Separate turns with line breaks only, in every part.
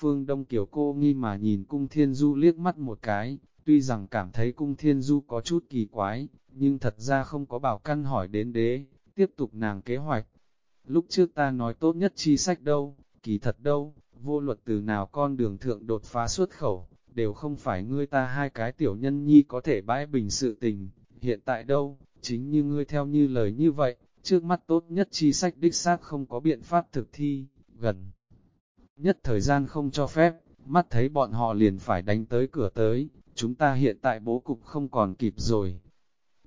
Phương Đông Kiều cô nghi mà nhìn cung thiên du liếc mắt một cái, tuy rằng cảm thấy cung thiên du có chút kỳ quái, nhưng thật ra không có bảo căn hỏi đến đế, tiếp tục nàng kế hoạch. Lúc trước ta nói tốt nhất chi sách đâu, kỳ thật đâu, vô luật từ nào con đường thượng đột phá xuất khẩu, đều không phải ngươi ta hai cái tiểu nhân nhi có thể bãi bình sự tình, hiện tại đâu, chính như ngươi theo như lời như vậy, trước mắt tốt nhất chi sách đích xác không có biện pháp thực thi, gần. Nhất thời gian không cho phép, mắt thấy bọn họ liền phải đánh tới cửa tới, chúng ta hiện tại bố cục không còn kịp rồi.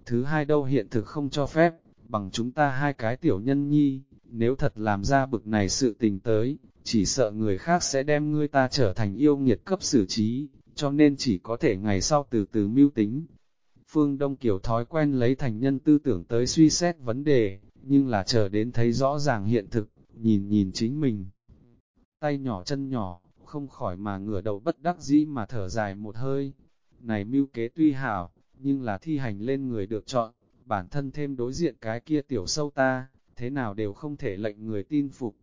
Thứ hai đâu hiện thực không cho phép, bằng chúng ta hai cái tiểu nhân nhi, nếu thật làm ra bực này sự tình tới, chỉ sợ người khác sẽ đem ngươi ta trở thành yêu nghiệt cấp xử trí, cho nên chỉ có thể ngày sau từ từ mưu tính. Phương Đông Kiều thói quen lấy thành nhân tư tưởng tới suy xét vấn đề, nhưng là chờ đến thấy rõ ràng hiện thực, nhìn nhìn chính mình. Tay nhỏ chân nhỏ, không khỏi mà ngửa đầu bất đắc dĩ mà thở dài một hơi. Này mưu kế tuy hảo, nhưng là thi hành lên người được chọn, bản thân thêm đối diện cái kia tiểu sâu ta, thế nào đều không thể lệnh người tin phục.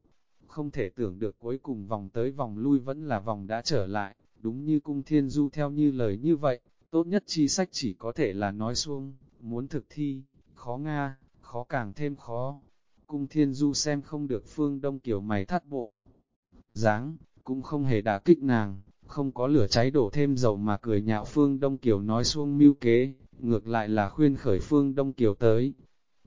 Không thể tưởng được cuối cùng vòng tới vòng lui vẫn là vòng đã trở lại, đúng như cung thiên du theo như lời như vậy, tốt nhất chi sách chỉ có thể là nói xuông, muốn thực thi, khó nga, khó càng thêm khó. Cung thiên du xem không được phương đông kiểu mày thắt bộ dáng cũng không hề đả kích nàng, không có lửa cháy đổ thêm dầu mà cười nhạo phương đông kiều nói xuông mưu kế, ngược lại là khuyên khởi phương đông kiều tới.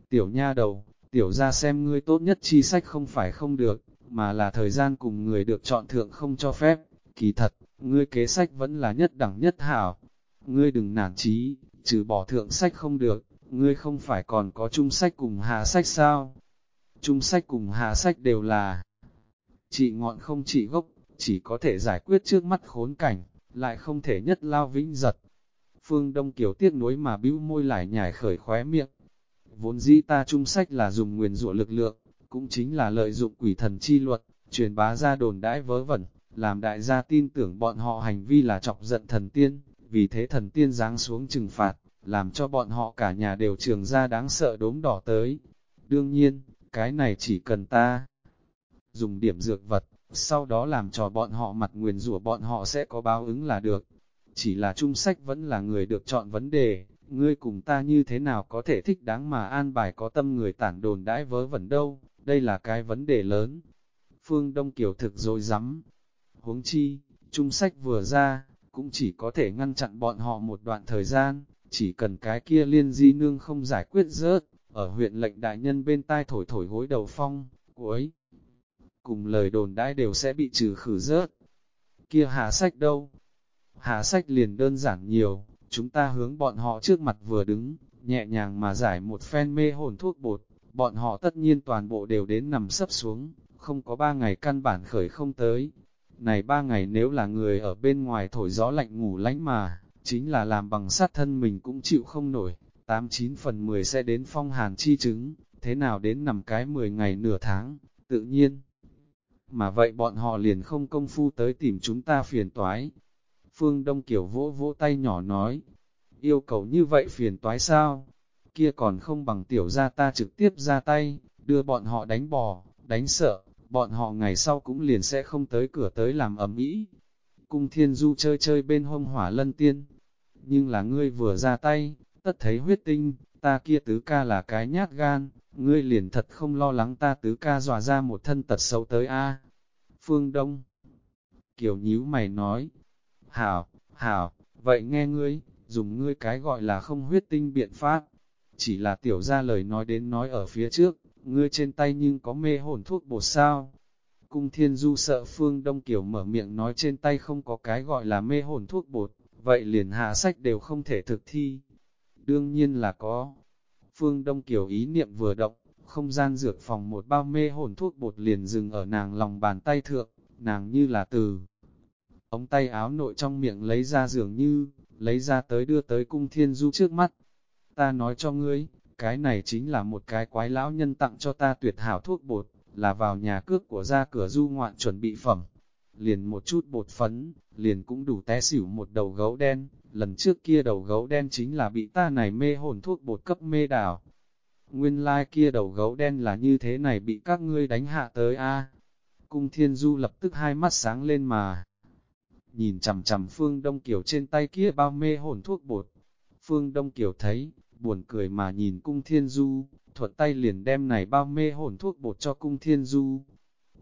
Tiểu nha đầu, tiểu ra xem ngươi tốt nhất chi sách không phải không được, mà là thời gian cùng người được chọn thượng không cho phép, kỳ thật, ngươi kế sách vẫn là nhất đẳng nhất hảo. Ngươi đừng nản chí, trừ bỏ thượng sách không được, ngươi không phải còn có trung sách cùng hạ sách sao? Trung sách cùng hạ sách đều là trị ngọn không trị gốc, chỉ có thể giải quyết trước mắt khốn cảnh, lại không thể nhất lao vĩnh giật. Phương Đông Kiều tiếc nuối mà bĩu môi lại nhảy khởi khóe miệng. Vốn dĩ ta trung sách là dùng nguyền rủa lực lượng, cũng chính là lợi dụng quỷ thần chi luật, truyền bá ra đồn đãi vớ vẩn, làm đại gia tin tưởng bọn họ hành vi là chọc giận thần tiên, vì thế thần tiên giáng xuống trừng phạt, làm cho bọn họ cả nhà đều trường ra đáng sợ đốm đỏ tới. Đương nhiên, cái này chỉ cần ta dùng điểm dược vật, sau đó làm cho bọn họ mặt nguyền rủa bọn họ sẽ có báo ứng là được. Chỉ là trung sách vẫn là người được chọn vấn đề, ngươi cùng ta như thế nào có thể thích đáng mà an bài có tâm người tản đồn đãi vớ vẩn đâu, đây là cái vấn đề lớn. Phương Đông Kiều thực rồi rắm huống chi, trung sách vừa ra, cũng chỉ có thể ngăn chặn bọn họ một đoạn thời gian, chỉ cần cái kia liên di nương không giải quyết rớt, ở huyện lệnh đại nhân bên tai thổi thổi gối đầu phong, cuối. Cùng lời đồn đãi đều sẽ bị trừ khử rớt. Kia hà sách đâu? Hà sách liền đơn giản nhiều, chúng ta hướng bọn họ trước mặt vừa đứng, nhẹ nhàng mà giải một phen mê hồn thuốc bột, bọn họ tất nhiên toàn bộ đều đến nằm sấp xuống, không có ba ngày căn bản khởi không tới. Này ba ngày nếu là người ở bên ngoài thổi gió lạnh ngủ lánh mà, chính là làm bằng sát thân mình cũng chịu không nổi, 89 phần 10 sẽ đến phong hàn chi chứng, thế nào đến nằm cái 10 ngày nửa tháng, tự nhiên. Mà vậy bọn họ liền không công phu tới tìm chúng ta phiền toái. Phương Đông Kiều vỗ vỗ tay nhỏ nói, yêu cầu như vậy phiền toái sao? Kia còn không bằng tiểu ra ta trực tiếp ra tay, đưa bọn họ đánh bò, đánh sợ, bọn họ ngày sau cũng liền sẽ không tới cửa tới làm ẩm ý. Cung thiên du chơi chơi bên hông hỏa lân tiên, nhưng là ngươi vừa ra tay, tất thấy huyết tinh, ta kia tứ ca là cái nhát gan, ngươi liền thật không lo lắng ta tứ ca dọa ra một thân tật xấu tới a Phương Đông Kiều nhíu mày nói, hảo, hảo, vậy nghe ngươi, dùng ngươi cái gọi là không huyết tinh biện pháp, chỉ là tiểu ra lời nói đến nói ở phía trước, ngươi trên tay nhưng có mê hồn thuốc bột sao. Cung thiên du sợ phương đông kiểu mở miệng nói trên tay không có cái gọi là mê hồn thuốc bột, vậy liền hạ sách đều không thể thực thi. Đương nhiên là có. Phương Đông Kiều ý niệm vừa động, không gian dược phòng một bao mê hồn thuốc bột liền dừng ở nàng lòng bàn tay thượng, nàng như là từ. Ống tay áo nội trong miệng lấy ra dường như, lấy ra tới đưa tới cung thiên du trước mắt. Ta nói cho ngươi, cái này chính là một cái quái lão nhân tặng cho ta tuyệt hảo thuốc bột, là vào nhà cước của ra cửa du ngoạn chuẩn bị phẩm. Liền một chút bột phấn, liền cũng đủ té xỉu một đầu gấu đen, lần trước kia đầu gấu đen chính là bị ta này mê hồn thuốc bột cấp mê đảo. Nguyên lai like kia đầu gấu đen là như thế này bị các ngươi đánh hạ tới a Cung thiên du lập tức hai mắt sáng lên mà, nhìn chằm chằm Phương Đông Kiều trên tay kia bao mê hồn thuốc bột. Phương Đông Kiều thấy, buồn cười mà nhìn cung thiên du, thuận tay liền đem này bao mê hồn thuốc bột cho cung thiên du.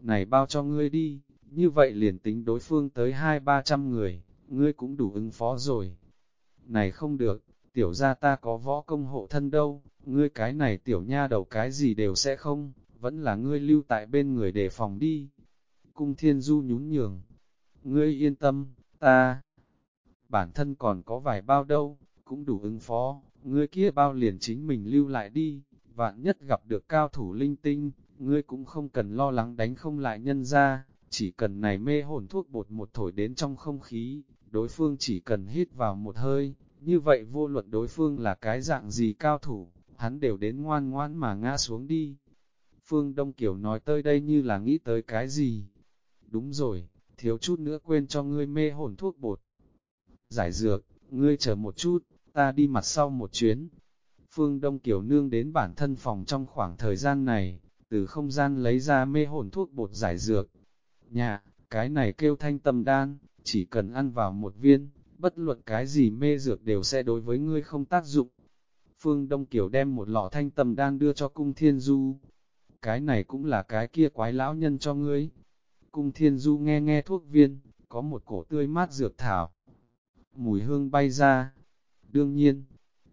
Này bao cho ngươi đi, như vậy liền tính đối phương tới hai ba trăm người, ngươi cũng đủ ứng phó rồi. Này không được, tiểu gia ta có võ công hộ thân đâu, ngươi cái này tiểu nha đầu cái gì đều sẽ không, vẫn là ngươi lưu tại bên người để phòng đi. Cung thiên du nhún nhường, ngươi yên tâm, ta, bản thân còn có vài bao đâu, cũng đủ ứng phó, ngươi kia bao liền chính mình lưu lại đi, vạn nhất gặp được cao thủ linh tinh, ngươi cũng không cần lo lắng đánh không lại nhân ra, chỉ cần này mê hồn thuốc bột một thổi đến trong không khí, đối phương chỉ cần hít vào một hơi, như vậy vô luận đối phương là cái dạng gì cao thủ, hắn đều đến ngoan ngoãn mà ngã xuống đi. Phương Đông Kiều nói tới đây như là nghĩ tới cái gì. Đúng rồi, thiếu chút nữa quên cho ngươi mê hồn thuốc bột. Giải dược, ngươi chờ một chút, ta đi mặt sau một chuyến. Phương Đông Kiều nương đến bản thân phòng trong khoảng thời gian này, từ không gian lấy ra mê hồn thuốc bột giải dược. Nhà, cái này kêu thanh tâm đan, chỉ cần ăn vào một viên, bất luận cái gì mê dược đều sẽ đối với ngươi không tác dụng. Phương Đông Kiều đem một lọ thanh tâm đan đưa cho cung thiên du. Cái này cũng là cái kia quái lão nhân cho ngươi. Cung thiên du nghe nghe thuốc viên, có một cổ tươi mát dược thảo. Mùi hương bay ra. Đương nhiên,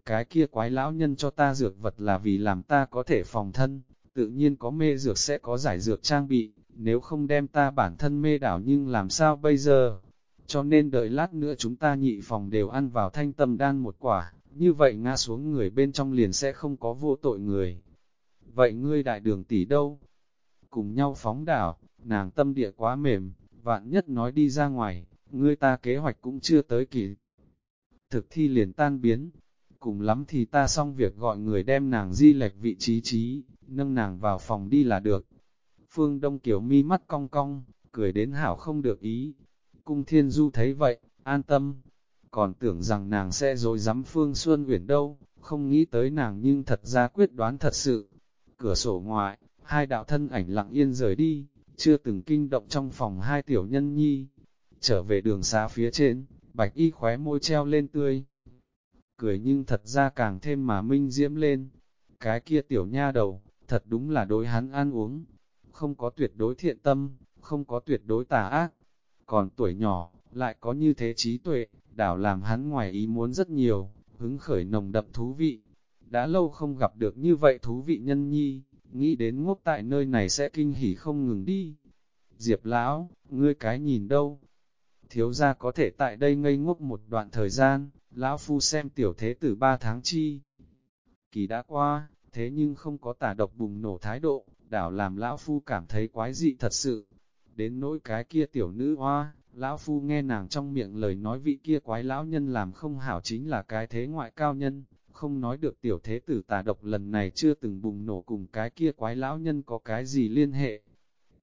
cái kia quái lão nhân cho ta dược vật là vì làm ta có thể phòng thân, tự nhiên có mê dược sẽ có giải dược trang bị, nếu không đem ta bản thân mê đảo nhưng làm sao bây giờ? Cho nên đợi lát nữa chúng ta nhị phòng đều ăn vào thanh tâm đan một quả, như vậy ngã xuống người bên trong liền sẽ không có vô tội người. Vậy ngươi đại đường tỷ đâu? Cùng nhau phóng đảo, nàng tâm địa quá mềm, vạn nhất nói đi ra ngoài, ngươi ta kế hoạch cũng chưa tới kỳ. Thực thi liền tan biến, cùng lắm thì ta xong việc gọi người đem nàng di lệch vị trí trí, nâng nàng vào phòng đi là được. Phương Đông Kiều mi mắt cong cong, cười đến hảo không được ý. Cung Thiên Du thấy vậy, an tâm, còn tưởng rằng nàng sẽ dối dám Phương Xuân Uyển đâu, không nghĩ tới nàng nhưng thật ra quyết đoán thật sự. Cửa sổ ngoại, hai đạo thân ảnh lặng yên rời đi, chưa từng kinh động trong phòng hai tiểu nhân nhi. Trở về đường xá phía trên, bạch y khóe môi treo lên tươi. Cười nhưng thật ra càng thêm mà minh diễm lên. Cái kia tiểu nha đầu, thật đúng là đối hắn ăn uống. Không có tuyệt đối thiện tâm, không có tuyệt đối tà ác. Còn tuổi nhỏ, lại có như thế trí tuệ, đảo làm hắn ngoài ý muốn rất nhiều, hứng khởi nồng đậm thú vị. Đã lâu không gặp được như vậy thú vị nhân nhi, nghĩ đến ngốc tại nơi này sẽ kinh hỉ không ngừng đi. Diệp lão, ngươi cái nhìn đâu? Thiếu gia có thể tại đây ngây ngốc một đoạn thời gian, lão phu xem tiểu thế tử ba tháng chi. Kỳ đã qua, thế nhưng không có tả độc bùng nổ thái độ, đảo làm lão phu cảm thấy quái dị thật sự. Đến nỗi cái kia tiểu nữ hoa, Lão Phu nghe nàng trong miệng lời nói vị kia quái lão nhân làm không hảo chính là cái thế ngoại cao nhân, không nói được tiểu thế tử tà độc lần này chưa từng bùng nổ cùng cái kia quái lão nhân có cái gì liên hệ.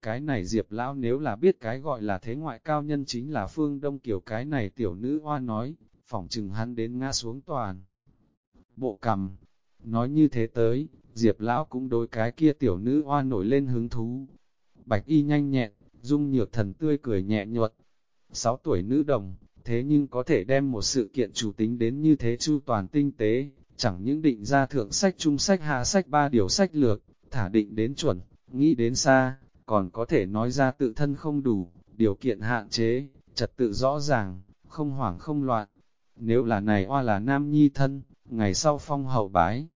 Cái này diệp lão nếu là biết cái gọi là thế ngoại cao nhân chính là phương đông kiểu cái này tiểu nữ hoa nói, phỏng chừng hắn đến ngã xuống toàn. Bộ cầm, nói như thế tới, diệp lão cũng đối cái kia tiểu nữ hoa nổi lên hứng thú. Bạch y nhanh nhẹn, dung nhược thần tươi cười nhẹ nhuận, Sáu tuổi nữ đồng, thế nhưng có thể đem một sự kiện chủ tính đến như thế chu toàn tinh tế, chẳng những định ra thượng sách trung sách hạ sách ba điều sách lược, thả định đến chuẩn, nghĩ đến xa, còn có thể nói ra tự thân không đủ, điều kiện hạn chế, trật tự rõ ràng, không hoảng không loạn. Nếu là này hoa là nam nhi thân, ngày sau phong hậu bái.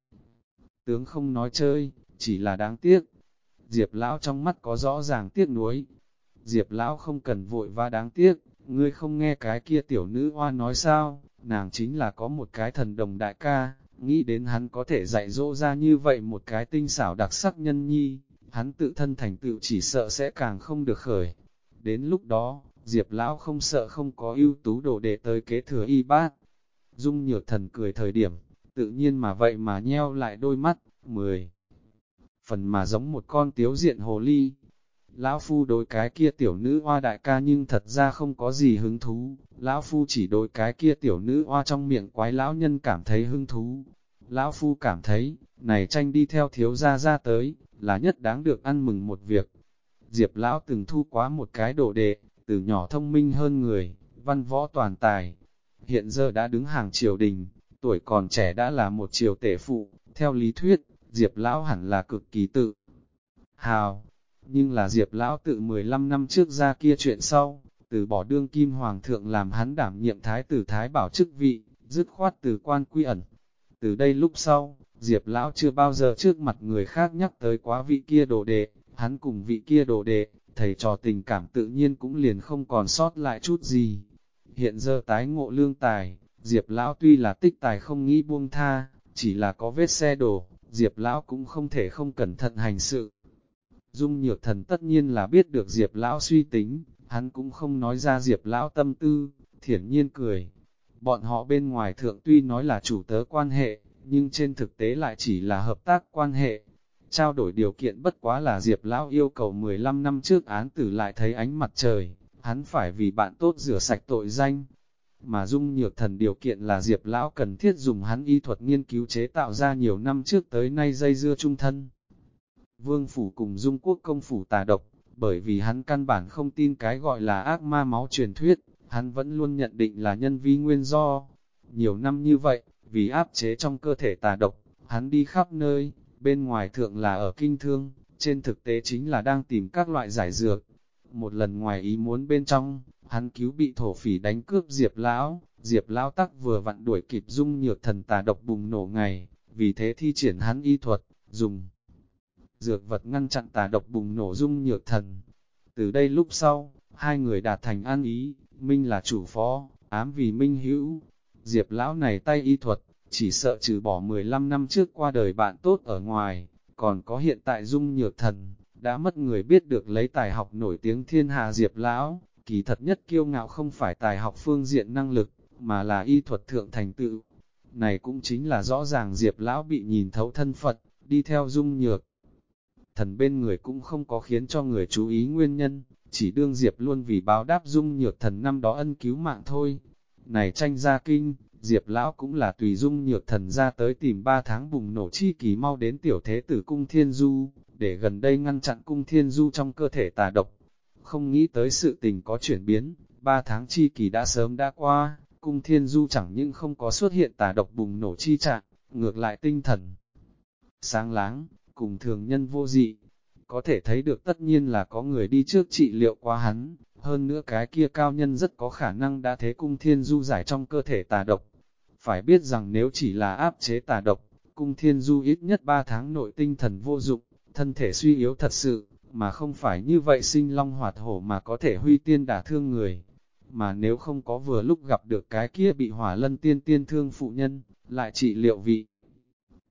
Tướng không nói chơi, chỉ là đáng tiếc. Diệp lão trong mắt có rõ ràng tiếc nuối, Diệp lão không cần vội và đáng tiếc, ngươi không nghe cái kia tiểu nữ hoa nói sao, nàng chính là có một cái thần đồng đại ca, nghĩ đến hắn có thể dạy dỗ ra như vậy một cái tinh xảo đặc sắc nhân nhi, hắn tự thân thành tựu chỉ sợ sẽ càng không được khởi. Đến lúc đó, Diệp lão không sợ không có ưu tú đồ đệ tới kế thừa y bát. Dung nhược thần cười thời điểm, tự nhiên mà vậy mà nheo lại đôi mắt, mười. Phần mà giống một con tiếu diện hồ ly, Lão Phu đối cái kia tiểu nữ hoa đại ca nhưng thật ra không có gì hứng thú, Lão Phu chỉ đối cái kia tiểu nữ hoa trong miệng quái lão nhân cảm thấy hứng thú. Lão Phu cảm thấy, này tranh đi theo thiếu gia ra tới, là nhất đáng được ăn mừng một việc. Diệp Lão từng thu quá một cái đồ đệ, từ nhỏ thông minh hơn người, văn võ toàn tài. Hiện giờ đã đứng hàng triều đình, tuổi còn trẻ đã là một triều tể phụ, theo lý thuyết, Diệp Lão hẳn là cực kỳ tự. Hào, nhưng là Diệp Lão tự 15 năm trước ra kia chuyện sau, từ bỏ đương kim hoàng thượng làm hắn đảm nhiệm thái tử thái bảo chức vị, dứt khoát từ quan quy ẩn. Từ đây lúc sau, Diệp Lão chưa bao giờ trước mặt người khác nhắc tới quá vị kia đồ đệ, hắn cùng vị kia đồ đệ, thầy trò tình cảm tự nhiên cũng liền không còn sót lại chút gì. Hiện giờ tái ngộ lương tài, Diệp Lão tuy là tích tài không nghĩ buông tha, chỉ là có vết xe đổ, Diệp Lão cũng không thể không cẩn thận hành sự. Dung nhược thần tất nhiên là biết được Diệp Lão suy tính, hắn cũng không nói ra Diệp Lão tâm tư, thiển nhiên cười. Bọn họ bên ngoài thượng tuy nói là chủ tớ quan hệ, nhưng trên thực tế lại chỉ là hợp tác quan hệ. Trao đổi điều kiện bất quá là Diệp Lão yêu cầu 15 năm trước án tử lại thấy ánh mặt trời, hắn phải vì bạn tốt rửa sạch tội danh. Mà dung nhược thần điều kiện là Diệp Lão cần thiết dùng hắn y thuật nghiên cứu chế tạo ra nhiều năm trước tới nay dây dưa trung thân. Vương Phủ cùng Dung Quốc công phủ tà độc, bởi vì hắn căn bản không tin cái gọi là ác ma máu truyền thuyết, hắn vẫn luôn nhận định là nhân vi nguyên do. Nhiều năm như vậy, vì áp chế trong cơ thể tà độc, hắn đi khắp nơi, bên ngoài thượng là ở kinh thương, trên thực tế chính là đang tìm các loại giải dược. Một lần ngoài ý muốn bên trong, hắn cứu bị thổ phỉ đánh cướp Diệp Lão, Diệp Lão tắc vừa vặn đuổi kịp dung nhược thần tà độc bùng nổ ngày, vì thế thi triển hắn y thuật, dùng dược vật ngăn chặn tà độc bùng nổ dung nhược thần. Từ đây lúc sau, hai người đạt thành an ý, Minh là chủ phó, ám vì Minh hữu. Diệp lão này tay y thuật, chỉ sợ trừ bỏ 15 năm trước qua đời bạn tốt ở ngoài, còn có hiện tại dung nhược thần, đã mất người biết được lấy tài học nổi tiếng thiên hà Diệp lão, kỳ thật nhất kiêu ngạo không phải tài học phương diện năng lực, mà là y thuật thượng thành tựu. Này cũng chính là rõ ràng Diệp lão bị nhìn thấu thân Phật, đi theo dung nhược thần bên người cũng không có khiến cho người chú ý nguyên nhân, chỉ đương Diệp luôn vì báo đáp dung nhược thần năm đó ân cứu mạng thôi. Này tranh gia kinh, Diệp lão cũng là tùy dung nhược thần ra tới tìm ba tháng bùng nổ chi kỳ mau đến tiểu thế tử cung thiên du, để gần đây ngăn chặn cung thiên du trong cơ thể tà độc. Không nghĩ tới sự tình có chuyển biến, ba tháng chi kỳ đã sớm đã qua, cung thiên du chẳng những không có xuất hiện tà độc bùng nổ chi trạng, ngược lại tinh thần. Sáng láng, cùng thường nhân vô dị. Có thể thấy được tất nhiên là có người đi trước trị liệu qua hắn, hơn nữa cái kia cao nhân rất có khả năng đã thế cung thiên du giải trong cơ thể tà độc. Phải biết rằng nếu chỉ là áp chế tà độc, cung thiên du ít nhất 3 tháng nội tinh thần vô dụng, thân thể suy yếu thật sự, mà không phải như vậy sinh long hoạt hổ mà có thể huy tiên đả thương người. Mà nếu không có vừa lúc gặp được cái kia bị hỏa lân tiên tiên thương phụ nhân, lại trị liệu vị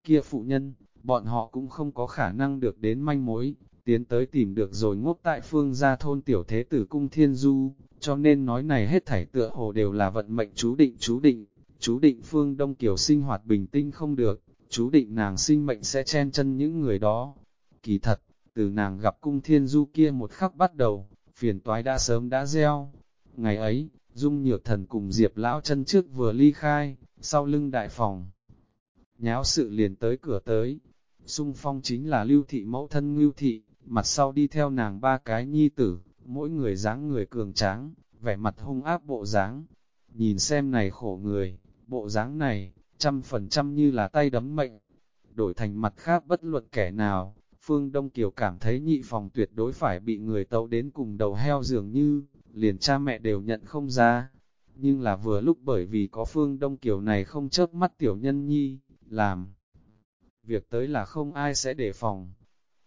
kia phụ nhân, bọn họ cũng không có khả năng được đến manh mối, tiến tới tìm được rồi ngốc tại phương gia thôn tiểu thế tử cung thiên du, cho nên nói này hết thảy tựa hồ đều là vận mệnh chú định chú định, chú định phương Đông Kiều sinh hoạt bình tinh không được, chú định nàng sinh mệnh sẽ chen chân những người đó. Kỳ thật, từ nàng gặp cung thiên du kia một khắc bắt đầu, phiền toái đã sớm đã gieo. Ngày ấy, Dung Nhược Thần cùng Diệp Lão chân trước vừa ly khai, sau lưng đại phòng. Nháo sự liền tới cửa tới, Sung phong chính là lưu thị mẫu thân ngưu thị, mặt sau đi theo nàng ba cái nhi tử, mỗi người dáng người cường tráng, vẻ mặt hung áp bộ dáng. Nhìn xem này khổ người, bộ dáng này, trăm phần trăm như là tay đấm mệnh. Đổi thành mặt khác bất luận kẻ nào, Phương Đông Kiều cảm thấy nhị phòng tuyệt đối phải bị người tấu đến cùng đầu heo dường như, liền cha mẹ đều nhận không ra. Nhưng là vừa lúc bởi vì có Phương Đông Kiều này không chớp mắt tiểu nhân nhi, làm việc tới là không ai sẽ đề phòng.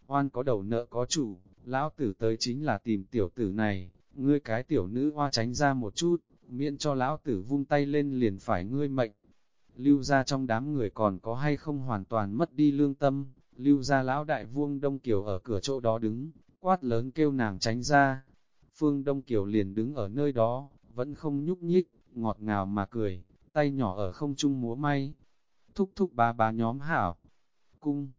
Oan có đầu nợ có chủ, lão tử tới chính là tìm tiểu tử này, ngươi cái tiểu nữ hoa tránh ra một chút, miễn cho lão tử vung tay lên liền phải ngươi mệnh. Lưu ra trong đám người còn có hay không hoàn toàn mất đi lương tâm, lưu ra lão đại vuông Đông Kiều ở cửa chỗ đó đứng, quát lớn kêu nàng tránh ra. Phương Đông Kiều liền đứng ở nơi đó, vẫn không nhúc nhích, ngọt ngào mà cười, tay nhỏ ở không trung múa may. Thúc thúc ba ba nhóm hảo, cung.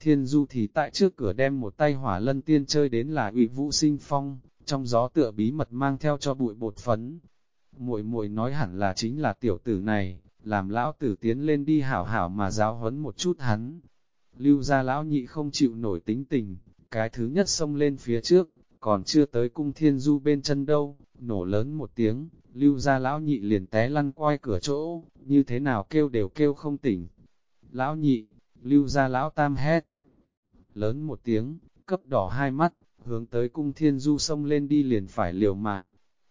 Thiên Du thì tại trước cửa đem một tay hỏa lân tiên chơi đến là ủy vũ sinh phong, trong gió tựa bí mật mang theo cho bụi bột phấn. Muội muội nói hẳn là chính là tiểu tử này, làm lão tử tiến lên đi hảo hảo mà giáo huấn một chút hắn. Lưu ra lão nhị không chịu nổi tính tình, cái thứ nhất xông lên phía trước, còn chưa tới cung thiên du bên chân đâu, nổ lớn một tiếng, lưu ra lão nhị liền té lăn quay cửa chỗ, như thế nào kêu đều kêu không tỉnh. Lão nhị, lưu ra lão tam hét. Lớn một tiếng, cấp đỏ hai mắt, hướng tới cung thiên du sông lên đi liền phải liều mạng.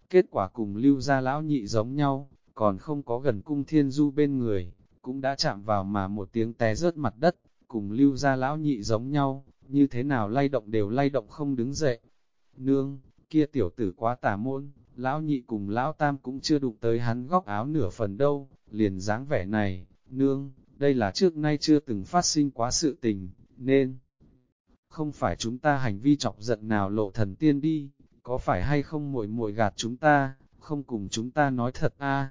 Kết quả cùng lưu ra lão nhị giống nhau, còn không có gần cung thiên du bên người, cũng đã chạm vào mà một tiếng té rớt mặt đất, cùng lưu ra lão nhị giống nhau, như thế nào lay động đều lay động không đứng dậy. Nương, kia tiểu tử quá tà môn, lão nhị cùng lão tam cũng chưa đụng tới hắn góc áo nửa phần đâu, liền dáng vẻ này, nương, đây là trước nay chưa từng phát sinh quá sự tình, nên không phải chúng ta hành vi chọc giận nào lộ thần tiên đi, có phải hay không muội muội gạt chúng ta, không cùng chúng ta nói thật a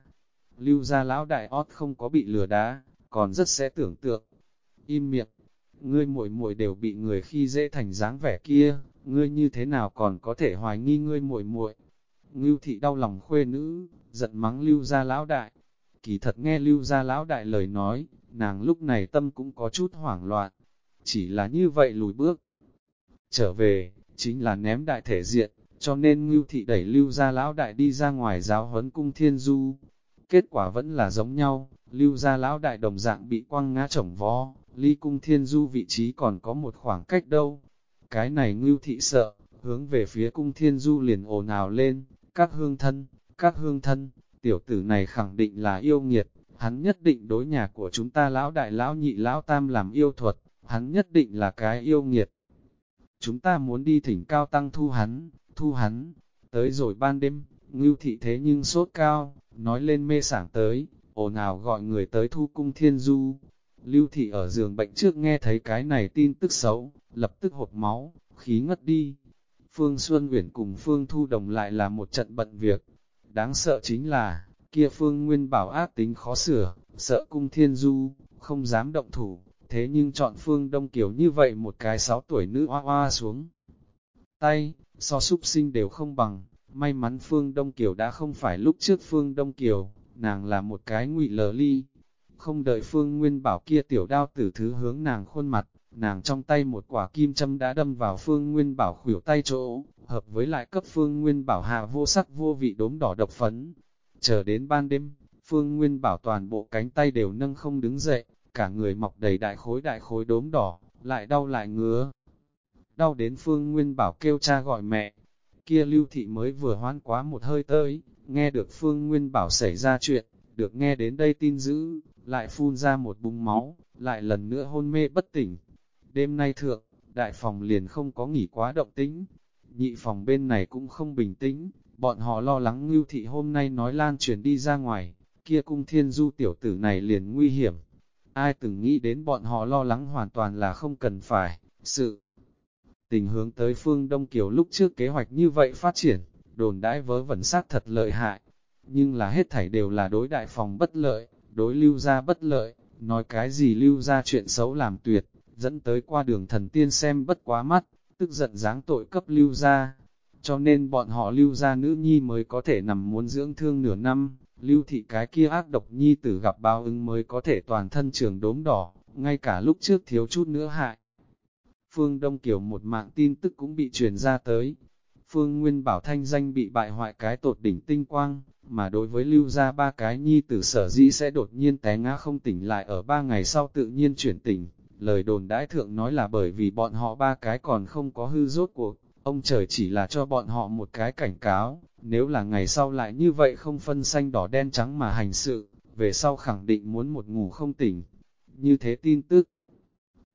Lưu gia lão đại ót không có bị lừa đá, còn rất sẽ tưởng tượng. Im miệng, ngươi muội muội đều bị người khi dễ thành dáng vẻ kia, ngươi như thế nào còn có thể hoài nghi ngươi muội muội? Ngưu thị đau lòng khuê nữ, giận mắng lưu gia lão đại. Kỳ thật nghe lưu gia lão đại lời nói, nàng lúc này tâm cũng có chút hoảng loạn. Chỉ là như vậy lùi bước. Trở về, chính là ném đại thể diện, cho nên ngưu thị đẩy lưu gia lão đại đi ra ngoài giáo huấn cung thiên du. Kết quả vẫn là giống nhau, lưu gia lão đại đồng dạng bị quăng ngã chổng vó, ly cung thiên du vị trí còn có một khoảng cách đâu. Cái này ngưu thị sợ, hướng về phía cung thiên du liền ồn ào lên, các hương thân, các hương thân, tiểu tử này khẳng định là yêu nghiệt, hắn nhất định đối nhà của chúng ta lão đại lão nhị lão tam làm yêu thuật, hắn nhất định là cái yêu nghiệt. Chúng ta muốn đi thỉnh cao tăng thu hắn, thu hắn, tới rồi ban đêm, ngưu thị thế nhưng sốt cao, nói lên mê sảng tới, ồn ào gọi người tới thu cung thiên du. Lưu thị ở giường bệnh trước nghe thấy cái này tin tức xấu, lập tức hột máu, khí ngất đi. Phương Xuân Uyển cùng Phương Thu Đồng lại là một trận bận việc. Đáng sợ chính là, kia Phương Nguyên bảo ác tính khó sửa, sợ cung thiên du, không dám động thủ, thế nhưng chọn Phương Đông Kiều như vậy một cái sáu tuổi nữ hoa hoa xuống. Tay, so súc sinh đều không bằng, may mắn Phương Đông Kiều đã không phải lúc trước Phương Đông Kiều, nàng là một cái ngụy lờ ly. Không đợi Phương Nguyên bảo kia tiểu đao tử thứ hướng nàng khuôn mặt, nàng trong tay một quả kim châm đã đâm vào Phương Nguyên bảo khuỷu tay chỗ, hợp với lại cấp Phương Nguyên bảo hạ vô sắc vô vị đốm đỏ độc phấn. Chờ đến ban đêm, Phương Nguyên bảo toàn bộ cánh tay đều nâng không đứng dậy, cả người mọc đầy đại khối đại khối đốm đỏ, lại đau lại ngứa. Đau đến Phương Nguyên bảo kêu cha gọi mẹ, kia lưu thị mới vừa hoan quá một hơi tới, nghe được Phương Nguyên bảo xảy ra chuyện, được nghe đến đây tin dữ, lại phun ra một búng máu, lại lần nữa hôn mê bất tỉnh. Đêm nay thượng, đại phòng liền không có nghỉ quá động tĩnh, nhị phòng bên này cũng không bình tĩnh, bọn họ lo lắng ngưu thị hôm nay nói lan truyền đi ra ngoài, kia cung thiên du tiểu tử này liền nguy hiểm. Ai từng nghĩ đến bọn họ lo lắng hoàn toàn là không cần phải, sự tình hướng tới phương Đông Kiều lúc trước kế hoạch như vậy phát triển, đồn đãi vớ vẩn sát thật lợi hại, nhưng là hết thảy đều là đối đại phòng bất lợi, đối lưu ra bất lợi, nói cái gì lưu ra chuyện xấu làm tuyệt, dẫn tới qua đường thần tiên xem bất quá mắt, tức giận dáng tội cấp lưu ra, cho nên bọn họ lưu ra nữ nhi mới có thể nằm muốn dưỡng thương nửa năm, lưu thị cái kia ác độc nhi tử gặp bao ứng mới có thể toàn thân trường đốm đỏ, ngay cả lúc trước thiếu chút nữa hại. Phương Đông Kiều một mạng tin tức cũng bị truyền ra tới. Phương Nguyên Bảo thanh danh bị bại hoại cái tột đỉnh tinh quang, mà đối với lưu ra ba cái nhi tử sở dĩ sẽ đột nhiên té ngã không tỉnh lại ở ba ngày sau tự nhiên chuyển tỉnh. Lời đồn đãi thượng nói là bởi vì bọn họ ba cái còn không có hư rốt cuộc, ông trời chỉ là cho bọn họ một cái cảnh cáo, nếu là ngày sau lại như vậy không phân xanh đỏ đen trắng mà hành sự, về sau khẳng định muốn một ngủ không tỉnh. Như thế tin tức.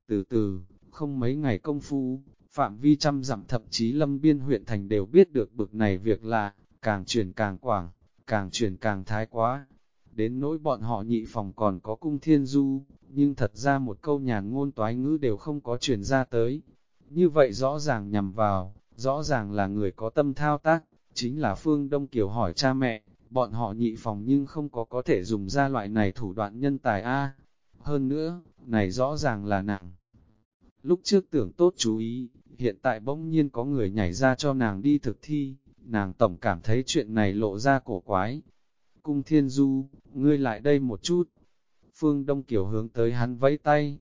Từ từ, không mấy ngày công phu, phạm vi trăm dặm thậm chí lâm biên huyện thành đều biết được bực này việc là, càng truyền càng quảng, càng truyền càng thái quá. Đến nỗi bọn họ nhị phòng còn có cung thiên du, nhưng thật ra một câu nhàn ngôn toái ngữ đều không có truyền ra tới. Như vậy rõ ràng nhằm vào, rõ ràng là người có tâm thao tác, chính là Phương Đông Kiều hỏi cha mẹ, bọn họ nhị phòng nhưng không có có thể dùng ra loại này thủ đoạn nhân tài A. Hơn nữa, này rõ ràng là nặng. Lúc trước tưởng tốt chú ý, hiện tại bỗng nhiên có người nhảy ra cho nàng đi thực thi, nàng tổng cảm thấy chuyện này lộ ra cổ quái. Cung Thiên Du, ngươi lại đây một chút. Phương Đông Kiều hướng tới hắn vẫy tay.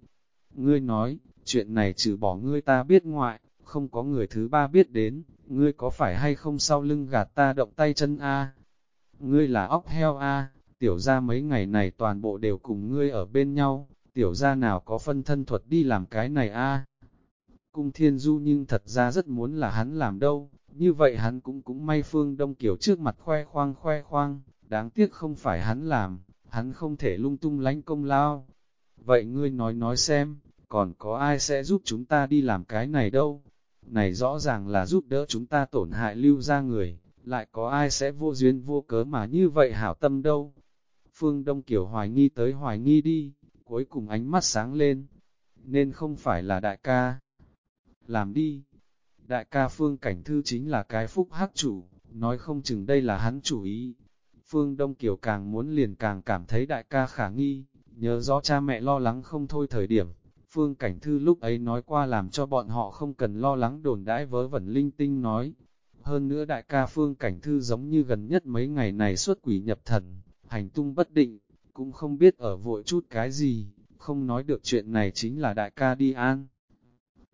Ngươi nói, chuyện này trừ bỏ ngươi ta biết ngoại, không có người thứ ba biết đến, ngươi có phải hay không sau lưng gạt ta động tay chân a? ngươi là óc heo a tiểu ra mấy ngày này toàn bộ đều cùng ngươi ở bên nhau, tiểu ra nào có phân thân thuật đi làm cái này a Cung thiên du nhưng thật ra rất muốn là hắn làm đâu, như vậy hắn cũng cũng may phương đông kiểu trước mặt khoe khoang khoe khoang, đáng tiếc không phải hắn làm, hắn không thể lung tung lánh công lao. Vậy ngươi nói nói xem, còn có ai sẽ giúp chúng ta đi làm cái này đâu? Này rõ ràng là giúp đỡ chúng ta tổn hại lưu ra người, lại có ai sẽ vô duyên vô cớ mà như vậy hảo tâm đâu? Phương Đông Kiều hoài nghi tới hoài nghi đi, cuối cùng ánh mắt sáng lên, nên không phải là đại ca. Làm đi, đại ca Phương Cảnh Thư chính là cái phúc hắc chủ, nói không chừng đây là hắn chủ ý. Phương Đông Kiều càng muốn liền càng cảm thấy đại ca khả nghi, nhớ rõ cha mẹ lo lắng không thôi thời điểm. Phương Cảnh Thư lúc ấy nói qua làm cho bọn họ không cần lo lắng đồn đãi vớ vẩn linh tinh nói. Hơn nữa đại ca Phương Cảnh Thư giống như gần nhất mấy ngày này xuất quỷ nhập thần, hành tung bất định, cũng không biết ở vội chút cái gì, không nói được chuyện này chính là đại ca đi an.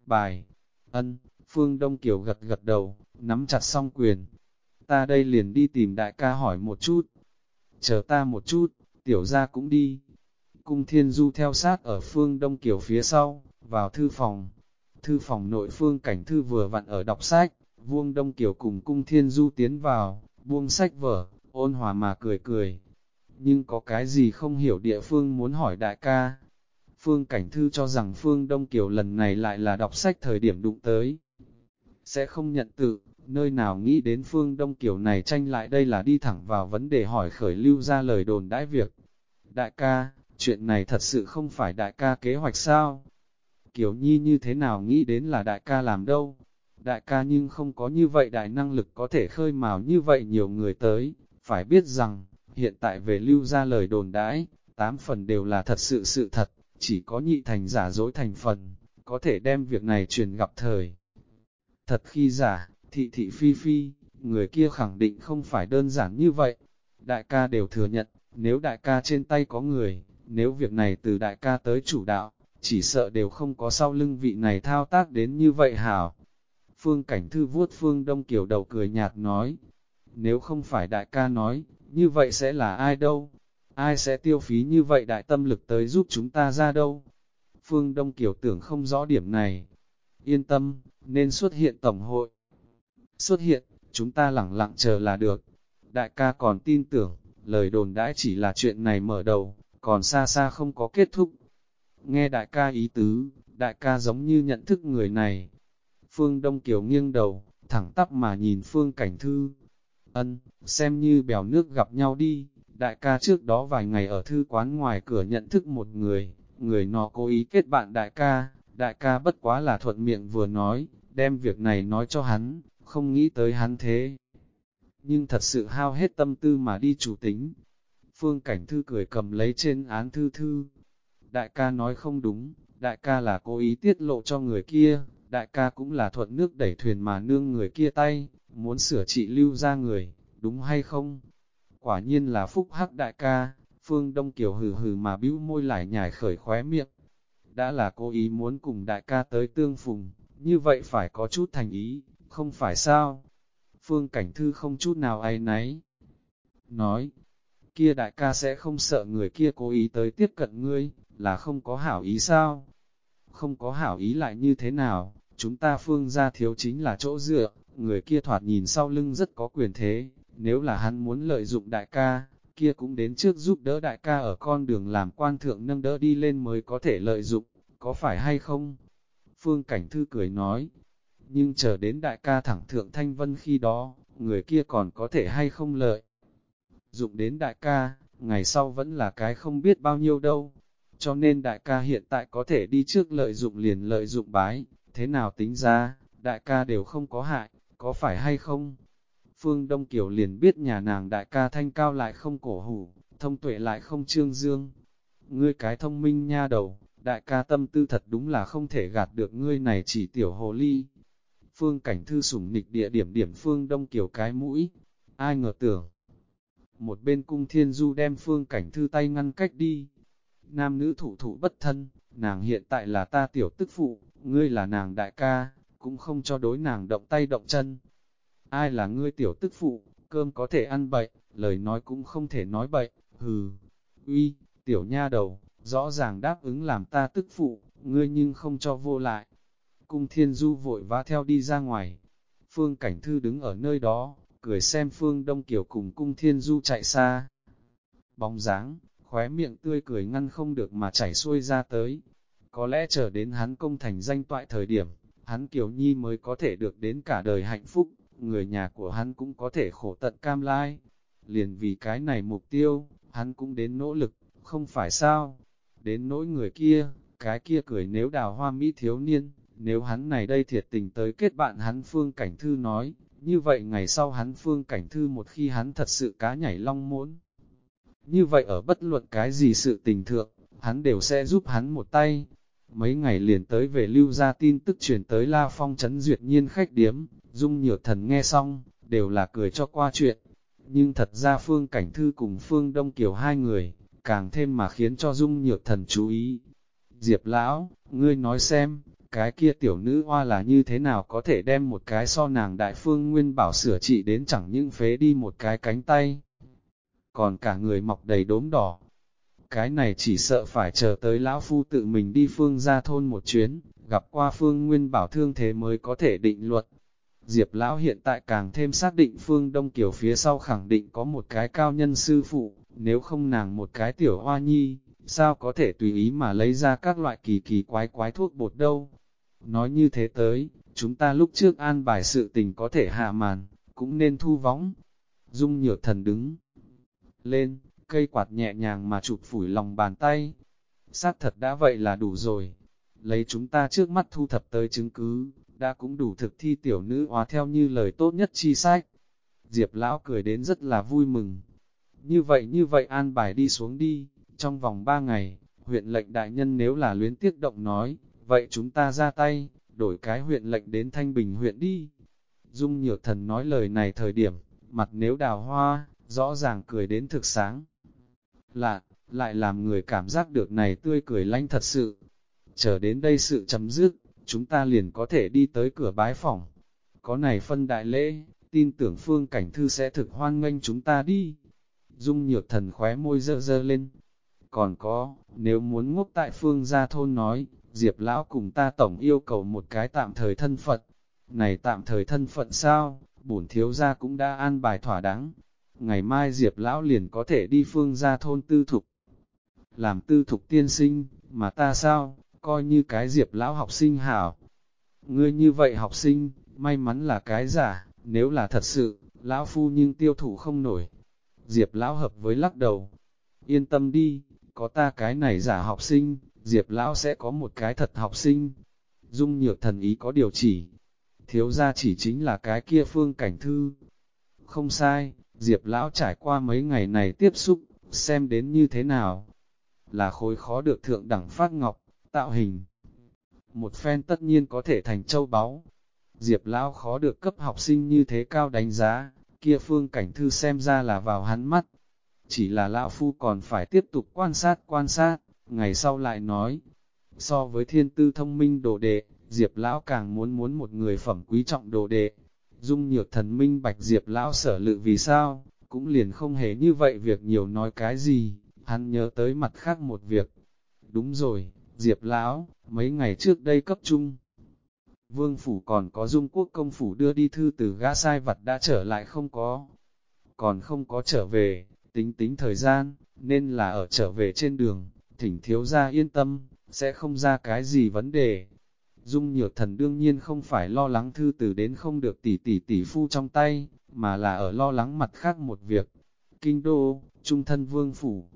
Bài, ân, Phương Đông Kiều gật gật đầu, nắm chặt song quyền. Ta đây liền đi tìm đại ca hỏi một chút. Chờ ta một chút, tiểu ra cũng đi. Cung Thiên Du theo sát ở Phương Đông Kiều phía sau, vào thư phòng. Thư phòng nội phương cảnh thư vừa vặn ở đọc sách, Vuông Đông Kiều cùng Cung Thiên Du tiến vào, buông sách vở, ôn hòa mà cười cười, nhưng có cái gì không hiểu địa phương muốn hỏi đại ca. Phương Cảnh Thư cho rằng Phương Đông Kiều lần này lại là đọc sách thời điểm đụng tới. Sẽ không nhận tự, nơi nào nghĩ đến Phương Đông kiểu này tranh lại đây là đi thẳng vào vấn đề hỏi khởi lưu ra lời đồn đãi việc. Đại ca, chuyện này thật sự không phải đại ca kế hoạch sao? kiểu Nhi như thế nào nghĩ đến là đại ca làm đâu? Đại ca nhưng không có như vậy đại năng lực có thể khơi mào như vậy nhiều người tới, phải biết rằng, hiện tại về lưu ra lời đồn đãi, tám phần đều là thật sự sự thật, chỉ có nhị thành giả dối thành phần, có thể đem việc này truyền gặp thời. Thật khi giả, thị thị phi phi, người kia khẳng định không phải đơn giản như vậy. Đại ca đều thừa nhận, nếu đại ca trên tay có người, nếu việc này từ đại ca tới chủ đạo, chỉ sợ đều không có sau lưng vị này thao tác đến như vậy hảo. Phương Cảnh Thư vuốt Phương Đông Kiều đầu cười nhạt nói, nếu không phải đại ca nói, như vậy sẽ là ai đâu? Ai sẽ tiêu phí như vậy đại tâm lực tới giúp chúng ta ra đâu? Phương Đông Kiều tưởng không rõ điểm này. Yên tâm, nên xuất hiện tổng hội. Xuất hiện, chúng ta lẳng lặng chờ là được. Đại ca còn tin tưởng, lời đồn đãi chỉ là chuyện này mở đầu, còn xa xa không có kết thúc. Nghe đại ca ý tứ, đại ca giống như nhận thức người này. Phương Đông Kiều nghiêng đầu, thẳng tắp mà nhìn Phương Cảnh Thư, Ân, xem như bèo nước gặp nhau đi, đại ca trước đó vài ngày ở thư quán ngoài cửa nhận thức một người, người nó cố ý kết bạn đại ca, đại ca bất quá là thuận miệng vừa nói, đem việc này nói cho hắn, không nghĩ tới hắn thế. Nhưng thật sự hao hết tâm tư mà đi chủ tính. Phương Cảnh Thư cười cầm lấy trên án thư thư. Đại ca nói không đúng, đại ca là cố ý tiết lộ cho người kia, đại ca cũng là thuận nước đẩy thuyền mà nương người kia tay, muốn sửa trị lưu ra người, đúng hay không? Quả nhiên là phúc hắc đại ca, phương Đông Kiều hừ hừ mà bĩu môi lại nhảy khởi khóe miệng. Đã là cố ý muốn cùng đại ca tới tương phùng, như vậy phải có chút thành ý, không phải sao? Phương Cảnh Thư không chút nào ai nấy. Nói, kia đại ca sẽ không sợ người kia cố ý tới tiếp cận ngươi, là không có hảo ý sao? Không có hảo ý lại như thế nào, chúng ta phương ra thiếu chính là chỗ dựa, người kia thoạt nhìn sau lưng rất có quyền thế, nếu là hắn muốn lợi dụng đại ca, kia cũng đến trước giúp đỡ đại ca ở con đường làm quan thượng nâng đỡ đi lên mới có thể lợi dụng, có phải hay không? Phương Cảnh Thư cười nói, nhưng chờ đến đại ca thẳng thượng thanh vân khi đó, người kia còn có thể hay không lợi. Dụng đến đại ca, ngày sau vẫn là cái không biết bao nhiêu đâu, cho nên đại ca hiện tại có thể đi trước lợi dụng liền lợi dụng bái, thế nào tính ra, đại ca đều không có hại, có phải hay không? Phương Đông Kiều liền biết nhà nàng đại ca thanh cao lại không cổ hủ, thông tuệ lại không trương dương. Ngươi cái thông minh nha đầu, đại ca tâm tư thật đúng là không thể gạt được ngươi này chỉ tiểu hồ ly. Phương cảnh thư sủng nịch địa điểm điểm Phương Đông Kiều cái mũi, ai ngờ tưởng. Một bên cung thiên du đem Phương cảnh thư tay ngăn cách đi. Nam nữ thủ thủ bất thân, nàng hiện tại là ta tiểu tức phụ, ngươi là nàng đại ca, cũng không cho đối nàng động tay động chân. Ai là ngươi tiểu tức phụ, cơm có thể ăn bậy, lời nói cũng không thể nói bậy, hừ, uy, tiểu nha đầu, rõ ràng đáp ứng làm ta tức phụ, ngươi nhưng không cho vô lại. Cung thiên du vội vã theo đi ra ngoài, phương cảnh thư đứng ở nơi đó, cười xem phương đông kiều cùng cung thiên du chạy xa. Bóng dáng, khóe miệng tươi cười ngăn không được mà chảy xuôi ra tới. Có lẽ chờ đến hắn công thành danh toại thời điểm, hắn Kiều Nhi mới có thể được đến cả đời hạnh phúc, người nhà của hắn cũng có thể khổ tận cam lai. Liền vì cái này mục tiêu, hắn cũng đến nỗ lực, không phải sao? Đến nỗi người kia, cái kia cười nếu đào hoa mỹ thiếu niên, nếu hắn này đây thiệt tình tới kết bạn hắn Phương Cảnh Thư nói, như vậy ngày sau hắn Phương Cảnh Thư một khi hắn thật sự cá nhảy long muốn. Như vậy ở bất luận cái gì sự tình thượng, hắn đều sẽ giúp hắn một tay. Mấy ngày liền tới về lưu ra tin tức truyền tới La Phong chấn duyệt nhiên khách điếm, dung nhược thần nghe xong, đều là cười cho qua chuyện. Nhưng thật ra Phương Cảnh Thư cùng Phương Đông Kiều hai người, càng thêm mà khiến cho dung nhược thần chú ý. Diệp lão, ngươi nói xem, cái kia tiểu nữ hoa là như thế nào có thể đem một cái so nàng đại phương nguyên bảo sửa trị đến chẳng những phế đi một cái cánh tay. Còn cả người mọc đầy đốm đỏ. Cái này chỉ sợ phải chờ tới lão phu tự mình đi phương ra thôn một chuyến, gặp qua phương nguyên bảo thương thế mới có thể định luật. Diệp lão hiện tại càng thêm xác định phương Đông Kiều phía sau khẳng định có một cái cao nhân sư phụ, nếu không nàng một cái tiểu hoa nhi, sao có thể tùy ý mà lấy ra các loại kỳ kỳ quái quái thuốc bột đâu. Nói như thế tới, chúng ta lúc trước an bài sự tình có thể hạ màn, cũng nên thu võng. Dung nhược thần đứng lên, cây quạt nhẹ nhàng mà chụp phủi lòng bàn tay. Xác thật đã vậy là đủ rồi. Lấy chúng ta trước mắt thu thập tới chứng cứ, đã cũng đủ thực thi tiểu nữ hóa theo như lời tốt nhất chi sách. Diệp lão cười đến rất là vui mừng. Như vậy như vậy an bài đi xuống đi, trong vòng ba ngày, huyện lệnh đại nhân nếu là luyến tiếc động nói, vậy chúng ta ra tay, đổi cái huyện lệnh đến Thanh Bình huyện đi. Dung Nhược Thần nói lời này thời điểm, mặt nếu đào hoa, rõ ràng cười đến thực sáng. Lạ, lại làm người cảm giác được này tươi cười lanh thật sự. Chờ đến đây sự chấm dứt, chúng ta liền có thể đi tới cửa bái phòng. Có này phân đại lễ, tin tưởng phương cảnh thư sẽ thực hoan nghênh chúng ta đi. Dung nhược thần khóe môi dơ dơ lên. Còn có, nếu muốn ngốc tại phương gia thôn nói, Diệp lão cùng ta tổng yêu cầu một cái tạm thời thân phận. Này tạm thời thân phận sao, bổn thiếu gia cũng đã an bài thỏa đáng. Ngày mai Diệp lão liền có thể đi phương gia thôn tư thục. Làm tư thục tiên sinh, mà ta sao, coi như cái Diệp lão học sinh hảo. Ngươi như vậy học sinh, may mắn là cái giả, nếu là thật sự, lão phu nhưng tiêu thụ không nổi. Diệp lão hợp với lắc đầu. Yên tâm đi, có ta cái này giả học sinh, Diệp lão sẽ có một cái thật học sinh. Dung nhược thần ý có điều chỉ. Thiếu ra chỉ chính là cái kia phương cảnh thư. Không sai, Diệp lão trải qua mấy ngày này tiếp xúc, xem đến như thế nào. Là khối khó được thượng đẳng phát ngọc, tạo hình. Một phen tất nhiên có thể thành châu báu. Diệp lão khó được cấp học sinh như thế cao đánh giá, kia phương cảnh thư xem ra là vào hắn mắt. Chỉ là lão phu còn phải tiếp tục quan sát quan sát, ngày sau lại nói. So với thiên tư thông minh đồ đệ, Diệp lão càng muốn muốn một người phẩm quý trọng đồ đệ. Dung nhược thần minh bạch Diệp lão sở lự vì sao, cũng liền không hề như vậy việc nhiều nói cái gì, hắn nhớ tới mặt khác một việc. Đúng rồi, Diệp lão, mấy ngày trước đây cấp trung. Vương phủ còn có dung quốc công phủ đưa đi thư từ gã sai vật đã trở lại không có. Còn không có trở về, tính tính thời gian, nên là ở trở về trên đường, thỉnh thiếu gia yên tâm, sẽ không ra cái gì vấn đề. Dung nhược thần đương nhiên không phải lo lắng thư từ đến không được tỷ tỷ tỷ phu trong tay, mà là ở lo lắng mặt khác một việc. Kinh đô, trung thân vương phủ,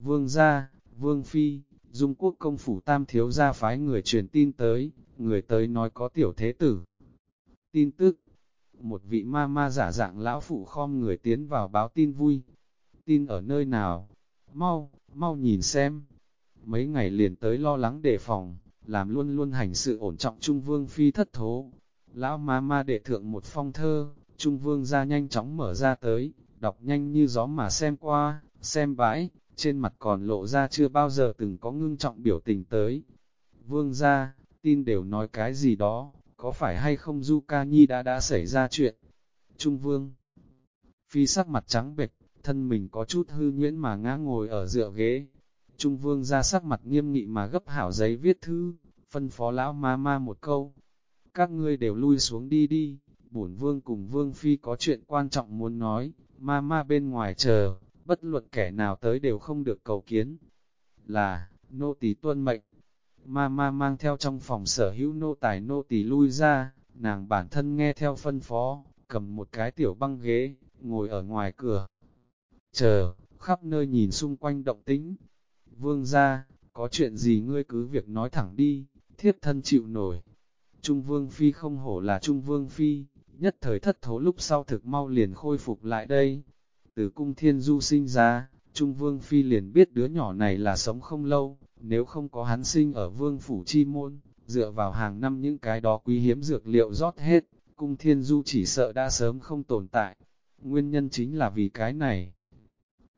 vương gia, vương phi, dung quốc công phủ tam thiếu gia phái người truyền tin tới, người tới nói có tiểu thế tử. Tin tức, một vị ma ma giả dạng lão phụ khom người tiến vào báo tin vui. Tin ở nơi nào? Mau, mau nhìn xem. Mấy ngày liền tới lo lắng đề phòng, làm luôn luôn hành sự ổn trọng Trung Vương Phi thất thố. Lão ma ma đệ thượng một phong thơ, Trung Vương ra nhanh chóng mở ra tới, đọc nhanh như gió mà xem qua, xem bãi, trên mặt còn lộ ra chưa bao giờ từng có ngưng trọng biểu tình tới. Vương ra, tin đều nói cái gì đó, có phải hay không Du Ca Nhi đã đã xảy ra chuyện? Trung Vương Phi sắc mặt trắng bệch, thân mình có chút hư nhuyễn mà ngã ngồi ở dựa ghế. Trung vương ra sắc mặt nghiêm nghị mà gấp hảo giấy viết thư, phân phó lão ma ma một câu. Các ngươi đều lui xuống đi đi, bổn vương cùng vương phi có chuyện quan trọng muốn nói, ma ma bên ngoài chờ, bất luận kẻ nào tới đều không được cầu kiến. Là, nô tỳ tuân mệnh, ma ma mang theo trong phòng sở hữu nô tài nô tỳ lui ra, nàng bản thân nghe theo phân phó, cầm một cái tiểu băng ghế, ngồi ở ngoài cửa. Chờ, khắp nơi nhìn xung quanh động tĩnh. Vương ra, có chuyện gì ngươi cứ việc nói thẳng đi, thiếp thân chịu nổi. Trung Vương Phi không hổ là Trung Vương Phi, nhất thời thất thố lúc sau thực mau liền khôi phục lại đây. Từ cung thiên du sinh ra, Trung Vương Phi liền biết đứa nhỏ này là sống không lâu, nếu không có hắn sinh ở Vương Phủ Chi Môn, dựa vào hàng năm những cái đó quý hiếm dược liệu rót hết, cung thiên du chỉ sợ đã sớm không tồn tại. Nguyên nhân chính là vì cái này.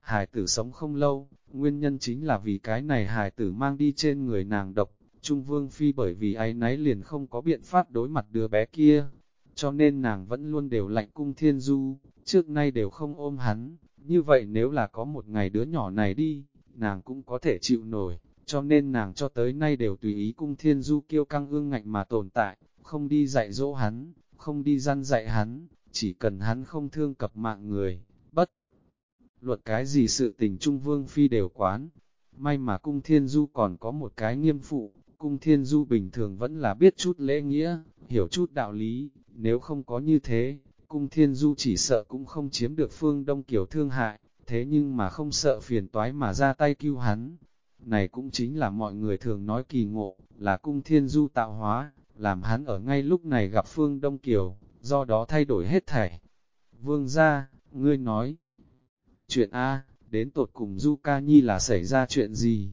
Hải tử sống không lâu, nguyên nhân chính là vì cái này hải tử mang đi trên người nàng độc, Trung Vương Phi bởi vì ấy nấy liền không có biện pháp đối mặt đứa bé kia, cho nên nàng vẫn luôn đều lạnh cung thiên du, trước nay đều không ôm hắn, như vậy nếu là có một ngày đứa nhỏ này đi, nàng cũng có thể chịu nổi, cho nên nàng cho tới nay đều tùy ý cung thiên du kiêu căng ương ngạnh mà tồn tại, không đi dạy dỗ hắn, không đi gian dạy hắn, chỉ cần hắn không thương cập mạng người, bất. Luật cái gì sự tình Trung Vương Phi đều quán, may mà cung thiên du còn có một cái nghiêm phụ, cung thiên du bình thường vẫn là biết chút lễ nghĩa, hiểu chút đạo lý, nếu không có như thế, cung thiên du chỉ sợ cũng không chiếm được phương đông kiểu thương hại, thế nhưng mà không sợ phiền toái mà ra tay cứu hắn. Này cũng chính là mọi người thường nói kỳ ngộ, là cung thiên du tạo hóa, làm hắn ở ngay lúc này gặp phương đông kiều, do đó thay đổi hết thảy. Vương ra, ngươi nói, chuyện A, đến tột cùng Du Ca Nhi là xảy ra chuyện gì?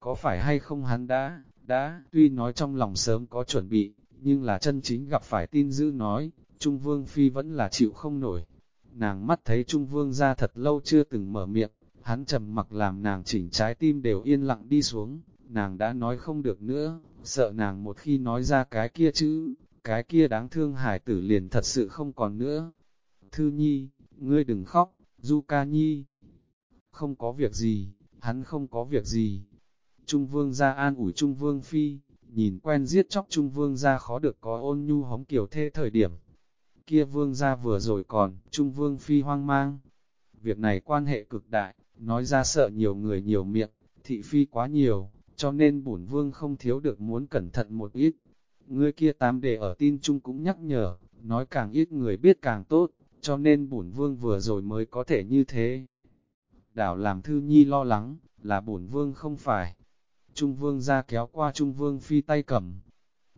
Có phải hay không hắn đã, đã, tuy nói trong lòng sớm có chuẩn bị, nhưng là chân chính gặp phải tin dữ nói, Trung Vương Phi vẫn là chịu không nổi. Nàng mắt thấy Trung Vương ra thật lâu chưa từng mở miệng, hắn trầm mặc làm nàng chỉnh trái tim đều yên lặng đi xuống, nàng đã nói không được nữa, sợ nàng một khi nói ra cái kia chữ, cái kia đáng thương hải tử liền thật sự không còn nữa. Thư Nhi, ngươi đừng khóc, Du Ca Nhi, không có việc gì, hắn không có việc gì. Trung Vương ra an ủi Trung Vương Phi, nhìn quen giết chóc Trung Vương ra khó được có ôn nhu hóng kiểu thê thời điểm, kia vương ra vừa rồi còn, trung vương phi hoang mang. Việc này quan hệ cực đại, nói ra sợ nhiều người nhiều miệng, thị phi quá nhiều, cho nên bổn vương không thiếu được muốn cẩn thận một ít. Ngươi kia tám đề ở tin chung cũng nhắc nhở, nói càng ít người biết càng tốt, cho nên bổn vương vừa rồi mới có thể như thế. Đảo làm thư nhi lo lắng, là bổn vương không phải. Trung vương ra kéo qua trung vương phi tay cầm.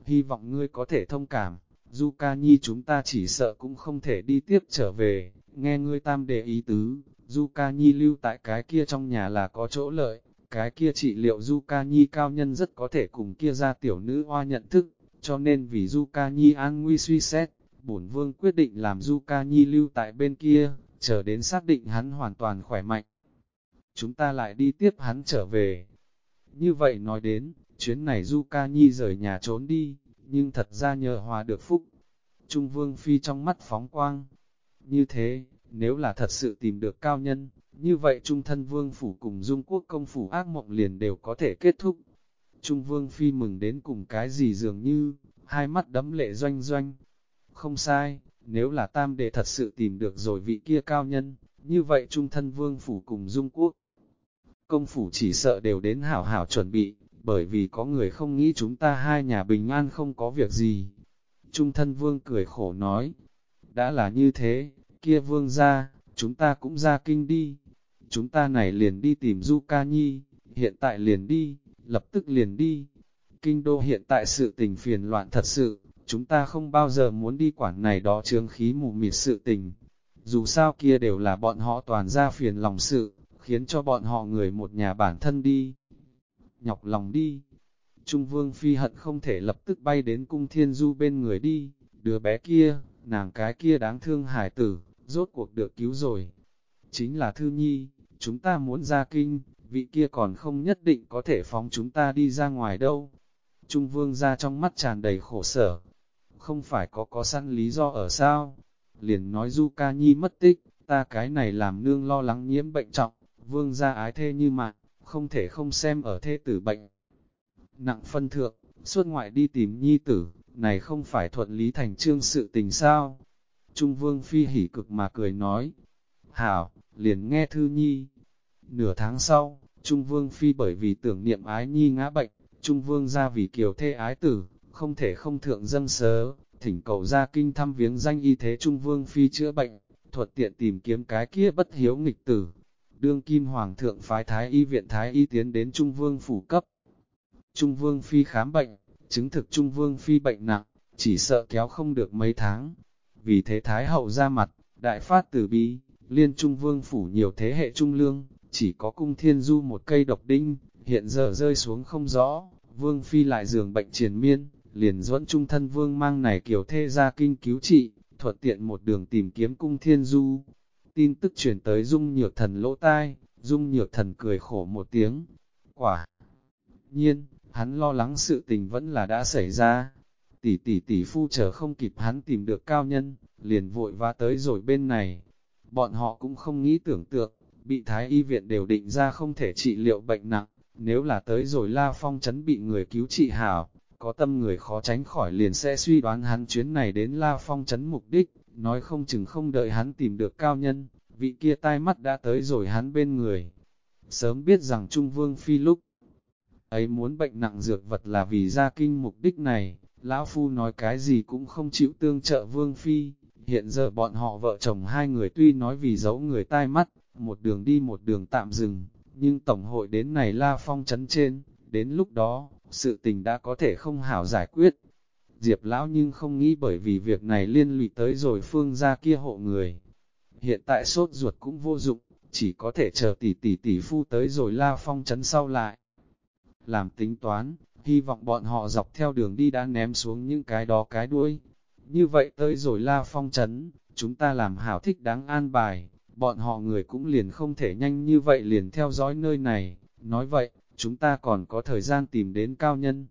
Hy vọng ngươi có thể thông cảm, Du ca nhi chúng ta chỉ sợ cũng không thể đi tiếp trở về, nghe ngươi tam đề ý tứ, Du ca nhi lưu tại cái kia trong nhà là có chỗ lợi, cái kia trị liệu Du ca nhi cao nhân rất có thể cùng kia ra tiểu nữ hoa nhận thức, cho nên vì Du ca nhi an nguy suy xét, bổn vương quyết định làm Du ca nhi lưu tại bên kia, chờ đến xác định hắn hoàn toàn khỏe mạnh. Chúng ta lại đi tiếp hắn trở về. Như vậy nói đến, chuyến này Du ca nhi rời nhà trốn đi, nhưng thật ra nhờ hòa được phúc. Trung Vương Phi trong mắt phóng quang. Như thế, nếu là thật sự tìm được cao nhân, như vậy Trung thân Vương Phủ cùng Dung Quốc công phủ ác mộng liền đều có thể kết thúc. Trung Vương Phi mừng đến cùng cái gì dường như, hai mắt đấm lệ doanh doanh. Không sai, nếu là tam đệ thật sự tìm được rồi vị kia cao nhân, như vậy Trung thân Vương Phủ cùng Dung Quốc. Công phủ chỉ sợ đều đến hảo hảo chuẩn bị, bởi vì có người không nghĩ chúng ta hai nhà bình an không có việc gì. Trung thân vương cười khổ nói, đã là như thế, kia vương ra, chúng ta cũng ra kinh đi. Chúng ta này liền đi tìm Du Ca Nhi, hiện tại liền đi, lập tức liền đi. Kinh đô hiện tại sự tình phiền loạn thật sự, chúng ta không bao giờ muốn đi quản này đó trương khí mù mịt sự tình. Dù sao kia đều là bọn họ toàn ra phiền lòng sự, khiến cho bọn họ người một nhà bản thân đi nhọc lòng đi. Trung Vương Phi hận không thể lập tức bay đến cung thiên du bên người đi, đứa bé kia, nàng cái kia đáng thương hải tử, rốt cuộc được cứu rồi. Chính là Thư Nhi, chúng ta muốn ra kinh, vị kia còn không nhất định có thể phóng chúng ta đi ra ngoài đâu. Trung Vương ra trong mắt tràn đầy khổ sở, không phải có có sẵn lý do ở sao, liền nói Du Ca Nhi mất tích, ta cái này làm nương lo lắng nhiễm bệnh trọng, vương gia ái thê như mạng, không thể không xem ở thê tử bệnh. Nặng phân thượng, suốt ngoại đi tìm nhi tử, này không phải thuận lý thành trương sự tình sao? Trung vương phi hỉ cực mà cười nói, hảo, liền nghe thư nhi. Nửa tháng sau, Trung vương phi bởi vì tưởng niệm ái nhi ngã bệnh, Trung vương ra vì kiều thê ái tử, không thể không thượng dâng sớ, thỉnh cầu ra kinh thăm viếng danh y thế Trung vương phi chữa bệnh, thuật tiện tìm kiếm cái kia bất hiếu nghịch tử. Đương kim hoàng thượng phái thái y viện thái y tiến đến Trung vương phủ cấp. Trung vương phi khám bệnh, chứng thực Trung vương phi bệnh nặng, chỉ sợ kéo không được mấy tháng. Vì thế thái hậu ra mặt, đại phát tử bi, liên Trung vương phủ nhiều thế hệ trung lương, chỉ có cung thiên du một cây độc đinh, hiện giờ rơi xuống không rõ, vương phi lại giường bệnh triền miên, liền dẫn trung thân vương mang này kiểu thê ra kinh cứu trị, thuận tiện một đường tìm kiếm cung thiên du. Tin tức truyền tới dung nhược thần lỗ tai, dung nhược thần cười khổ một tiếng. Quả! Nhiên, hắn lo lắng sự tình vẫn là đã xảy ra. Tỷ tỷ tỷ phu chờ không kịp hắn tìm được cao nhân, liền vội vã tới rồi bên này. Bọn họ cũng không nghĩ tưởng tượng, bị thái y viện đều định ra không thể trị liệu bệnh nặng, nếu là tới rồi la phong chấn bị người cứu trị hảo, có tâm người khó tránh khỏi liền sẽ suy đoán hắn chuyến này đến la phong chấn mục đích, nói không chừng không đợi hắn tìm được cao nhân, vị kia tai mắt đã tới rồi hắn bên người. Sớm biết rằng Trung Vương Phi lúc ấy muốn bệnh nặng dược vật là vì gia kinh mục đích này, Lão Phu nói cái gì cũng không chịu tương trợ Vương Phi, hiện giờ bọn họ vợ chồng hai người tuy nói vì giấu người tai mắt, một đường đi một đường tạm dừng, nhưng Tổng hội đến này La Phong chấn trên, đến lúc đó, sự tình đã có thể không hảo giải quyết. Diệp Lão nhưng không nghĩ bởi vì việc này liên lụy tới rồi phương ra kia hộ người. Hiện tại sốt ruột cũng vô dụng, chỉ có thể chờ tỷ tỷ tỷ phu tới rồi La Phong chấn sau lại. Làm tính toán, hy vọng bọn họ dọc theo đường đi đã ném xuống những cái đó cái đuôi. Như vậy tới rồi La Phong chấn, chúng ta làm hảo thích đáng an bài, bọn họ người cũng liền không thể nhanh như vậy liền theo dõi nơi này. Nói vậy, chúng ta còn có thời gian tìm đến cao nhân.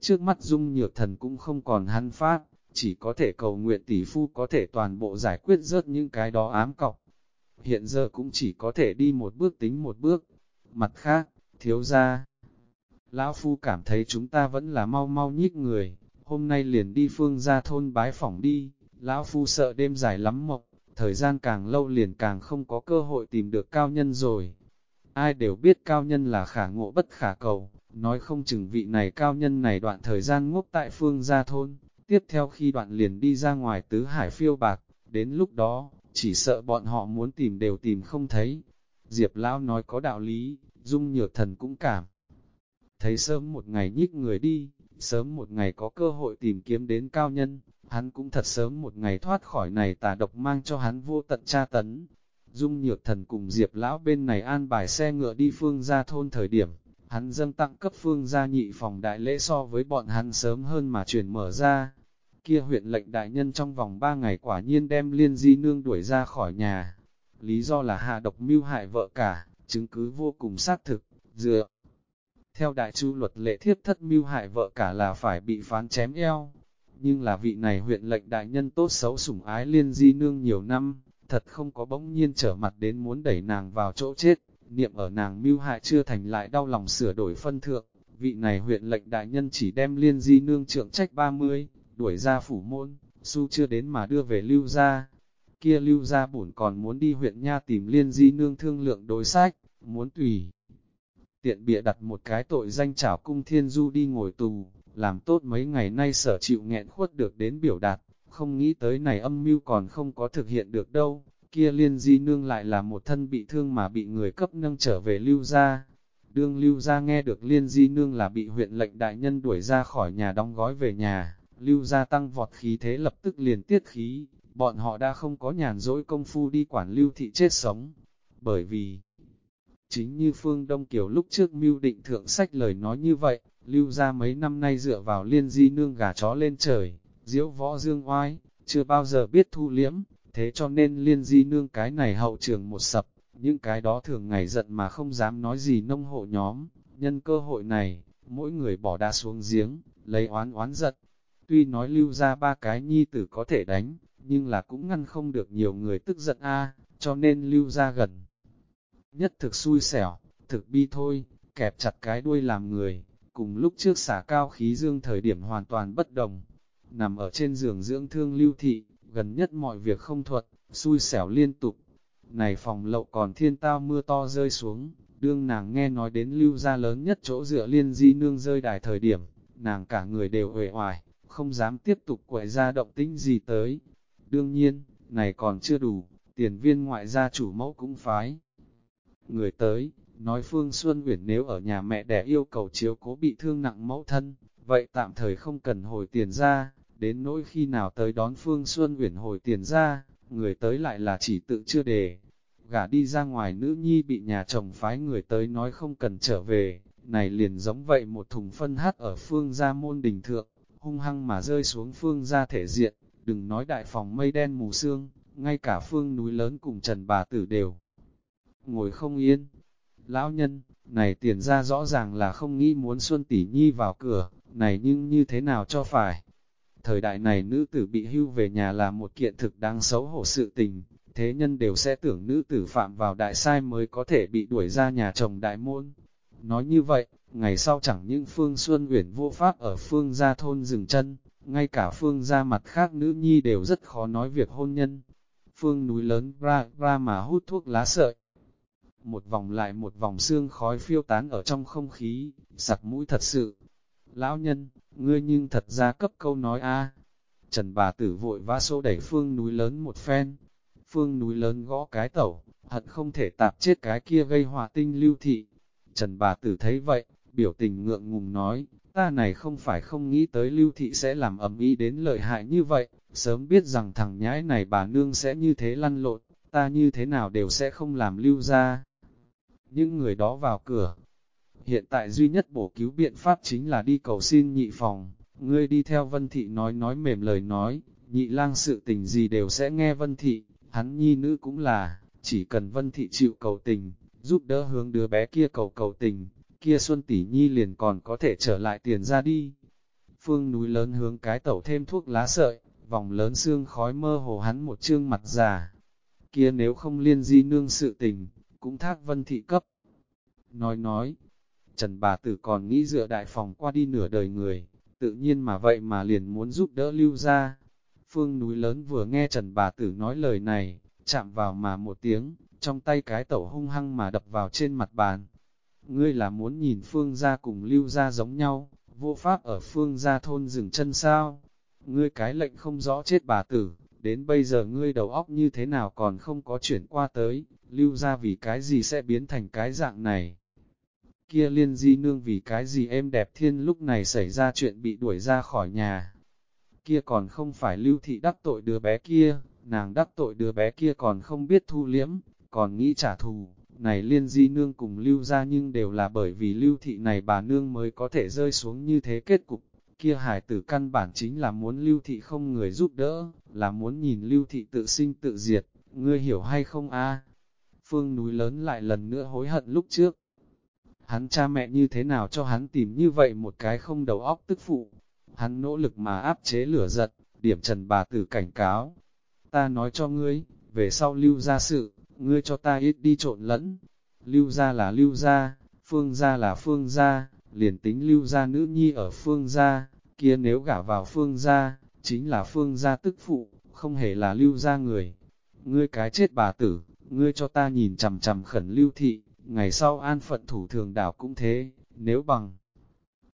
Trước mắt dung nhược thần cũng không còn hắn phát, chỉ có thể cầu nguyện tỷ phu có thể toàn bộ giải quyết rớt những cái đó ám cọc. Hiện giờ cũng chỉ có thể đi một bước tính một bước. Mặt khác, thiếu ra. Lão Phu cảm thấy chúng ta vẫn là mau mau nhích người, hôm nay liền đi phương ra thôn bái phỏng đi. Lão Phu sợ đêm dài lắm mộc thời gian càng lâu liền càng không có cơ hội tìm được cao nhân rồi. Ai đều biết cao nhân là khả ngộ bất khả cầu, nói không chừng vị này cao nhân này đoạn thời gian ngốc tại phương gia thôn, tiếp theo khi đoạn liền đi ra ngoài tứ hải phiêu bạc, đến lúc đó, chỉ sợ bọn họ muốn tìm đều tìm không thấy. Diệp Lão nói có đạo lý, dung nhược thần cũng cảm. Thấy sớm một ngày nhích người đi, sớm một ngày có cơ hội tìm kiếm đến cao nhân, hắn cũng thật sớm một ngày thoát khỏi này tà độc mang cho hắn vô tận tra tấn. Dung nhược thần cùng Diệp lão bên này an bài xe ngựa đi phương ra thôn thời điểm, hắn dâng tặng cấp phương gia nhị phòng đại lễ so với bọn hắn sớm hơn mà chuyển mở ra. Kia huyện lệnh đại nhân trong vòng 3 ngày quả nhiên đem liên di nương đuổi ra khỏi nhà. Lý do là hạ độc mưu hại vợ cả, chứng cứ vô cùng xác thực, dựa. Theo đại chu luật lệ thiết thất mưu hại vợ cả là phải bị phán chém eo, nhưng là vị này huyện lệnh đại nhân tốt xấu sủng ái liên di nương nhiều năm, thật không có bỗng nhiên trở mặt đến muốn đẩy nàng vào chỗ chết, niệm ở nàng mưu hại chưa thành lại đau lòng sửa đổi phân thượng, vị này huyện lệnh đại nhân chỉ đem liên di nương trượng trách 30, đuổi ra phủ môn, su chưa đến mà đưa về lưu gia. Kia lưu gia bổn còn muốn đi huyện nha tìm liên di nương thương lượng đối sách, muốn tùy. Tiện bịa đặt một cái tội danh trảo cung thiên du đi ngồi tù, làm tốt mấy ngày nay sở chịu nghẹn khuất được đến biểu đạt, không nghĩ tới này âm mưu còn không có thực hiện được đâu, kia liên di nương lại là một thân bị thương mà bị người cấp nâng trở về lưu gia. Đương lưu gia nghe được liên di nương là bị huyện lệnh đại nhân đuổi ra khỏi nhà đóng gói về nhà, lưu gia tăng vọt khí thế lập tức liền tiết khí, bọn họ đã không có nhàn dỗi công phu đi quản lưu thị chết sống, bởi vì chính như phương Đông Kiều lúc trước mưu định thượng sách lời nói như vậy, lưu gia mấy năm nay dựa vào liên di nương gà chó lên trời, diễu võ dương oai, chưa bao giờ biết thu liễm, thế cho nên liên di nương cái này hậu trường một sập, những cái đó thường ngày giận mà không dám nói gì nông hộ nhóm, nhân cơ hội này, mỗi người bỏ đa xuống giếng, lấy oán oán giận. Tuy nói lưu ra ba cái nhi tử có thể đánh, nhưng là cũng ngăn không được nhiều người tức giận a cho nên lưu ra gần. Nhất thực xui xẻo, thực bi thôi, kẹp chặt cái đuôi làm người, cùng lúc trước xả cao khí dương thời điểm hoàn toàn bất đồng. Nằm ở trên giường dưỡng thương lưu thị, gần nhất mọi việc không thuật, xui xẻo liên tục. Này phòng lậu còn thiên tao mưa to rơi xuống, đương nàng nghe nói đến lưu gia lớn nhất chỗ dựa liên di nương rơi đài thời điểm, nàng cả người đều uể hoài, không dám tiếp tục quậy ra động tĩnh gì tới. Đương nhiên, này còn chưa đủ, tiền viên ngoại gia chủ mẫu cũng phái. Người tới, nói Phương Xuân Uyển nếu ở nhà mẹ đẻ yêu cầu chiếu cố bị thương nặng mẫu thân, vậy tạm thời không cần hồi tiền ra, đến nỗi khi nào tới đón Phương Xuân Uyển hồi tiền ra, người tới lại là chỉ tự chưa đề. Gả đi ra ngoài nữ nhi bị nhà chồng phái người tới nói không cần trở về, này liền giống vậy một thùng phân hát ở phương gia môn đình thượng, hung hăng mà rơi xuống phương gia thể diện, đừng nói đại phòng mây đen mù sương, ngay cả phương núi lớn cùng trần bà tử đều. Ngồi không yên, lão nhân, này tiền ra rõ ràng là không nghĩ muốn Xuân Tỷ Nhi vào cửa, này nhưng như thế nào cho phải. Thời đại này nữ tử bị hưu về nhà là một kiện thực đáng xấu hổ sự tình, thế nhân đều sẽ tưởng nữ tử phạm vào đại sai mới có thể bị đuổi ra nhà chồng đại môn. Nói như vậy, ngày sau chẳng những Phương Xuân Uyển vô pháp ở Phương gia thôn dừng chân, ngay cả Phương gia mặt khác nữ nhi đều rất khó nói việc hôn nhân. Phương núi lớn ra ra mà hút thuốc lá sợi. Một vòng lại một vòng xương khói phiêu tán ở trong không khí, sặc mũi thật sự. Lão nhân, ngươi nhưng thật ra cấp câu nói a Trần bà tử vội vã xô đẩy phương núi lớn một phen. Phương núi lớn gõ cái tẩu, hận không thể tạp chết cái kia gây hòa tinh lưu thị. Trần bà tử thấy vậy, biểu tình ngượng ngùng nói, ta này không phải không nghĩ tới lưu thị sẽ làm ầm ĩ đến lợi hại như vậy, sớm biết rằng thằng nhãi này bà nương sẽ như thế lăn lộn, ta như thế nào đều sẽ không làm lưu ra. Những người đó vào cửa, hiện tại duy nhất bổ cứu biện pháp chính là đi cầu xin nhị phòng, ngươi đi theo vân thị nói nói mềm lời nói, nhị lang sự tình gì đều sẽ nghe vân thị, hắn nhi nữ cũng là, chỉ cần vân thị chịu cầu tình, giúp đỡ hướng đứa bé kia cầu cầu tình, kia Xuân Tỷ Nhi liền còn có thể trở lại tiền ra đi. Phương núi lớn hướng cái tẩu thêm thuốc lá sợi, vòng lớn xương khói mơ hồ hắn một trương mặt già. Kia nếu không liên di nương sự tình, cũng thác vân thị cấp. Nói nói, Trần bà tử còn nghĩ dựa đại phòng qua đi nửa đời người, tự nhiên mà vậy mà liền muốn giúp đỡ lưu ra. Phương núi lớn vừa nghe Trần bà tử nói lời này, chạm vào mà một tiếng, trong tay cái tẩu hung hăng mà đập vào trên mặt bàn. Ngươi là muốn nhìn phương gia cùng lưu gia giống nhau, vô pháp ở phương gia thôn dừng chân sao? Ngươi cái lệnh không rõ chết bà tử, đến bây giờ ngươi đầu óc như thế nào còn không có chuyển qua tới, lưu gia vì cái gì sẽ biến thành cái dạng này? Kia liên di nương vì cái gì em đẹp thiên lúc này xảy ra chuyện bị đuổi ra khỏi nhà. Kia còn không phải lưu thị đắc tội đứa bé kia, nàng đắc tội đứa bé kia còn không biết thu liếm, còn nghĩ trả thù, này liên di nương cùng lưu ra nhưng đều là bởi vì lưu thị này bà nương mới có thể rơi xuống như thế kết cục, kia hải tử căn bản chính là muốn lưu thị không người giúp đỡ, là muốn nhìn lưu thị tự sinh tự diệt, ngươi hiểu hay không a? Phương núi lớn lại lần nữa hối hận lúc trước. Hắn cha mẹ như thế nào cho hắn tìm như vậy một cái không đầu óc tức phụ. Hắn nỗ lực mà áp chế lửa giật, điểm trần bà tử cảnh cáo. Ta nói cho ngươi, về sau lưu ra sự, ngươi cho ta ít đi trộn lẫn. Lưu gia là lưu gia, phương gia là phương gia, liền tính lưu gia nữ nhi ở phương gia, kia nếu gả vào phương gia, chính là phương gia tức phụ, không hề là lưu gia người. Ngươi cái chết bà tử, ngươi cho ta nhìn chằm chằm khẩn lưu thị, ngày sau an phận thủ thường đảo cũng thế, nếu bằng.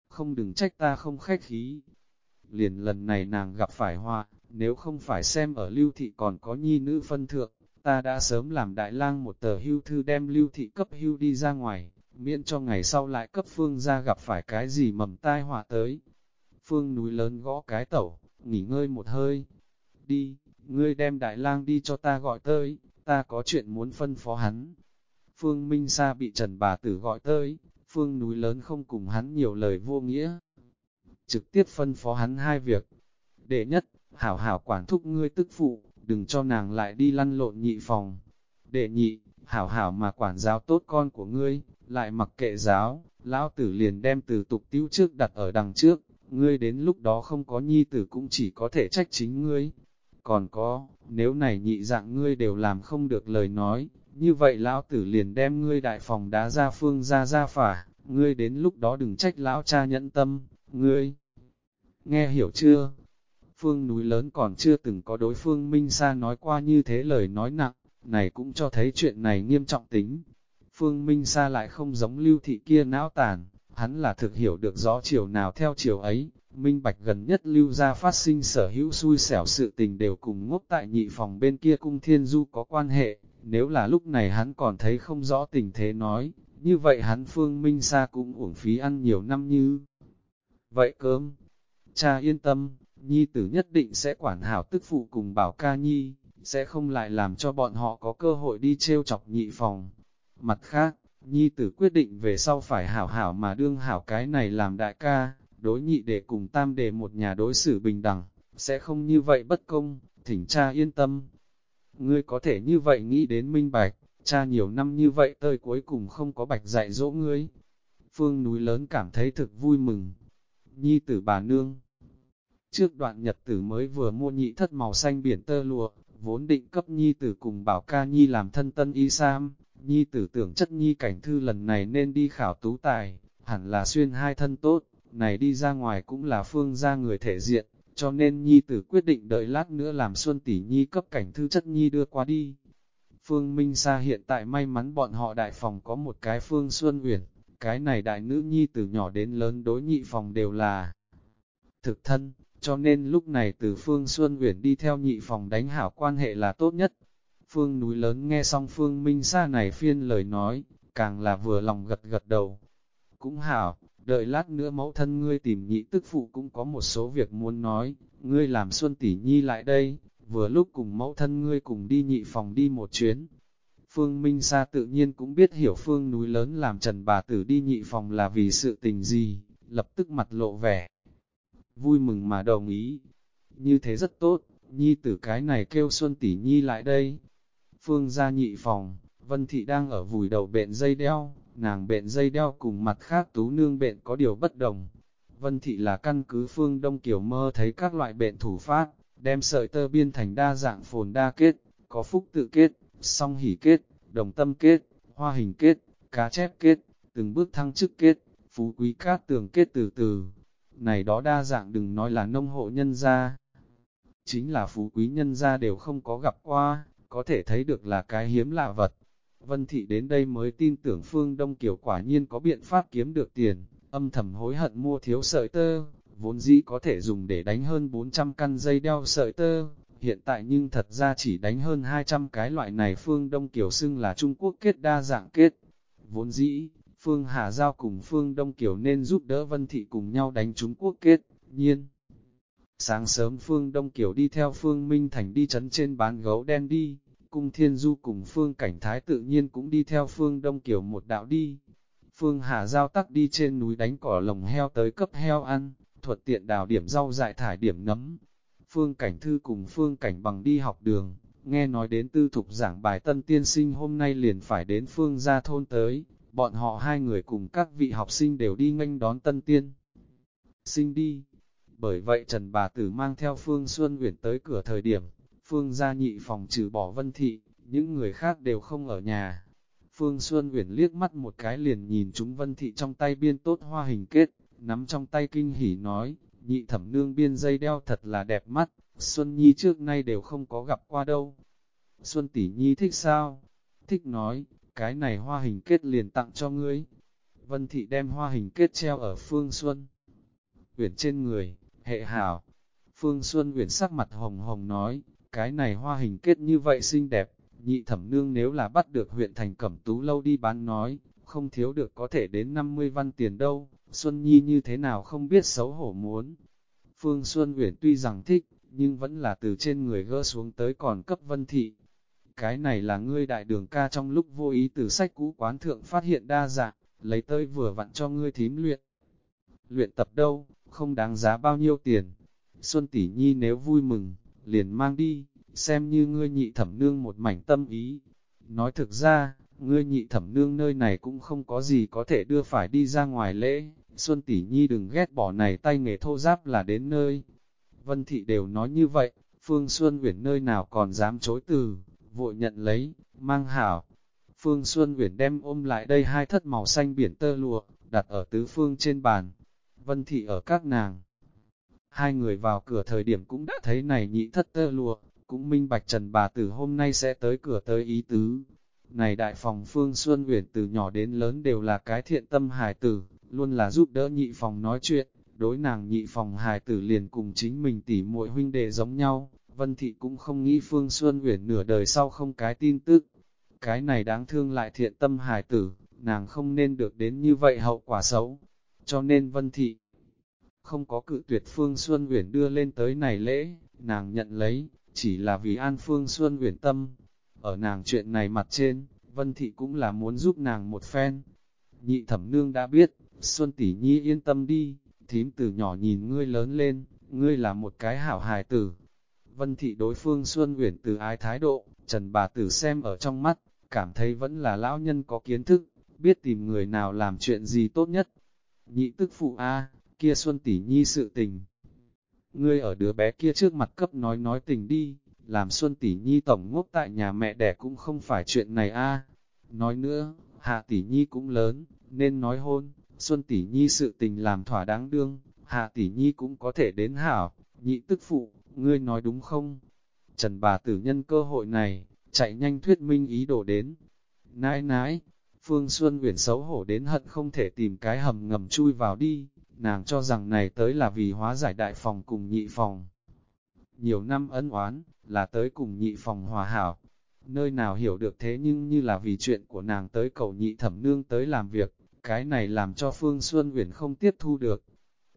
Không đừng trách ta không khách khí. Liền lần này nàng gặp phải hoa, nếu không phải xem ở lưu thị còn có nhi nữ phân thượng, ta đã sớm làm đại lang một tờ hưu thư đem lưu thị cấp hưu đi ra ngoài, miễn cho ngày sau lại cấp phương ra gặp phải cái gì mầm tai họa tới. Phương núi lớn gõ cái tẩu, nghỉ ngơi một hơi. Đi, ngươi đem đại lang đi cho ta gọi tới, ta có chuyện muốn phân phó hắn. Phương Minh Sa bị Trần Bà Tử gọi tới, Phương núi lớn không cùng hắn nhiều lời vô nghĩa. Trực tiếp phân phó hắn hai việc. Đệ nhất, hảo hảo quản thúc ngươi tức phụ, đừng cho nàng lại đi lăn lộn nhị phòng. Đệ nhị, hảo hảo mà quản giáo tốt con của ngươi, lại mặc kệ giáo, lão tử liền đem từ tục tiêu trước đặt ở đằng trước, ngươi đến lúc đó không có nhi tử cũng chỉ có thể trách chính ngươi. Còn có, nếu này nhị dạng ngươi đều làm không được lời nói, như vậy lão tử liền đem ngươi đại phòng đá ra phương ra ra phả, ngươi đến lúc đó đừng trách lão cha nhẫn tâm, ngươi. Nghe hiểu chưa? Phương núi lớn còn chưa từng có đối phương Minh Sa nói qua như thế lời nói nặng, này cũng cho thấy chuyện này nghiêm trọng tính. Phương Minh Sa lại không giống lưu thị kia não tàn, hắn là thực hiểu được rõ chiều nào theo chiều ấy, minh bạch gần nhất lưu ra phát sinh sở hữu xui xẻo sự tình đều cùng ngốc tại nhị phòng bên kia cung thiên du có quan hệ, nếu là lúc này hắn còn thấy không rõ tình thế nói, như vậy hắn Phương Minh Sa cũng uổng phí ăn nhiều năm như. Vậy cơm, cha yên tâm, Nhi tử nhất định sẽ quản hảo tức phụ cùng bảo ca Nhi, sẽ không lại làm cho bọn họ có cơ hội đi trêu chọc nhị phòng. Mặt khác, Nhi tử quyết định về sau phải hảo hảo mà đương hảo cái này làm đại ca, đối nhị để cùng tam để một nhà đối xử bình đẳng, sẽ không như vậy bất công, thỉnh cha yên tâm. Ngươi có thể như vậy nghĩ đến minh bạch, cha nhiều năm như vậy tới cuối cùng không có bạch dạy dỗ ngươi. Phương núi lớn cảm thấy thực vui mừng. Nhi tử bà nương. Trước đoạn nhật tử mới vừa mua nhị thất màu xanh biển tơ lụa, vốn định cấp nhi tử cùng bảo ca nhi làm thân tân y sam, nhi tử tưởng chất nhi cảnh thư lần này nên đi khảo tú tài, hẳn là xuyên hai thân tốt, này đi ra ngoài cũng là phương ra người thể diện, cho nên nhi tử quyết định đợi lát nữa làm xuân tỷ nhi cấp cảnh thư chất nhi đưa qua đi. Phương Minh Sa hiện tại may mắn bọn họ đại phòng có một cái Phương Xuân Uyển, cái này đại nữ nhi từ nhỏ đến lớn đối nhị phòng đều là thực thân, cho nên lúc này từ Phương Xuân Uyển đi theo nhị phòng đánh hảo quan hệ là tốt nhất. Phương núi lớn nghe xong Phương Minh Sa này phiên lời nói, càng là vừa lòng gật gật đầu. Cũng hảo, đợi lát nữa mẫu thân ngươi tìm nhị tức phụ cũng có một số việc muốn nói, ngươi làm Xuân Tỷ Nhi lại đây, vừa lúc cùng mẫu thân ngươi cùng đi nhị phòng đi một chuyến. Phương Minh Sa tự nhiên cũng biết hiểu phương núi lớn làm trần bà tử đi nhị phòng là vì sự tình gì, lập tức mặt lộ vẻ. Vui mừng mà đồng ý. Như thế rất tốt, nhi tử cái này kêu Xuân Tỷ Nhi lại đây. Phương ra nhị phòng, Vân Thị đang ở vùi đầu bện dây đeo, nàng bện dây đeo cùng mặt khác tú nương bện có điều bất đồng. Vân Thị là căn cứ phương Đông Kiều mơ thấy các loại bện thủ phát, đem sợi tơ biên thành đa dạng phồn đa kết, có phúc tự kết, song hỉ kết, đồng tâm kết, hoa hình kết, cá chép kết, từng bước thăng chức kết, phú quý cát tường kết từ từ. Này đó đa dạng đừng nói là nông hộ nhân gia, chính là phú quý nhân gia đều không có gặp qua, có thể thấy được là cái hiếm lạ vật. Vân Thị đến đây mới tin tưởng Phương Đông Kiều quả nhiên có biện pháp kiếm được tiền, âm thầm hối hận mua thiếu sợi tơ, vốn dĩ có thể dùng để đánh hơn 400 căn dây đeo sợi tơ, hiện tại nhưng thật ra chỉ đánh hơn 200 cái loại này Phương Đông Kiều xưng là Trung Quốc kết đa dạng kết. Vốn dĩ, Phương Hà Giao cùng Phương Đông Kiều nên giúp đỡ Vân Thị cùng nhau đánh Trung Quốc kết, nhiên. Sáng sớm Phương Đông Kiều đi theo Phương Minh Thành đi chấn trên bán gấu đen đi, cung Thiên Du cùng Phương Cảnh Thái tự nhiên cũng đi theo Phương Đông kiểu một đạo đi. Phương Hà Giao tắc đi trên núi đánh cỏ lồng heo tới cấp heo ăn, thuật tiện đào điểm rau dại thải điểm nấm. Phương Cảnh Thư cùng Phương Cảnh Bằng đi học đường, nghe nói đến tư thục giảng bài tân tiên sinh hôm nay liền phải đến Phương gia thôn tới, bọn họ hai người cùng các vị học sinh đều đi nghênh đón tân tiên. Sinh đi. Bởi vậy Trần Bà Tử mang theo Phương Xuân Uyển tới cửa thời điểm, Phương gia nhị phòng trừ bỏ vân thị, những người khác đều không ở nhà. Phương Xuân Uyển liếc mắt một cái liền nhìn chúng vân thị trong tay biên tốt hoa hình kết, nắm trong tay kinh hỉ nói, nhị thẩm nương biên dây đeo thật là đẹp mắt, Xuân Nhi trước nay đều không có gặp qua đâu. Xuân tỷ nhi thích sao? Thích nói, cái này hoa hình kết liền tặng cho ngươi. Vân thị đem hoa hình kết treo ở Phương Xuân. Uyển trên người, hệ hảo. Phương Xuân Uyển sắc mặt hồng hồng nói, cái này hoa hình kết như vậy xinh đẹp, nhị thẩm nương nếu là bắt được huyện thành cẩm tú lâu đi bán nói, không thiếu được có thể đến 50 văn tiền đâu, Xuân Nhi như thế nào không biết xấu hổ muốn. Phương Xuân Uyển tuy rằng thích, nhưng vẫn là từ trên người gỡ xuống tới còn cấp vân thị. Cái này là ngươi đại đường ca trong lúc vô ý từ sách cũ quán thượng phát hiện đa dạng, lấy tới vừa vặn cho ngươi thím luyện. Luyện tập đâu, không đáng giá bao nhiêu tiền. Xuân tỷ nhi nếu vui mừng, liền mang đi, xem như ngươi nhị thẩm nương một mảnh tâm ý. Nói thực ra, ngươi nhị thẩm nương nơi này cũng không có gì có thể đưa phải đi ra ngoài lễ, Xuân Tỷ Nhi đừng ghét bỏ này tay nghề thô giáp là đến nơi. Vân Thị đều nói như vậy, Phương Xuân Uyển nơi nào còn dám chối từ, vội nhận lấy, mang hảo. Phương Xuân Uyển đem ôm lại đây hai thất màu xanh biển tơ lụa, đặt ở tứ phương trên bàn. Vân Thị ở các nàng. Hai người vào cửa thời điểm cũng đã thấy này nhị thất tơ lụa, cũng minh bạch Trần bà tử hôm nay sẽ tới cửa tới ý tứ. Này đại phòng Phương Xuân Uyển từ nhỏ đến lớn đều là cái thiện tâm hài tử, luôn là giúp đỡ nhị phòng nói chuyện, đối nàng nhị phòng hài tử liền cùng chính mình tỉ muội huynh đệ giống nhau, Vân Thị cũng không nghĩ Phương Xuân Uyển nửa đời sau không cái tin tức. Cái này đáng thương lại thiện tâm hài tử, nàng không nên được đến như vậy hậu quả xấu. Cho nên Vân Thị không có cự tuyệt Phương Xuân Uyển đưa lên tới này lễ, nàng nhận lấy, chỉ là vì an Phương Xuân Uyển tâm. Ở nàng chuyện này mặt trên, Vân Thị cũng là muốn giúp nàng một phen. Nhị thẩm nương đã biết, Xuân Tỷ Nhi yên tâm đi, thím từ nhỏ nhìn ngươi lớn lên, ngươi là một cái hảo hài tử. Vân Thị đối phương Xuân Uyển từ ái thái độ, Trần bà tử xem ở trong mắt, cảm thấy vẫn là lão nhân có kiến thức, biết tìm người nào làm chuyện gì tốt nhất. Nhị tức phụ A, kia Xuân Tỷ Nhi sự tình. Ngươi ở đứa bé kia trước mặt cấp nói nói tình đi, làm Xuân Tỷ Nhi tổng ngốc tại nhà mẹ đẻ cũng không phải chuyện này a. Nói nữa, Hạ Tỷ Nhi cũng lớn, nên nói hôn, Xuân Tỷ Nhi sự tình làm thỏa đáng đương, Hạ Tỷ Nhi cũng có thể đến hảo, nhị tức phụ, ngươi nói đúng không? Trần bà tử nhân cơ hội này, chạy nhanh thuyết minh ý đồ đến. Nãi nãi, Phương Xuân Uyển xấu hổ đến hận không thể tìm cái hầm ngầm chui vào đi, nàng cho rằng này tới là vì hóa giải đại phòng cùng nhị phòng. Nhiều năm ân oán, là tới cùng nhị phòng hòa hảo. Nơi nào hiểu được thế nhưng như là vì chuyện của nàng tới cầu nhị thẩm nương tới làm việc, cái này làm cho Phương Xuân Uyển không tiếp thu được.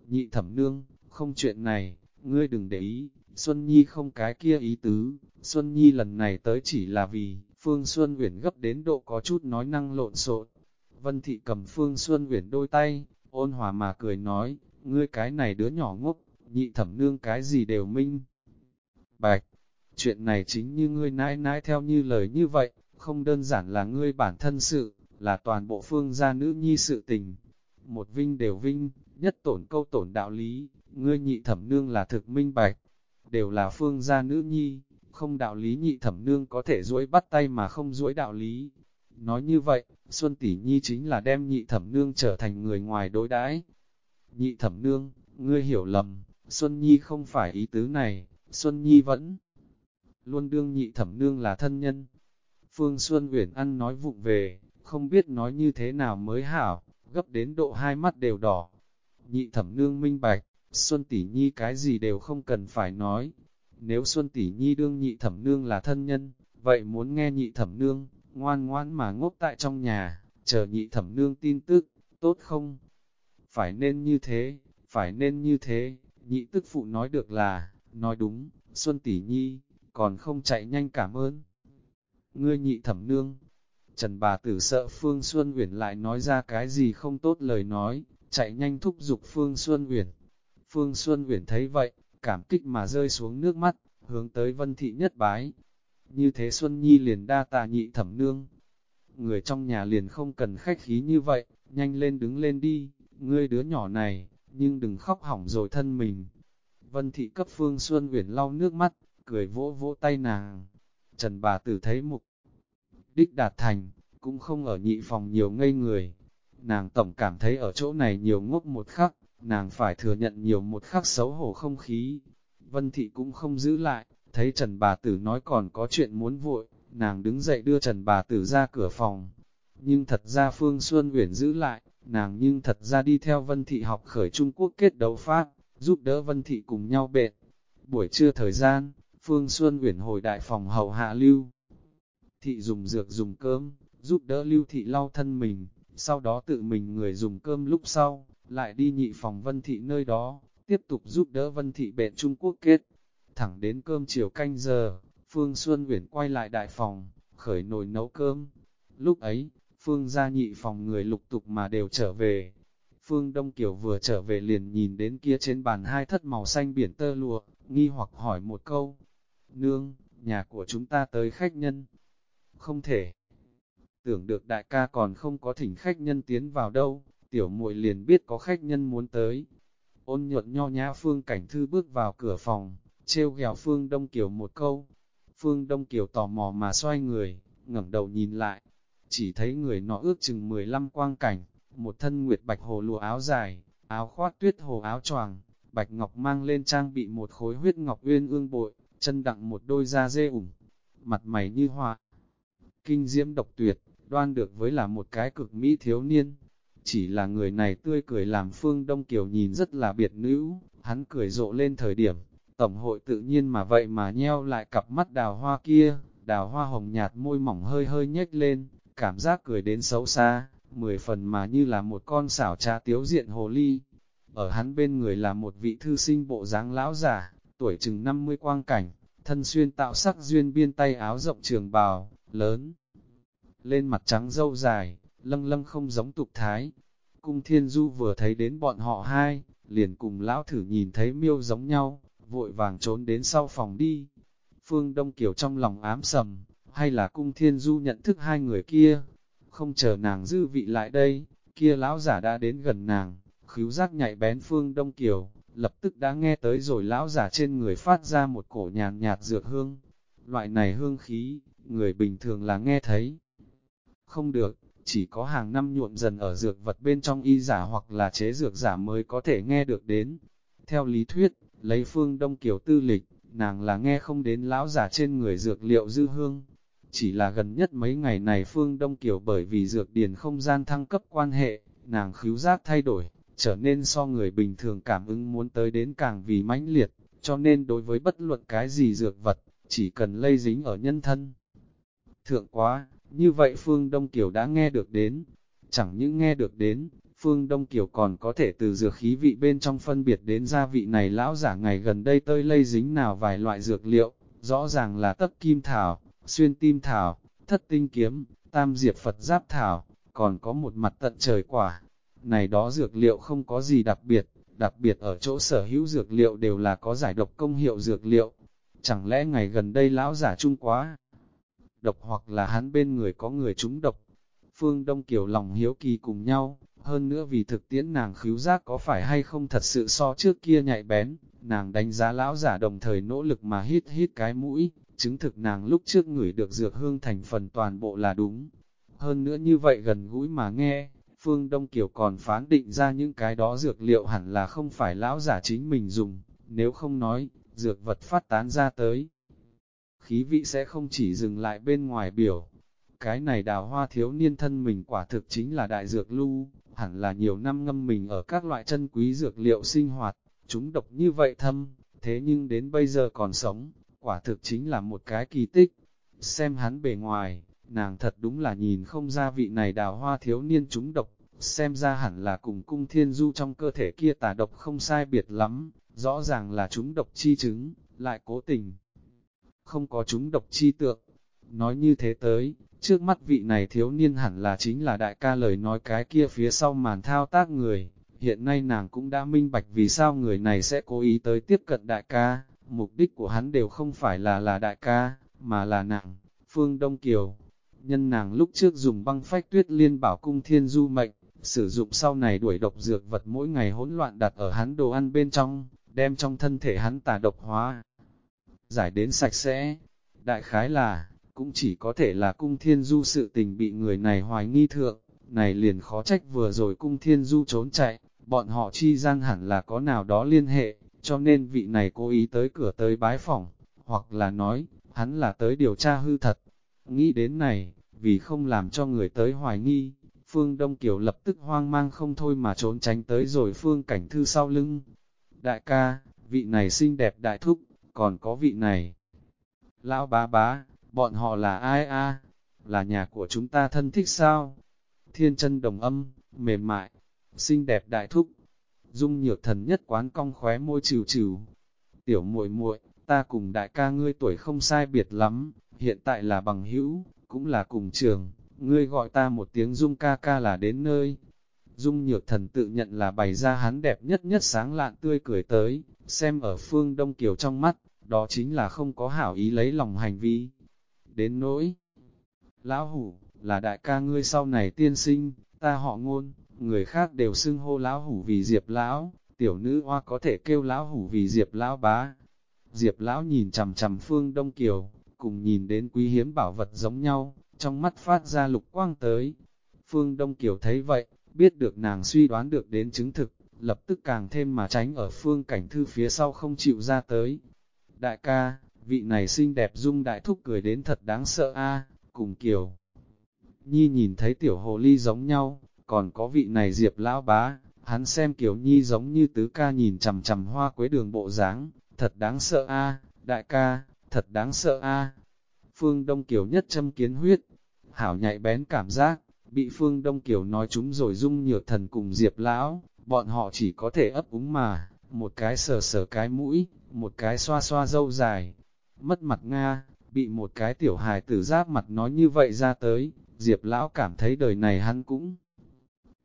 Nhị thẩm nương, không chuyện này, ngươi đừng để ý, Xuân Nhi không cái kia ý tứ, Xuân Nhi lần này tới chỉ là vì, Phương Xuân Uyển gấp đến độ có chút nói năng lộn xộn. Vân Thị cầm Phương Xuân Uyển đôi tay, ôn hòa mà cười nói, ngươi cái này đứa nhỏ ngốc, nhị thẩm nương cái gì đều minh. Bạch, chuyện này chính như ngươi nãi nãi theo như lời như vậy, không đơn giản là ngươi bản thân sự, là toàn bộ phương gia nữ nhi sự tình. Một vinh đều vinh, nhất tổn câu tổn đạo lý, ngươi nhị thẩm nương là thực minh bạch, đều là phương gia nữ nhi, không đạo lý nhị thẩm nương có thể duỗi bắt tay mà không duỗi đạo lý. Nói như vậy, Xuân Tỷ Nhi chính là đem nhị thẩm nương trở thành người ngoài đối đãi. Nhị thẩm nương, ngươi hiểu lầm, Xuân Nhi không phải ý tứ này, Xuân Nhi vẫn luôn đương nhị thẩm nương là thân nhân. Phương Xuân Uyển ăn nói vụng về, không biết nói như thế nào mới hảo, gấp đến độ hai mắt đều đỏ. Nhị thẩm nương minh bạch, Xuân Tỷ Nhi cái gì đều không cần phải nói. Nếu Xuân Tỷ Nhi đương nhị thẩm nương là thân nhân, vậy muốn nghe nhị thẩm nương, ngoan ngoan mà ngốc tại trong nhà, chờ nhị thẩm nương tin tức, tốt không? Phải nên như thế, phải nên như thế, nhị tức phụ nói được là, nói đúng, Xuân Tỷ Nhi, còn không chạy nhanh cảm ơn. Ngươi nhị thẩm nương, Trần bà tử sợ Phương Xuân Uyển lại nói ra cái gì không tốt lời nói, chạy nhanh thúc giục Phương Xuân Uyển. Phương Xuân Uyển thấy vậy, cảm kích mà rơi xuống nước mắt, hướng tới Vân Thị nhất bái. Như thế Xuân Nhi liền đa tà nhị thẩm nương. Người trong nhà liền không cần khách khí như vậy, nhanh lên đứng lên đi, ngươi đứa nhỏ này, nhưng đừng khóc hỏng rồi thân mình. Vân Thị cấp Phương Xuân Uyển lau nước mắt, cười vỗ vỗ tay nàng. Trần bà tử thấy mục đích đạt thành, cũng không ở nhị phòng nhiều ngây người. Nàng tổng cảm thấy ở chỗ này nhiều ngốc một khắc, nàng phải thừa nhận nhiều một khắc xấu hổ không khí. Vân Thị cũng không giữ lại, thấy Trần bà tử nói còn có chuyện muốn vội, nàng đứng dậy đưa Trần bà tử ra cửa phòng. Nhưng thật ra Phương Xuân Uyển giữ lại, nàng nhưng thật ra đi theo Vân Thị học khởi Trung Quốc kết đấu pháp, giúp đỡ Vân Thị cùng nhau bệnh. Buổi trưa thời gian, Phương Xuân Uyển hồi đại phòng hậu hạ lưu. Thị dùng dược dùng cơm, giúp đỡ lưu thị lau thân mình, sau đó tự mình người dùng cơm lúc sau, lại đi nhị phòng Vân Thị nơi đó, tiếp tục giúp đỡ Vân Thị bệnh Trung Quốc kết. Thẳng đến cơm chiều canh giờ, Phương Xuân Uyển quay lại đại phòng, khởi nồi nấu cơm. Lúc ấy, Phương gia nhị phòng người lục tục mà đều trở về. Phương Đông Kiều vừa trở về liền nhìn đến kia trên bàn hai thất màu xanh biển tơ lụa, nghi hoặc hỏi một câu. Nương, nhà của chúng ta tới khách nhân. Không thể. Tưởng được đại ca còn không có thỉnh khách nhân tiến vào đâu, tiểu muội liền biết có khách nhân muốn tới. Ôn nhuận nho nhã Phương Cảnh Thư bước vào cửa phòng, trêu ghẹo Phương Đông Kiều một câu. Phương Đông Kiều tò mò mà xoay người, ngẩng đầu nhìn lại, chỉ thấy người nọ ước chừng 15 quang cảnh, một thân nguyệt bạch hồ lụa áo dài, áo khoác tuyết hồ áo choàng, bạch ngọc mang lên trang bị một khối huyết ngọc uyên ương bội, chân đặng một đôi da dê ủng, mặt mày như hoa. Kinh diễm độc tuyệt, đoan được với là một cái cực mỹ thiếu niên. Chỉ là người này tươi cười làm Phương Đông Kiều nhìn rất là biệt nữ, hắn cười rộ lên thời điểm, tổng hội tự nhiên mà vậy mà nheo lại cặp mắt đào hoa kia, đào hoa hồng nhạt môi mỏng hơi hơi nhếch lên, cảm giác cười đến xấu xa, mười phần mà như là một con xảo trá tiếu diện hồ ly. Ở hắn bên người là một vị thư sinh bộ dáng lão giả, tuổi chừng 50 quang cảnh, thân xuyên tạo sắc duyên biên tay áo rộng trường bào, lớn. Lên mặt trắng dâu dài, lâng lâng không giống tục thái. Cung thiên du vừa thấy đến bọn họ hai, liền cùng lão thử nhìn thấy miêu giống nhau, vội vàng trốn đến sau phòng đi. Phương Đông Kiều trong lòng ám sầm, hay là cung thiên du nhận thức hai người kia, không chờ nàng dư vị lại đây, kia lão giả đã đến gần nàng, khíu giác nhạy bén Phương Đông Kiều, lập tức đã nghe tới rồi lão giả trên người phát ra một cổ nhàn nhạt dược hương. Loại này hương khí, người bình thường là nghe thấy. Không được, chỉ có hàng năm nhuộm dần ở dược vật bên trong y giả hoặc là chế dược giả mới có thể nghe được đến. Theo lý thuyết, lấy phương Đông Kiều tư lịch, nàng là nghe không đến lão giả trên người dược liệu dư hương. Chỉ là gần nhất mấy ngày này phương Đông Kiều bởi vì dược điền không gian thăng cấp quan hệ, nàng khíu giác thay đổi, trở nên so người bình thường cảm ứng muốn tới đến càng vì mãnh liệt, cho nên đối với bất luận cái gì dược vật, chỉ cần lây dính ở nhân thân. Thượng quá, như vậy Phương Đông Kiều đã nghe được đến, chẳng những nghe được đến, Phương Đông Kiều còn có thể từ dược khí vị bên trong phân biệt đến gia vị này lão giả ngày gần đây tơi lây dính nào vài loại dược liệu, rõ ràng là tấp kim thảo, xuyên tim thảo, thất tinh kiếm, tam diệp Phật giáp thảo, còn có một mặt tận trời quả. Này đó dược liệu không có gì đặc biệt, đặc biệt ở chỗ sở hữu dược liệu đều là có giải độc công hiệu dược liệu. Chẳng lẽ ngày gần đây lão giả trung quá? Độc hoặc là hắn bên người có người trúng độc. Phương Đông Kiều lòng hiếu kỳ cùng nhau, hơn nữa vì thực tiễn nàng khíu giác có phải hay không thật sự so trước kia nhạy bén, nàng đánh giá lão giả đồng thời nỗ lực mà hít hít cái mũi, chứng thực nàng lúc trước ngửi được dược hương thành phần toàn bộ là đúng. Hơn nữa như vậy gần gũi mà nghe, Phương Đông Kiều còn phán định ra những cái đó dược liệu hẳn là không phải lão giả chính mình dùng, nếu không nói, dược vật phát tán ra tới. Khí vị sẽ không chỉ dừng lại bên ngoài biểu. Cái này đào hoa thiếu niên thân mình quả thực chính là đại dược lưu, hẳn là nhiều năm ngâm mình ở các loại chân quý dược liệu sinh hoạt, chúng độc như vậy thâm, thế nhưng đến bây giờ còn sống, quả thực chính là một cái kỳ tích. Xem hắn bề ngoài, nàng thật đúng là nhìn không ra vị này đào hoa thiếu niên chúng độc, xem ra hẳn là cùng cung thiên du trong cơ thể kia tà độc không sai biệt lắm, rõ ràng là chúng độc chi chứng, lại cố tình. Không có chúng độc chi tượng. Nói như thế tới, trước mắt vị này thiếu niên hẳn là chính là đại ca lời nói cái kia phía sau màn thao tác người. Hiện nay nàng cũng đã minh bạch vì sao người này sẽ cố ý tới tiếp cận đại ca, mục đích của hắn đều không phải là là đại ca, mà là nàng, Phương Đông Kiều. Nhân nàng lúc trước dùng băng phách tuyết liên bảo cung thiên du mệnh, sử dụng sau này đuổi độc dược vật mỗi ngày hỗn loạn đặt ở hắn đồ ăn bên trong, đem trong thân thể hắn tà độc hóa. Giải đến sạch sẽ, đại khái là, cũng chỉ có thể là cung thiên du sự tình bị người này hoài nghi thượng, này liền khó trách vừa rồi cung thiên du trốn chạy, bọn họ chi gian hẳn là có nào đó liên hệ, cho nên vị này cố ý tới cửa tới bái phỏng, hoặc là nói, hắn là tới điều tra hư thật. Nghĩ đến này, vì không làm cho người tới hoài nghi, Phương Đông Kiều lập tức hoang mang không thôi mà trốn tránh tới rồi Phương Cảnh Thư sau lưng. Đại ca, vị này xinh đẹp đại thúc, còn có vị này. Lão bá bá, bọn họ là ai a? Là nhà của chúng ta thân thích sao? Thiên chân đồng âm, mềm mại, xinh đẹp đại thúc. Dung nhược thần nhất quán cong khóe môi trừ trừ. Tiểu muội muội, ta cùng đại ca ngươi tuổi không sai biệt lắm, hiện tại là bằng hữu, cũng là cùng trường, ngươi gọi ta một tiếng Dung ca ca là đến nơi. Dung nhược thần tự nhận là bày ra hắn đẹp nhất nhất sáng lạn tươi cười tới, xem ở phương Đông Kiều trong mắt, đó chính là không có hảo ý lấy lòng hành vi. Đến nỗi, lão hủ, là đại ca ngươi sau này tiên sinh, ta họ ngôn, người khác đều xưng hô lão hủ vì diệp lão, tiểu nữ hoa có thể kêu lão hủ vì diệp lão bá. Diệp Lão nhìn chằm chằm Phương Đông Kiều, cùng nhìn đến quý hiếm bảo vật giống nhau, trong mắt phát ra lục quang tới. Phương Đông Kiều thấy vậy, biết được nàng suy đoán được đến chứng thực, lập tức càng thêm mà tránh ở phương cảnh thư phía sau không chịu ra tới. Đại ca, vị này xinh đẹp dung đại thúc cười đến thật đáng sợ a à, cùng Kiều. Nhi nhìn thấy tiểu hồ ly giống nhau, còn có vị này diệp lão bá, hắn xem Kiều Nhi giống như tứ ca nhìn chằm chằm hoa quế đường bộ dáng thật đáng sợ a à, đại ca, thật đáng sợ a Phương Đông Kiều nhất châm kiến huyết, hảo nhạy bén cảm giác, bị Phương Đông Kiều nói chúng rồi dung nhược thần cùng Diệp Lão, bọn họ chỉ có thể ấp úng mà, một cái sờ sờ cái mũi, một cái xoa xoa dâu dài, mất mặt Nga, bị một cái tiểu hài tử giáp mặt nói như vậy ra tới, Diệp Lão cảm thấy đời này hắn cũng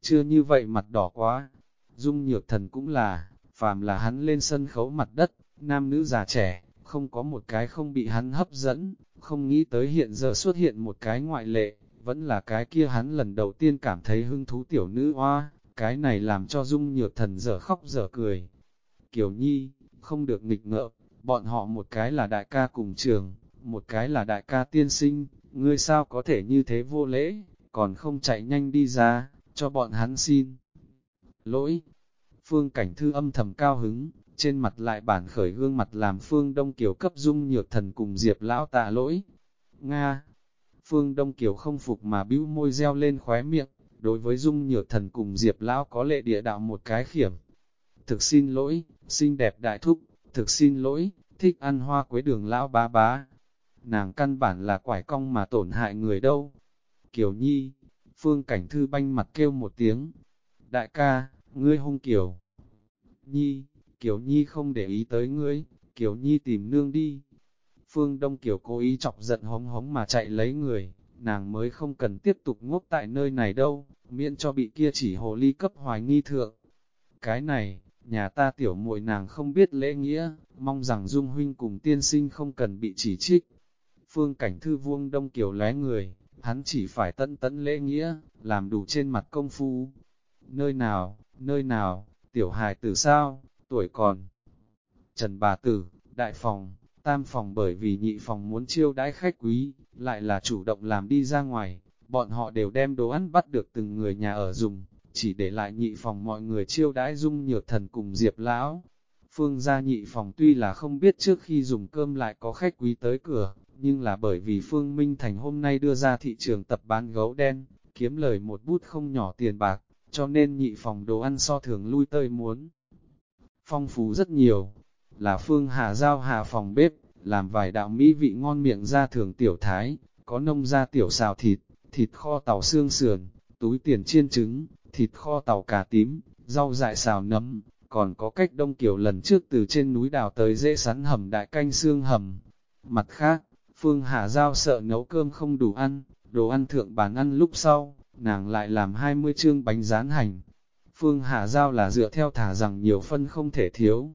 chưa như vậy mặt đỏ quá, dung nhược thần cũng là, phàm là hắn lên sân khấu mặt đất, nam nữ già trẻ, không có một cái không bị hắn hấp dẫn, không nghĩ tới hiện giờ xuất hiện một cái ngoại lệ, vẫn là cái kia hắn lần đầu tiên cảm thấy hứng thú tiểu nữ hoa, cái này làm cho dung nhược thần dở khóc dở cười. Kiều Nhi, không được nghịch ngợm, bọn họ một cái là đại ca cùng trường, một cái là đại ca tiên sinh, ngươi sao có thể như thế vô lễ, còn không chạy nhanh đi ra, cho bọn hắn xin. Lỗi, phương cảnh thư âm thầm cao hứng, trên mặt lại bản khởi gương mặt làm phương đông kiều cấp dung nhược thần cùng diệp lão tạ lỗi. Nga, phương đông kiều không phục mà bĩu môi reo lên khóe miệng, đối với dung nhược thần cùng diệp lão có lệ địa đạo một cái khiểm. Thực xin lỗi, xinh đẹp đại thúc, thực xin lỗi, thích ăn hoa quế đường lão bá bá. Nàng căn bản là quải cong mà tổn hại người đâu. Kiều Nhi, Phương Cảnh Thư banh mặt kêu một tiếng. Đại ca, ngươi hung Kiều. Nhi, Kiều Nhi không để ý tới ngươi, Kiều Nhi tìm nương đi. Phương Đông Kiều cố ý chọc giận hống hống mà chạy lấy người, nàng mới không cần tiếp tục ngốc tại nơi này đâu, miễn cho bị kia chỉ hồ ly cấp hoài nghi thượng. Cái này, nhà ta tiểu muội nàng không biết lễ nghĩa, mong rằng Dung Huynh cùng tiên sinh không cần bị chỉ trích. Phương cảnh thư vuông Đông Kiều lé người, hắn chỉ phải tận tận lễ nghĩa, làm đủ trên mặt công phu. Nơi nào, nơi nào, tiểu hài tử sao, tuổi còn. Trần bà tử, đại phòng, tam phòng bởi vì nhị phòng muốn chiêu đãi khách quý, lại là chủ động làm đi ra ngoài, bọn họ đều đem đồ ăn bắt được từng người nhà ở dùng, chỉ để lại nhị phòng mọi người chiêu đãi dung nhược thần cùng diệp lão. Phương gia nhị phòng tuy là không biết trước khi dùng cơm lại có khách quý tới cửa, nhưng là bởi vì Phương Minh Thành hôm nay đưa ra thị trường tập bán gấu đen, kiếm lời một bút không nhỏ tiền bạc, cho nên nhị phòng đồ ăn so thường lui tơi muốn. Phong phú rất nhiều, là Phương Hà Giao Hà phòng bếp, làm vài đạo mỹ vị ngon miệng ra thường tiểu thái, có nông ra tiểu xào thịt, thịt kho tàu xương sườn, túi tiền chiên trứng, thịt kho tàu cà tím, rau dại xào nấm, còn có cách đông kiểu lần trước từ trên núi đào tới dễ sắn hầm đại canh xương hầm. Mặt khác, Phương Hà Giao sợ nấu cơm không đủ ăn, đồ ăn thượng bàn ăn lúc sau, nàng lại làm 20 chương bánh rán hành. Phương Hà Giao là dựa theo thả rằng nhiều phân không thể thiếu.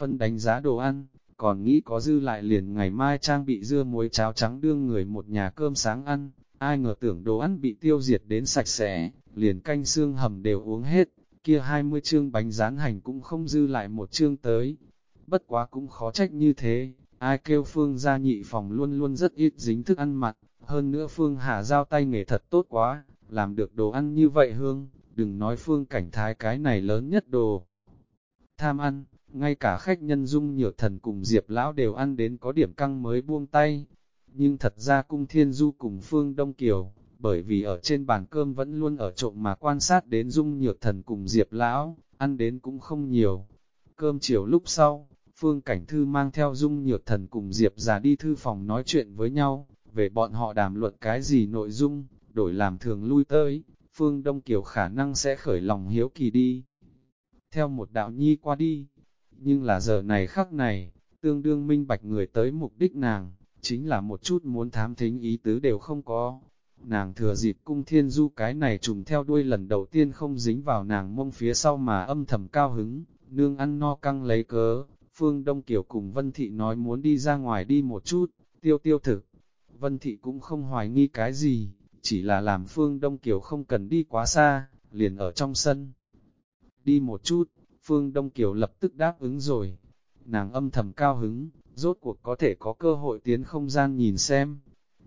Phân đánh giá đồ ăn, còn nghĩ có dư lại liền ngày mai trang bị dưa muối cháo trắng đương người một nhà cơm sáng ăn, ai ngờ tưởng đồ ăn bị tiêu diệt đến sạch sẽ, liền canh xương hầm đều uống hết, kia 20 chương bánh rán hành cũng không dư lại một chương tới. Bất quá cũng khó trách như thế, ai kêu Phương gia nhị phòng luôn luôn rất ít dính thức ăn mặn, hơn nữa Phương Hà giao tay nghề thật tốt quá, làm được đồ ăn như vậy hương, đừng nói Phương cảnh thái cái này lớn nhất đồ. Tham ăn, ngay cả khách nhân dung nhược thần cùng Diệp Lão đều ăn đến có điểm căng mới buông tay. Nhưng thật ra cung thiên du cùng Phương Đông Kiều, bởi vì ở trên bàn cơm vẫn luôn ở trộm mà quan sát đến dung nhược thần cùng Diệp Lão, ăn đến cũng không nhiều. Cơm chiều lúc sau, Phương Cảnh Thư mang theo dung nhược thần cùng Diệp già đi thư phòng nói chuyện với nhau, về bọn họ đàm luận cái gì nội dung, đổi làm thường lui tới, Phương Đông Kiều khả năng sẽ khởi lòng hiếu kỳ đi. Theo một đạo nhi qua đi, nhưng là giờ này khắc này, tương đương minh bạch người tới mục đích nàng, chính là một chút muốn thám thính ý tứ đều không có. Nàng thừa dịp cung thiên du cái này trùng theo đuôi lần đầu tiên không dính vào nàng mông phía sau mà âm thầm cao hứng, nương ăn no căng lấy cớ, Phương Đông Kiều cùng Vân Thị nói muốn đi ra ngoài đi một chút, tiêu tiêu thực. Vân Thị cũng không hoài nghi cái gì, chỉ là làm Phương Đông Kiều không cần đi quá xa, liền ở trong sân. Đi một chút, Phương Đông Kiều lập tức đáp ứng rồi. nàng âm thầm cao hứng, rốt cuộc có thể có cơ hội tiến không gian nhìn xem.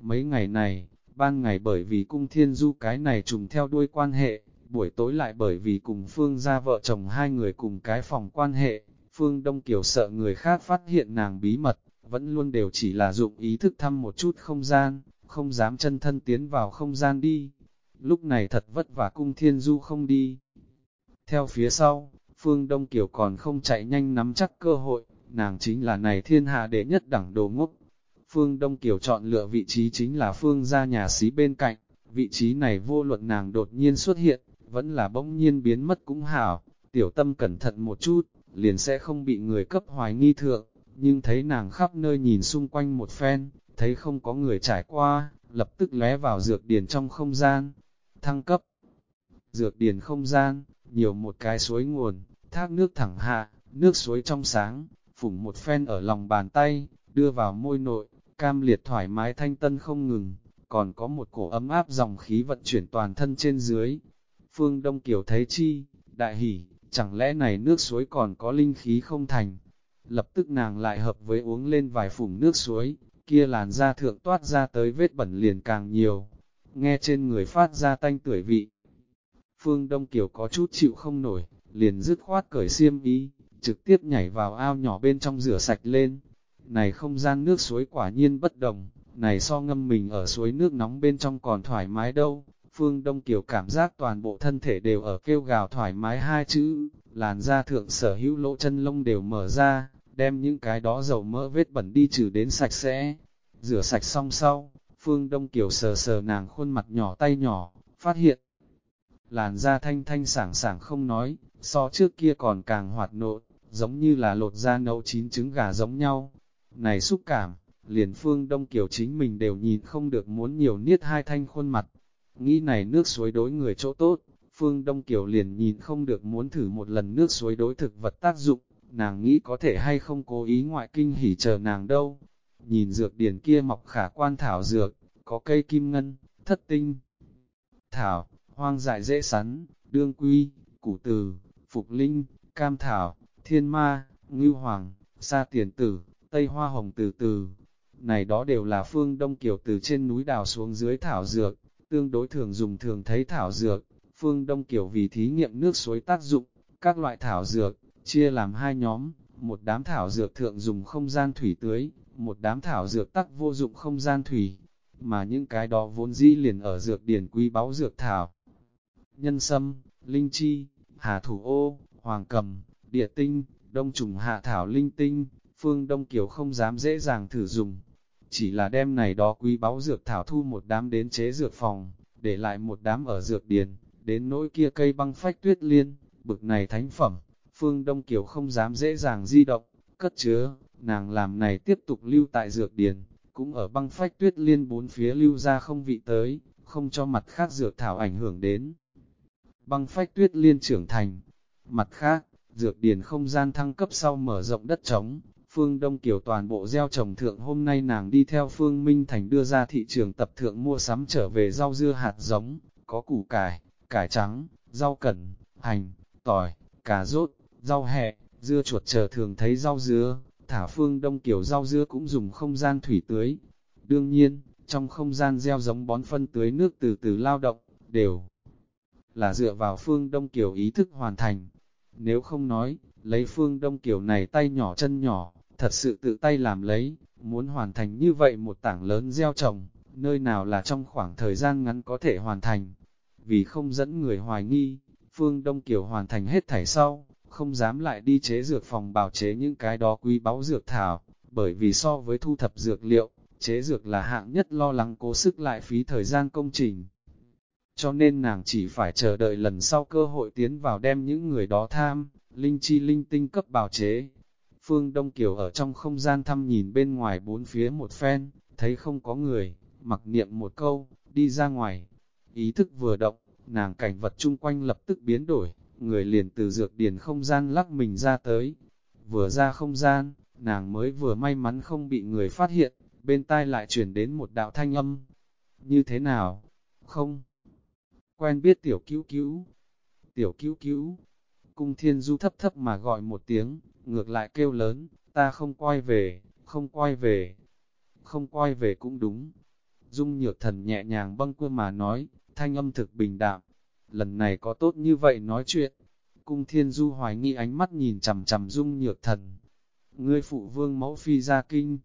Mấy ngày này, ban ngày bởi vì cung thiên du cái này trùng theo đuôi quan hệ, buổi tối lại bởi vì cùng Phương ra vợ chồng hai người cùng cái phòng quan hệ, Phương Đông Kiều sợ người khác phát hiện nàng bí mật, vẫn luôn đều chỉ là dụng ý thức thăm một chút không gian, không dám chân thân tiến vào không gian đi. Lúc này thật vất vả cung thiên du không đi. Theo phía sau, Phương Đông Kiều còn không chạy nhanh nắm chắc cơ hội, nàng chính là này thiên hạ đệ nhất đẳng đồ ngốc. Phương Đông Kiều chọn lựa vị trí chính là Phương gia nhà xí bên cạnh, vị trí này vô luận nàng đột nhiên xuất hiện, vẫn là bỗng nhiên biến mất cũng hảo, tiểu tâm cẩn thận một chút, liền sẽ không bị người cấp hoài nghi thượng, nhưng thấy nàng khắp nơi nhìn xung quanh một phen, thấy không có người trải qua, lập tức lé vào dược điền trong không gian, thăng cấp. Dược điền không gian, nhiều một cái suối nguồn, thác nước thẳng hạ, nước suối trong sáng, phủng một phen ở lòng bàn tay, đưa vào môi nội, cam liệt thoải mái thanh tân không ngừng, còn có một cổ ấm áp dòng khí vận chuyển toàn thân trên dưới. Phương Đông Kiều thấy chi, đại hỉ, chẳng lẽ này nước suối còn có linh khí không thành. Lập tức nàng lại hợp với uống lên vài phủng nước suối, kia làn da thượng toát ra tới vết bẩn liền càng nhiều. Nghe trên người phát ra tanh tuổi vị. Phương Đông Kiều có chút chịu không nổi, liền dứt khoát cởi xiêm y, trực tiếp nhảy vào ao nhỏ bên trong rửa sạch lên. Này không gian nước suối quả nhiên bất đồng, này so ngâm mình ở suối nước nóng bên trong còn thoải mái đâu. Phương Đông Kiều cảm giác toàn bộ thân thể đều ở kêu gào thoải mái hai chữ, làn da thượng sở hữu lỗ chân lông đều mở ra, đem những cái đó dầu mỡ vết bẩn đi trừ đến sạch sẽ. Rửa sạch xong sau, Phương Đông Kiều sờ sờ nàng khuôn mặt nhỏ tay nhỏ, phát hiện. Làn da thanh thanh sảng sảng không nói, so trước kia còn càng hoạt nộn, giống như là lột da nấu chín trứng gà giống nhau. Này xúc cảm, liền Phương Đông Kiều chính mình đều nhìn không được muốn nhiều niết hai thanh khuôn mặt. Nghĩ này nước suối đối người chỗ tốt, Phương Đông Kiều liền nhìn không được muốn thử một lần nước suối đối thực vật tác dụng, nàng nghĩ có thể hay không cố ý ngoại kinh hỉ chờ nàng đâu. Nhìn dược điển kia mọc khả quan thảo dược, có cây kim ngân, thất tinh, thảo, hoang dại dễ sắn, đương quy, củ từ, phục linh, cam thảo, thiên ma, ngưu hoàng, sa tiền tử, tây hoa hồng từ từ. Này đó đều là phương đông kiều từ trên núi đào xuống dưới thảo dược, tương đối thường dùng thường thấy thảo dược, phương đông kiều vì thí nghiệm nước suối tác dụng, các loại thảo dược, chia làm hai nhóm, một đám thảo dược thượng dùng không gian thủy tưới, một đám thảo dược tắc vô dụng không gian thủy, mà những cái đó vốn dĩ liền ở dược điển quý báu dược thảo. Nhân sâm, linh chi, hà thủ ô, hoàng cầm, địa tinh, đông trùng hạ thảo linh tinh, phương đông kiều không dám dễ dàng thử dùng. Chỉ là đem này đó quý báu dược thảo thu một đám đến chế dược phòng, để lại một đám ở dược điền. đến nỗi kia cây băng phách tuyết liên, bực này thánh phẩm, phương đông kiều không dám dễ dàng di động, cất chứa, nàng làm này tiếp tục lưu tại dược điền, cũng ở băng phách tuyết liên bốn phía lưu ra không vị tới, không cho mặt khác dược thảo ảnh hưởng đến. Băng phách tuyết liên trưởng thành, mặt khác, dược điền không gian thăng cấp sau mở rộng đất trống, phương Đông Kiều toàn bộ gieo trồng thượng hôm nay nàng đi theo phương Minh Thành đưa ra thị trường tập thượng mua sắm trở về rau dưa hạt giống, có củ cải, cải trắng, rau cẩn, hành, tỏi, cà rốt, rau hẹ, dưa chuột chờ thường thấy rau dưa, thả phương Đông Kiều rau dưa cũng dùng không gian thủy tưới. Đương nhiên, trong không gian gieo giống bón phân tưới nước từ từ lao động, đều là dựa vào phương Đông Kiều ý thức hoàn thành. Nếu không nói, lấy phương Đông Kiều này tay nhỏ chân nhỏ, thật sự tự tay làm lấy, muốn hoàn thành như vậy một tảng lớn gieo trồng, nơi nào là trong khoảng thời gian ngắn có thể hoàn thành. Vì không dẫn người hoài nghi, phương Đông Kiều hoàn thành hết thảy sau, không dám lại đi chế dược phòng bào chế những cái đó quý báu dược thảo, bởi vì so với thu thập dược liệu, chế dược là hạng nhất lo lắng cố sức lại phí thời gian công trình. Cho nên nàng chỉ phải chờ đợi lần sau cơ hội tiến vào đem những người đó tham, linh chi linh tinh cấp bào chế. Phương Đông Kiều ở trong không gian thăm nhìn bên ngoài bốn phía một phen, thấy không có người, mặc niệm một câu, đi ra ngoài. Ý thức vừa động, nàng cảnh vật chung quanh lập tức biến đổi, người liền từ dược điển không gian lắc mình ra tới. Vừa ra không gian, nàng mới vừa may mắn không bị người phát hiện, bên tai lại chuyển đến một đạo thanh âm. Như thế nào? Không. Quen biết tiểu cứu cứu. Tiểu cứu cứu. Cung thiên du thấp thấp mà gọi một tiếng, ngược lại kêu lớn, ta không quay về, không quay về, không quay về cũng đúng. Dung nhược thần nhẹ nhàng bâng quơ mà nói, thanh âm thực bình đạm, lần này có tốt như vậy nói chuyện. Cung thiên du hoài nghi ánh mắt nhìn chầm chầm dung nhược thần. Ngươi phụ vương mẫu phi ra kinh.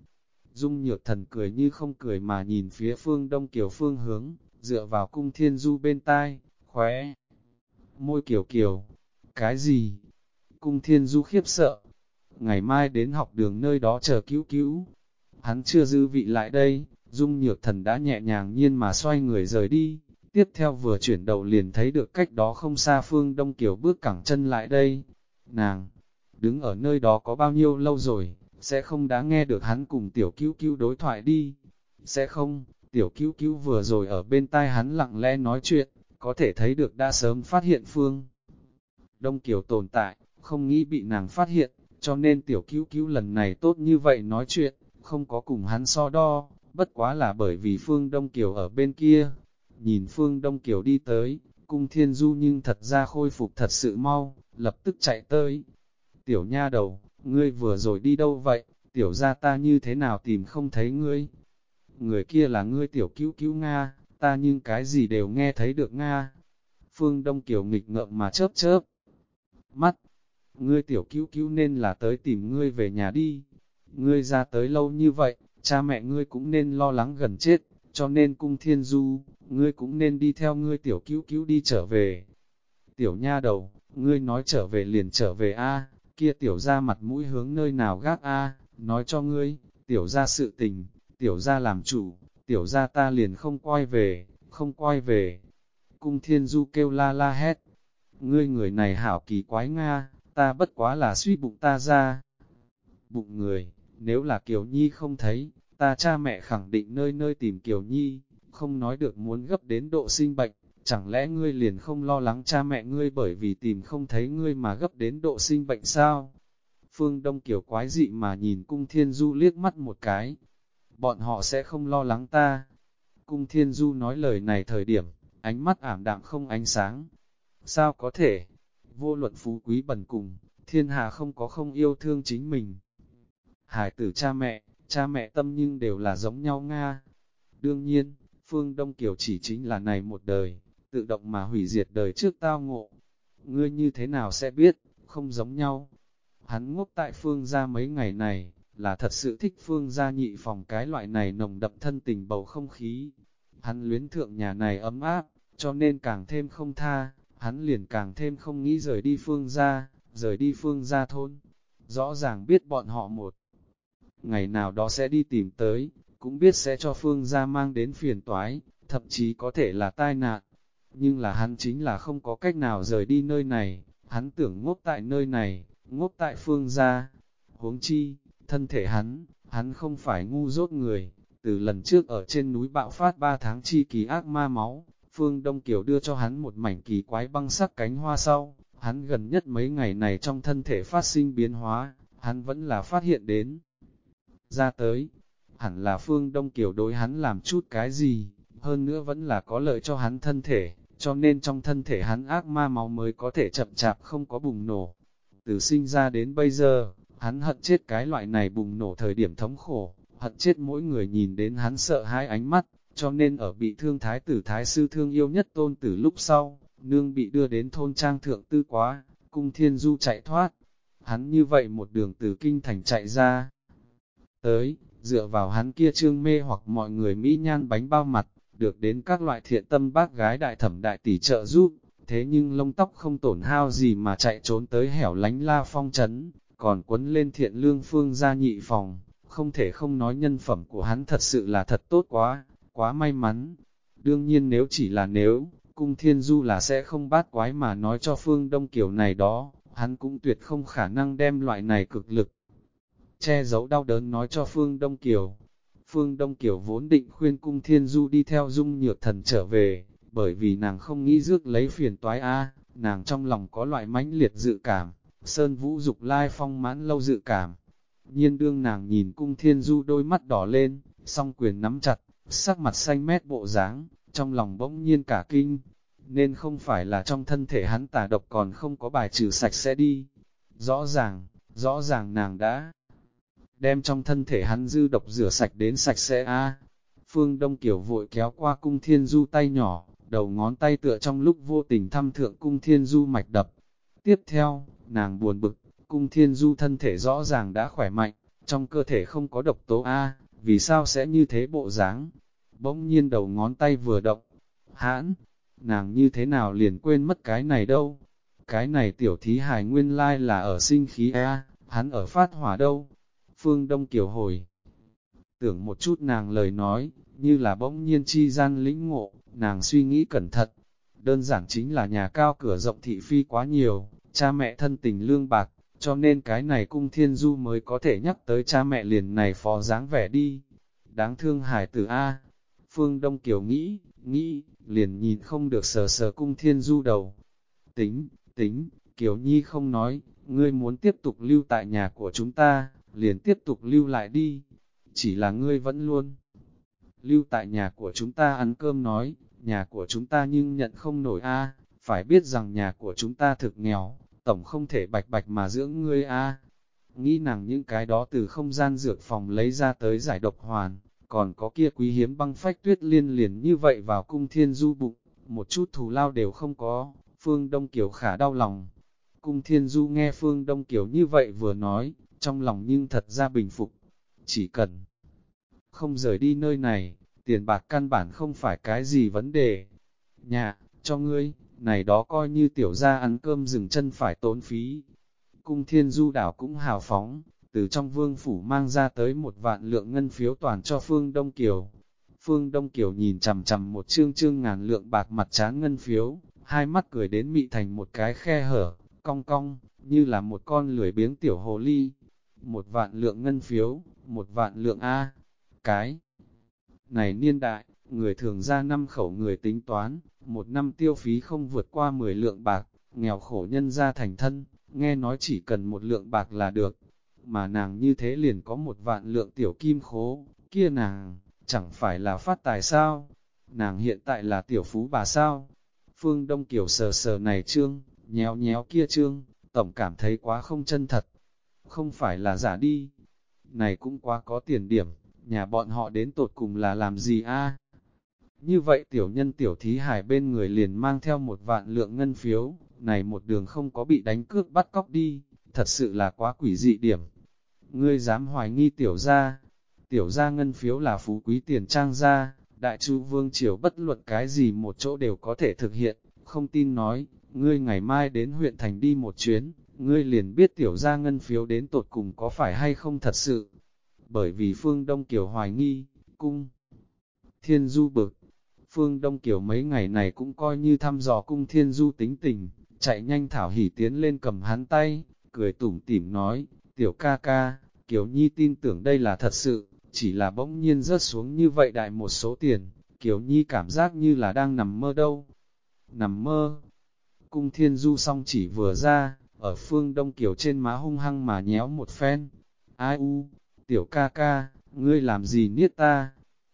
Dung nhược thần cười như không cười mà nhìn phía phương đông kiều phương hướng, dựa vào cung thiên du bên tai, khóe. Môi kiều kiều. Cái gì? Cung thiên du khiếp sợ. Ngày mai đến học đường nơi đó chờ cứu cứu. Hắn chưa dư vị lại đây, dung nhược thần đã nhẹ nhàng nhiên mà xoay người rời đi. Tiếp theo vừa chuyển đầu liền thấy được cách đó không xa phương Đông Kiều bước cẳng chân lại đây. Nàng, đứng ở nơi đó có bao nhiêu lâu rồi, sẽ không đã nghe được hắn cùng tiểu cứu cứu đối thoại đi. Sẽ không, tiểu cứu cứu vừa rồi ở bên tai hắn lặng lẽ nói chuyện, có thể thấy được đã sớm phát hiện phương. Đông Kiều tồn tại, không nghĩ bị nàng phát hiện, cho nên tiểu cứu cứu lần này tốt như vậy nói chuyện, không có cùng hắn so đo, bất quá là bởi vì phương Đông Kiều ở bên kia, Nhìn Phương Đông Kiều đi tới, cung thiên du nhưng thật ra khôi phục thật sự mau, lập tức chạy tới. Tiểu nha đầu, ngươi vừa rồi đi đâu vậy, tiểu ra ta như thế nào tìm không thấy ngươi? Người kia là ngươi tiểu cứu cứu Nga, ta nhưng cái gì đều nghe thấy được Nga. Phương Đông Kiều nghịch ngợm mà chớp chớp. Mắt, ngươi tiểu cứu cứu nên là tới tìm ngươi về nhà đi. Ngươi ra tới lâu như vậy, cha mẹ ngươi cũng nên lo lắng gần chết, cho nên cung thiên du, ngươi cũng nên đi theo ngươi tiểu cứu cứu đi trở về. Tiểu nha đầu, ngươi nói trở về liền trở về a kia tiểu ra mặt mũi hướng nơi nào gác a nói cho ngươi, tiểu ra sự tình, tiểu ra làm chủ, tiểu ra ta liền không quay về, không quay về. Cung thiên du kêu la la hét, ngươi người này hảo kỳ quái Nga, ta bất quá là suy bụng ta ra. Bụng người, nếu là Kiều Nhi không thấy, ta cha mẹ khẳng định nơi nơi tìm Kiều Nhi, không nói được muốn gấp đến độ sinh bệnh, chẳng lẽ ngươi liền không lo lắng cha mẹ ngươi bởi vì tìm không thấy ngươi mà gấp đến độ sinh bệnh sao? Phương Đông kiều quái dị mà nhìn cung thiên du liếc mắt một cái, bọn họ sẽ không lo lắng ta. Cung thiên du nói lời này thời điểm, ánh mắt ảm đạm không ánh sáng. Sao có thể? Vô luận phú quý bần cùng, thiên hà không có không yêu thương chính mình. Hải tử cha mẹ, cha mẹ tâm nhưng đều là giống nhau Nga. Đương nhiên, Phương Đông Kiều chỉ chính là này một đời, tự động mà hủy diệt đời trước tao ngộ. Ngươi như thế nào sẽ biết, không giống nhau. Hắn ngốc tại Phương gia mấy ngày này, là thật sự thích Phương gia nhị phòng cái loại này nồng đậm thân tình bầu không khí. Hắn luyến thượng nhà này ấm áp, cho nên càng thêm không tha, hắn liền càng thêm không nghĩ rời đi Phương gia, rời đi Phương gia thôn. Rõ ràng biết bọn họ một ngày nào đó sẽ đi tìm tới, cũng biết sẽ cho Phương gia mang đến phiền toái, thậm chí có thể là tai nạn. Nhưng là hắn chính là không có cách nào rời đi nơi này, hắn tưởng ngốc tại nơi này, ngốc tại Phương gia. Huống chi, thân thể hắn, hắn không phải ngu dốt người, từ lần trước ở trên núi bạo phát 3 tháng chi kỳ ác ma máu, Phương Đông Kiều đưa cho hắn một mảnh kỳ quái băng sắc cánh hoa sau, hắn gần nhất mấy ngày này trong thân thể phát sinh biến hóa, hắn vẫn là phát hiện đến. Ra tới, hẳn là phương Đông Kiều đối hắn làm chút cái gì, hơn nữa vẫn là có lợi cho hắn thân thể, cho nên trong thân thể hắn ác ma máu mới có thể chậm chạp không có bùng nổ. Từ sinh ra đến bây giờ, hắn hận chết cái loại này bùng nổ thời điểm thống khổ, hận chết mỗi người nhìn đến hắn sợ hai ánh mắt, cho nên ở bị thương thái tử thái sư thương yêu nhất tôn tử lúc sau, nương bị đưa đến thôn trang thượng tư quá, cung thiên du chạy thoát. Hắn như vậy một đường từ kinh thành chạy ra. Tới, dựa vào hắn kia trương mê hoặc mọi người Mỹ nhan bánh bao mặt, được đến các loại thiện tâm bác gái đại thẩm đại tỷ trợ giúp, thế nhưng lông tóc không tổn hao gì mà chạy trốn tới hẻo lánh la phong trấn, còn quấn lên thiện lương phương gia nhị phòng, không thể không nói nhân phẩm của hắn thật sự là thật tốt quá, quá may mắn. Đương nhiên nếu chỉ là nếu, cung thiên du là sẽ không bát quái mà nói cho phương đông kiểu này đó, hắn cũng tuyệt không khả năng đem loại này cực lực che giấu đau đớn nói cho Phương Đông Kiều. Phương Đông Kiều vốn định khuyên cung thiên du đi theo dung nhược thần trở về, bởi vì nàng không nghĩ rước lấy phiền toái a nàng trong lòng có loại mãnh liệt dự cảm, sơn vũ dục lai phong mãn lâu dự cảm. Nhiên đương nàng nhìn cung thiên du đôi mắt đỏ lên, song quyền nắm chặt, sắc mặt xanh mét bộ dáng trong lòng bỗng nhiên cả kinh. nên không phải là trong thân thể hắn tà độc còn không có bài trừ sạch sẽ đi. Rõ ràng, rõ ràng nàng đã đem trong thân thể hắn dư độc rửa sạch đến sạch sẽ a. Phương Đông Kiều vội kéo qua cung thiên du tay nhỏ, đầu ngón tay tựa trong lúc vô tình thăm thượng cung thiên du mạch đập. Tiếp theo, nàng buồn bực, cung thiên du thân thể rõ ràng đã khỏe mạnh, trong cơ thể không có độc tố A, vì sao sẽ như thế bộ dáng? Bỗng nhiên đầu ngón tay vừa động, hãn, nàng như thế nào liền quên mất cái này đâu? Cái này tiểu thí hài nguyên lai là ở sinh khí A, hắn ở phát hỏa đâu? Phương Đông Kiều hồi. Tưởng một chút nàng lời nói, như là bỗng nhiên chi gian lĩnh ngộ, nàng suy nghĩ cẩn thận. Đơn giản chính là nhà cao cửa rộng thị phi quá nhiều, cha mẹ thân tình lương bạc, cho nên cái này cung thiên du mới có thể nhắc tới cha mẹ liền này phó dáng vẻ đi. Đáng thương hải tử A. Phương Đông Kiều nghĩ, nghĩ, liền nhìn không được sờ sờ cung thiên du đầu. Tính, tính, Kiều Nhi không nói, ngươi muốn tiếp tục lưu tại nhà của chúng ta, liền tiếp tục lưu lại đi. Chỉ là ngươi vẫn luôn lưu tại nhà của chúng ta ăn cơm nói, nhà của chúng ta nhưng nhận không nổi a phải biết rằng nhà của chúng ta thực nghèo, tổng không thể bạch bạch mà dưỡng ngươi a Nghĩ nàng những cái đó từ không gian dược phòng lấy ra tới giải độc hoàn, còn có kia quý hiếm băng phách tuyết liên liền như vậy vào cung thiên du bụng, một chút thù lao đều không có, Phương Đông Kiều khả đau lòng. Cung thiên du nghe Phương Đông Kiều như vậy vừa nói, trong lòng nhưng thật ra bình phục, chỉ cần không rời đi nơi này, tiền bạc căn bản không phải cái gì vấn đề. Nhà, cho ngươi, này đó coi như tiểu gia ăn cơm dừng chân phải tốn phí. Cung thiên du đảo cũng hào phóng, từ trong vương phủ mang ra tới một vạn lượng ngân phiếu toàn cho Phương Đông Kiều. Phương Đông Kiều nhìn chằm chằm một chương chương ngàn lượng bạc mặt trán ngân phiếu, hai mắt cười đến mị thành một cái khe hở, cong cong, như là một con lười biếng tiểu hồ ly. Một vạn lượng ngân phiếu, một vạn lượng A, cái. Này niên đại, người thường ra năm khẩu người tính toán, một năm tiêu phí không vượt qua 10 lượng bạc, nghèo khổ nhân ra thành thân, nghe nói chỉ cần một lượng bạc là được. Mà nàng như thế liền có một vạn lượng tiểu kim khố, kia nàng, chẳng phải là phát tài sao? Nàng hiện tại là tiểu phú bà sao? Phương Đông Kiều sờ sờ này trương, nhéo nhéo kia trương, tổng cảm thấy quá không chân thật. Không phải là giả đi. Này cũng quá có tiền điểm, nhà bọn họ đến tột cùng là làm gì a? Như vậy tiểu nhân tiểu thí hải bên người liền mang theo một vạn lượng ngân phiếu, này một đường không có bị đánh cướp bắt cóc đi, thật sự là quá quỷ dị điểm. Ngươi dám hoài nghi tiểu gia, tiểu gia ngân phiếu là phú quý tiền trang gia, đại chu vương triều bất luận cái gì một chỗ đều có thể thực hiện, không tin nói, ngươi ngày mai đến huyện thành đi một chuyến, ngươi liền biết tiểu gia ngân phiếu đến tột cùng có phải hay không thật sự. Bởi vì Phương Đông Kiều hoài nghi, cung. Thiên Du bực, Phương Đông Kiều mấy ngày này cũng coi như thăm dò cung Thiên Du tính tình, chạy nhanh thảo hỉ tiến lên cầm hắn tay, cười tủm tỉm nói, tiểu ca ca, Kiều Nhi tin tưởng đây là thật sự, chỉ là bỗng nhiên rớt xuống như vậy đại một số tiền, Kiều Nhi cảm giác như là đang nằm mơ đâu. Nằm mơ, cung Thiên Du song chỉ vừa ra, ở phương Đông Kiều trên má hung hăng mà nhéo một phen. Ai u, tiểu ca ca, ngươi làm gì niết ta?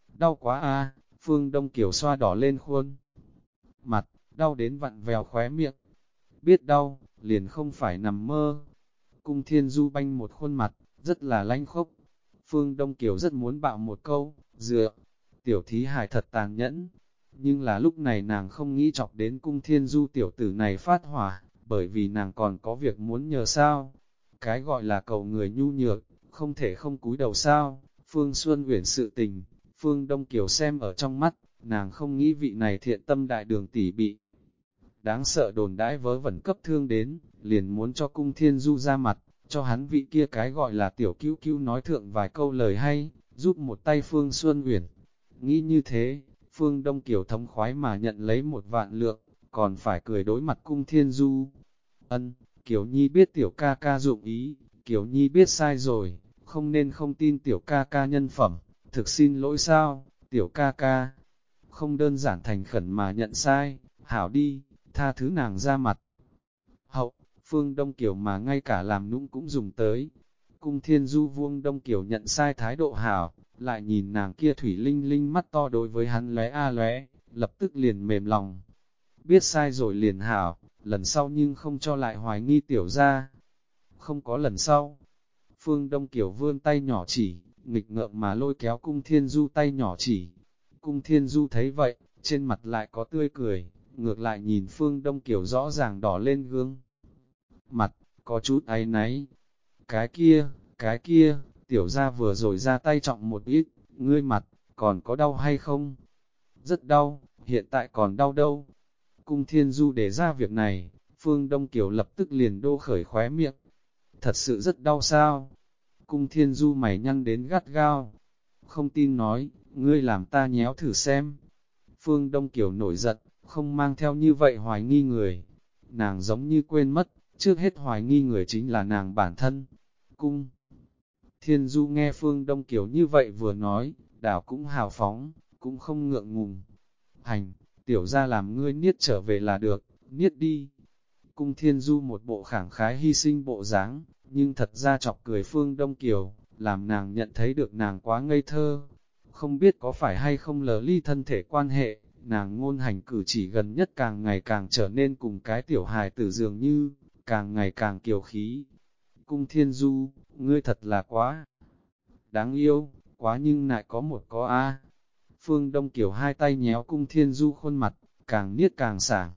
Đau quá a Phương Đông Kiều xoa đỏ lên khuôn. Mặt, đau đến vặn vèo khóe miệng. Biết đau, liền không phải nằm mơ. Cung thiên du banh một khuôn mặt, rất là lanh khốc. Phương Đông Kiều rất muốn bạo một câu, dựa. Tiểu thí hải thật tàn nhẫn. Nhưng là lúc này nàng không nghĩ chọc đến cung thiên du tiểu tử này phát hỏa, bởi vì nàng còn có việc muốn nhờ sao. Cái gọi là cầu người nhu nhược, không thể không cúi đầu sao, Phương Xuân Uyển sự tình, Phương Đông Kiều xem ở trong mắt, nàng không nghĩ vị này thiện tâm đại đường tỷ bị. Đáng sợ đồn đãi vớ vẩn cấp thương đến, liền muốn cho cung thiên du ra mặt, cho hắn vị kia cái gọi là tiểu cứu cứu nói thượng vài câu lời hay, giúp một tay Phương Xuân Uyển. Nghĩ như thế, Phương Đông Kiều thống khoái mà nhận lấy một vạn lượng, còn phải cười đối mặt cung thiên du. Ân, Kiều Nhi biết tiểu ca ca dụng ý, Kiều Nhi biết sai rồi, không nên không tin tiểu ca ca nhân phẩm, thực xin lỗi sao, tiểu ca ca, không đơn giản thành khẩn mà nhận sai, hảo đi, tha thứ nàng ra mặt. Phương Đông Kiều mà ngay cả làm nũng cũng dùng tới, cung thiên du vuông Đông Kiều nhận sai thái độ hảo, lại nhìn nàng kia thủy linh linh mắt to đối với hắn lóe a lóe, lập tức liền mềm lòng. biết sai rồi liền hảo, lần sau nhưng không cho lại hoài nghi tiểu ra. Không có lần sau. Phương Đông Kiều vươn tay nhỏ chỉ, nghịch ngợm mà lôi kéo cung thiên du tay nhỏ chỉ. Cung thiên du thấy vậy, trên mặt lại có tươi cười, ngược lại nhìn Phương Đông Kiều rõ ràng đỏ lên gương. Mặt, có chút áy náy. Cái kia, cái kia, tiểu ra vừa rồi ra tay trọng một ít, ngươi mặt, còn có đau hay không? Rất đau, hiện tại còn đau đâu. Cung Thiên Du để ra việc này, Phương Đông Kiều lập tức liền đô khởi khóe miệng. Thật sự rất đau sao? Cung Thiên Du mày nhăn đến gắt gao. Không tin nói, ngươi làm ta nhéo thử xem. Phương Đông Kiều nổi giận, không mang theo như vậy hoài nghi người. Nàng giống như quên mất, trước hết hoài nghi người chính là nàng bản thân. Cung Thiên Du nghe Phương Đông Kiều như vậy vừa nói, đảo cũng hào phóng, cũng không ngượng ngùng. Hành, tiểu ra làm ngươi niết trở về là được, niết đi. Cung Thiên Du một bộ khẳng khái hy sinh bộ dáng, nhưng thật ra chọc cười Phương Đông Kiều, làm nàng nhận thấy được nàng quá ngây thơ. Không biết có phải hay không lờ ly thân thể quan hệ, nàng ngôn hành cử chỉ gần nhất càng ngày càng trở nên cùng cái tiểu hài tử dường như, càng ngày càng kiều khí. Cung Thiên Du, ngươi thật là quá đáng yêu, quá nhưng lại có một có A. Phương Đông Kiều hai tay nhéo Cung Thiên Du khuôn mặt, càng niết càng sảng.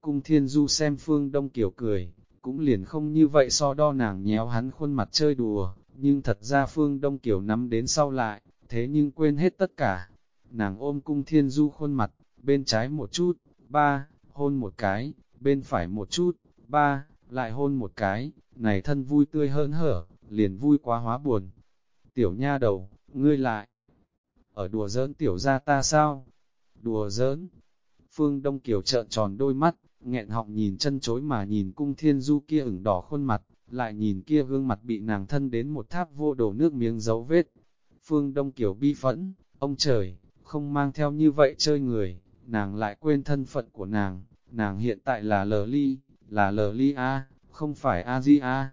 Cung Thiên Du xem Phương Đông Kiều cười, cũng liền không như vậy so đo nàng nhéo hắn khuôn mặt chơi đùa, nhưng thật ra Phương Đông Kiều nắm đến sau lại, thế nhưng quên hết tất cả. Nàng ôm Cung Thiên Du khuôn mặt, bên trái một chút, ba, hôn một cái, bên phải một chút, ba, lại hôn một cái, này thân vui tươi hơn hở, liền vui quá hóa buồn. Tiểu nha đầu, ngươi lại, ở đùa giỡn tiểu ra ta sao? Đùa giỡn. Phương Đông Kiều trợn tròn đôi mắt, nghẹn họng nhìn chân chối mà nhìn cung thiên du kia ửng đỏ khuôn mặt, lại nhìn kia gương mặt bị nàng thân đến một tháp vô đổ nước miếng dấu vết. Phương Đông Kiều bi phẫn, ông trời, không mang theo như vậy chơi người, nàng lại quên thân phận của nàng, nàng hiện tại là lờ ly, là lờ ly A, không phải A Di A.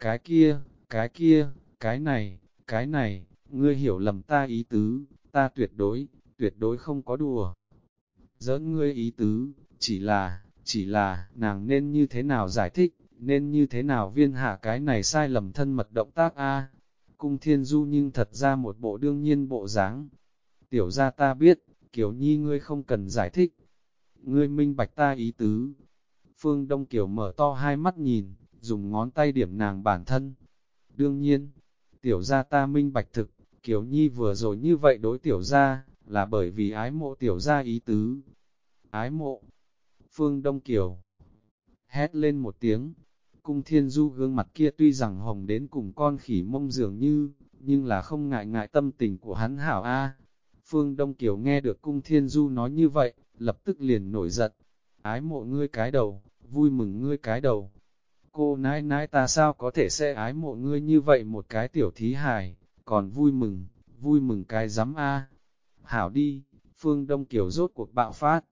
Cái kia, cái kia, cái này, cái này, ngươi hiểu lầm ta ý tứ, ta tuyệt đối, tuyệt đối không có đùa. Giỡn ngươi ý tứ, chỉ là, chỉ là, nàng nên như thế nào giải thích, nên như thế nào viên hạ cái này sai lầm thân mật động tác A. Cung thiên du nhưng thật ra một bộ đương nhiên bộ dáng. Tiểu ra ta biết, kiểu nhi ngươi không cần giải thích. Ngươi minh bạch ta ý tứ. Phương Đông Kiều mở to hai mắt nhìn, dùng ngón tay điểm nàng bản thân. Đương nhiên, tiểu gia ta minh bạch thực, Kiều Nhi vừa rồi như vậy đối tiểu gia là bởi vì ái mộ tiểu gia ý tứ. Ái mộ, Phương Đông Kiều, hét lên một tiếng, cung thiên du gương mặt kia tuy rằng hồng đến cùng con khỉ mông dường như, nhưng là không ngại ngại tâm tình của hắn hảo A. Phương Đông Kiều nghe được cung thiên du nói như vậy, lập tức liền nổi giận, ái mộ ngươi cái đầu, vui mừng ngươi cái đầu. Cô nãi nãi ta sao có thể sẽ ái mộ ngươi như vậy một cái tiểu thí hài, còn vui mừng, vui mừng cái giám A. Hảo đi, Phương Đông Kiều rốt cuộc bạo phát.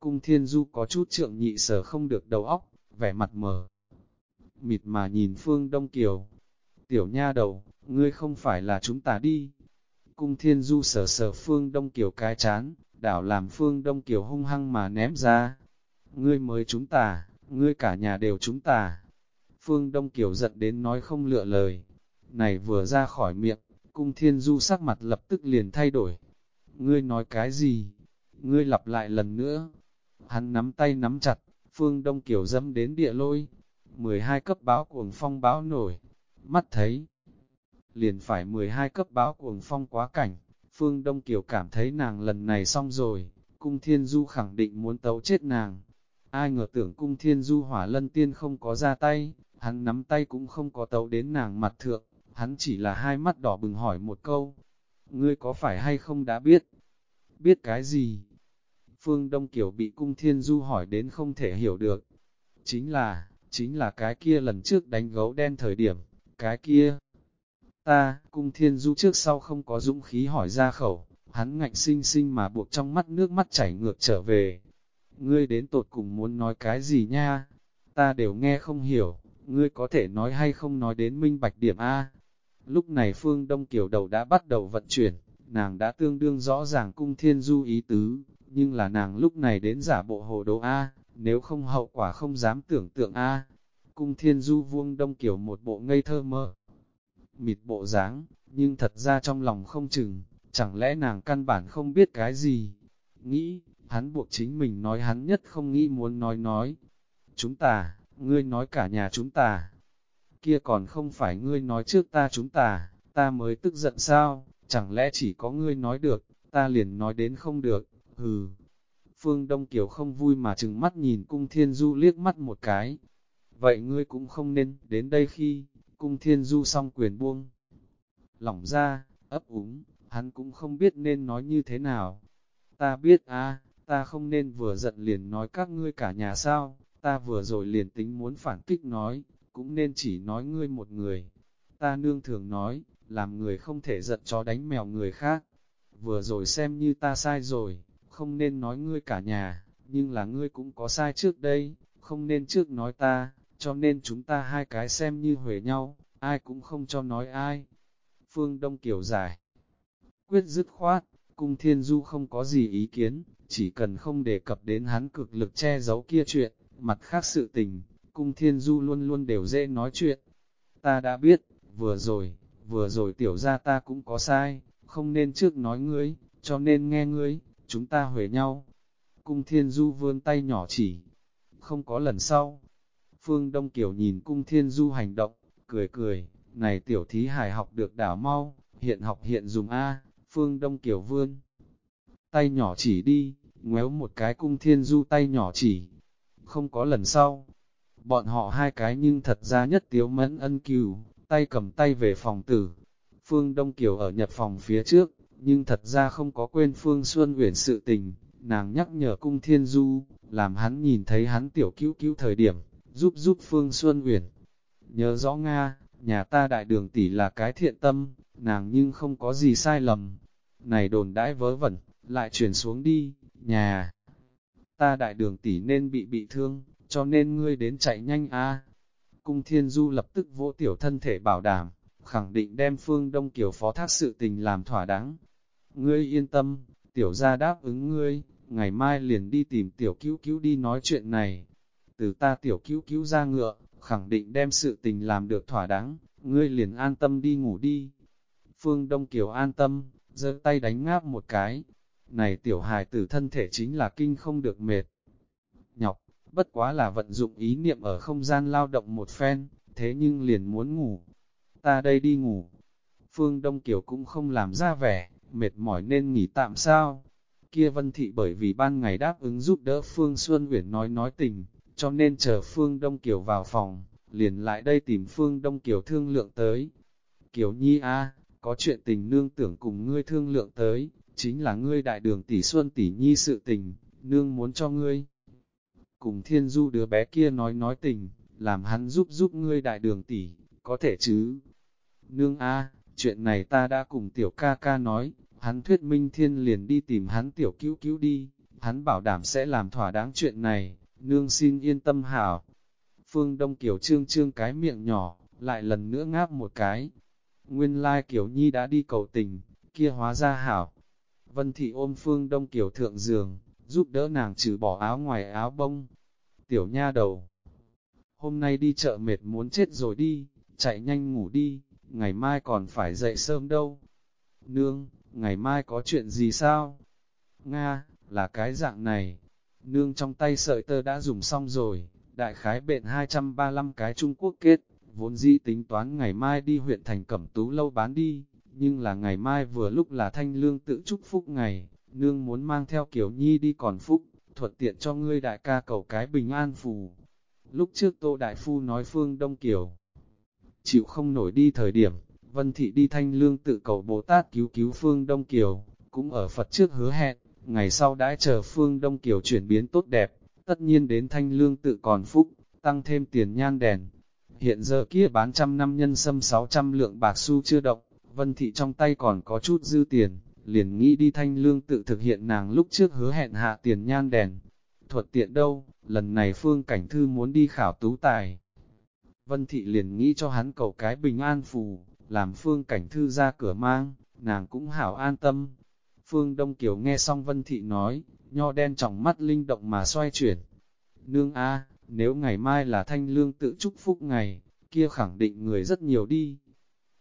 Cung Thiên Du có chút trượng nhị sở không được đầu óc, vẻ mặt mờ. Mịt mà nhìn Phương Đông Kiều. Tiểu nha đầu, ngươi không phải là chúng ta đi. Cung Thiên Du sở sở Phương Đông Kiều cái chán, đảo làm Phương Đông Kiều hung hăng mà ném ra. Ngươi mới chúng ta, ngươi cả nhà đều chúng ta. Phương Đông Kiều giận đến nói không lựa lời. Này vừa ra khỏi miệng, cung thiên du sắc mặt lập tức liền thay đổi. Ngươi nói cái gì? Ngươi lặp lại lần nữa. Hắn nắm tay nắm chặt, phương đông kiều dâm đến địa lôi. 12 cấp báo cuồng phong báo nổi. Mắt thấy. Liền phải 12 cấp báo cuồng phong quá cảnh. Phương Đông Kiều cảm thấy nàng lần này xong rồi. Cung Thiên Du khẳng định muốn tấu chết nàng. Ai ngờ tưởng Cung Thiên Du hỏa lân tiên không có ra tay, hắn nắm tay cũng không có tấu đến nàng mặt thượng, hắn chỉ là hai mắt đỏ bừng hỏi một câu, ngươi có phải hay không đã biết? Biết cái gì? Phương Đông Kiều bị cung thiên du hỏi đến không thể hiểu được. Chính là, chính là cái kia lần trước đánh gấu đen thời điểm, cái kia. Ta, cung thiên du trước sau không có dũng khí hỏi ra khẩu, hắn ngạnh sinh sinh mà buộc trong mắt nước mắt chảy ngược trở về. Ngươi đến tột cùng muốn nói cái gì nha? Ta đều nghe không hiểu, ngươi có thể nói hay không nói đến minh bạch điểm A. Lúc này Phương Đông Kiều đầu đã bắt đầu vận chuyển, nàng đã tương đương rõ ràng cung thiên du ý tứ, nhưng là nàng lúc này đến giả bộ hồ đồ A, nếu không hậu quả không dám tưởng tượng A. Cung thiên du vuông đông Kiều một bộ ngây thơ mơ, mịt bộ dáng, nhưng thật ra trong lòng không chừng, chẳng lẽ nàng căn bản không biết cái gì. Nghĩ, hắn buộc chính mình nói hắn nhất không nghĩ muốn nói nói. Chúng ta, ngươi nói cả nhà chúng ta. Kia còn không phải ngươi nói trước ta chúng ta, ta mới tức giận sao, chẳng lẽ chỉ có ngươi nói được, ta liền nói đến không được, hừ. Phương Đông Kiều không vui mà chừng mắt nhìn cung thiên du liếc mắt một cái. Vậy ngươi cũng không nên, đến đây khi, cung thiên du xong quyền buông. Lỏng ra, ấp úng, hắn cũng không biết nên nói như thế nào. Ta biết a, ta không nên vừa giận liền nói các ngươi cả nhà sao, ta vừa rồi liền tính muốn phản kích nói, cũng nên chỉ nói ngươi một người. Ta nương thường nói, làm người không thể giận chó đánh mèo người khác. Vừa rồi xem như ta sai rồi, không nên nói ngươi cả nhà, nhưng là ngươi cũng có sai trước đây, không nên trước nói ta, cho nên chúng ta hai cái xem như huề nhau, ai cũng không cho nói ai. Phương Đông Kiều giải. Quyết dứt khoát, cung thiên du không có gì ý kiến, chỉ cần không đề cập đến hắn cực lực che giấu kia chuyện, mặt khác sự tình, cung thiên du luôn luôn đều dễ nói chuyện. Ta đã biết, vừa rồi, vừa rồi tiểu ra ta cũng có sai, không nên trước nói ngươi, cho nên nghe ngươi, chúng ta huề nhau. Cung thiên du vươn tay nhỏ chỉ, không có lần sau. Phương Đông Kiều nhìn cung thiên du hành động, cười cười, này tiểu thí hải học được đảo mau, hiện học hiện dùng A, Phương Đông Kiều vươn. Tay nhỏ chỉ đi, ngoéo một cái cung thiên du tay nhỏ chỉ, không có lần sau. Bọn họ hai cái nhưng thật ra nhất tiếu mẫn ân cừu, tay cầm tay về phòng tử. Phương Đông Kiều ở nhập phòng phía trước, nhưng thật ra không có quên Phương Xuân Uyển sự tình, nàng nhắc nhở cung thiên du, làm hắn nhìn thấy hắn tiểu cứu cứu thời điểm, giúp giúp Phương Xuân Uyển. Nhớ rõ Nga, nhà ta đại đường tỷ là cái thiện tâm, nàng nhưng không có gì sai lầm. Này đồn đãi vớ vẩn, lại chuyển xuống đi, nhà. Ta đại đường tỷ nên bị bị thương, cho nên ngươi đến chạy nhanh a. Cung Thiên Du lập tức vỗ tiểu thân thể bảo đảm, khẳng định đem phương Đông Kiều phó thác sự tình làm thỏa đáng. Ngươi yên tâm, tiểu gia đáp ứng ngươi, ngày mai liền đi tìm tiểu cứu cứu đi nói chuyện này. Từ ta tiểu cứu cứu ra ngựa, khẳng định đem sự tình làm được thỏa đáng, ngươi liền an tâm đi ngủ đi. Phương Đông Kiều an tâm, giơ tay đánh ngáp một cái. Này tiểu hài tử thân thể chính là kinh không được mệt. Nhọc, bất quá là vận dụng ý niệm ở không gian lao động một phen, thế nhưng liền muốn ngủ. Ta đây đi ngủ. Phương Đông Kiều cũng không làm ra vẻ, mệt mỏi nên nghỉ tạm sao. Kia Vân Thị bởi vì ban ngày đáp ứng giúp đỡ Phương Xuân Uyển nói nói tình, cho nên chờ Phương Đông Kiều vào phòng, liền lại đây tìm Phương Đông Kiều thương lượng tới. Kiều Nhi A, có chuyện tình nương tưởng cùng ngươi thương lượng tới, chính là ngươi đại đường tỷ Xuân tỷ Nhi sự tình, nương muốn cho ngươi. Cùng thiên du đứa bé kia nói nói tình, làm hắn giúp giúp ngươi đại đường tỷ, có thể chứ? Nương A, chuyện này ta đã cùng tiểu ca ca nói, hắn thuyết minh thiên liền đi tìm hắn tiểu cứu cứu đi, hắn bảo đảm sẽ làm thỏa đáng chuyện này, nương xin yên tâm hảo. Phương Đông Kiều trương trương cái miệng nhỏ, lại lần nữa ngáp một cái. Nguyên lai Kiều Nhi đã đi cầu tình, kia hóa ra hảo. Vân Thị ôm Phương Đông Kiều thượng giường, giúp đỡ nàng trừ bỏ áo ngoài áo bông. Tiểu nha đầu, hôm nay đi chợ mệt muốn chết rồi đi, chạy nhanh ngủ đi, ngày mai còn phải dậy sớm đâu. Nương, ngày mai có chuyện gì sao? Nga, là cái dạng này, nương trong tay sợi tơ đã dùng xong rồi, đại khái bện 235 cái Trung Quốc kết, vốn dĩ tính toán ngày mai đi huyện thành Cẩm Tú lâu bán đi, nhưng là ngày mai vừa lúc là thanh lương tự chúc phúc ngày, nương muốn mang theo kiểu nhi đi còn phúc, thuận tiện cho ngươi đại ca cầu cái bình an phù. Lúc trước Tô Đại Phu nói Phương Đông Kiều, chịu không nổi đi thời điểm, Vân Thị đi thanh lương tự cầu Bồ Tát cứu cứu Phương Đông Kiều, cũng ở Phật trước hứa hẹn, ngày sau đãi chờ phương Đông Kiều chuyển biến tốt đẹp, tất nhiên đến thanh lương tự còn phúc, tăng thêm tiền nhan đèn. Hiện giờ kia bán trăm năm nhân sâm 600 lượng bạc xu chưa động, vân thị trong tay còn có chút dư tiền, liền nghĩ đi thanh lương tự thực hiện nàng lúc trước hứa hẹn hạ tiền nhan đèn. Thuật tiện đâu, lần này phương cảnh thư muốn đi khảo tú tài. Vân thị liền nghĩ cho hắn cầu cái bình an phù, làm phương cảnh thư ra cửa mang, nàng cũng hảo an tâm, Phương Đông Kiều nghe xong Vân Thị nói, nho đen trong mắt linh động mà xoay chuyển. Nương A, nếu ngày mai là thanh lương tự chúc phúc ngày, kia khẳng định người rất nhiều đi.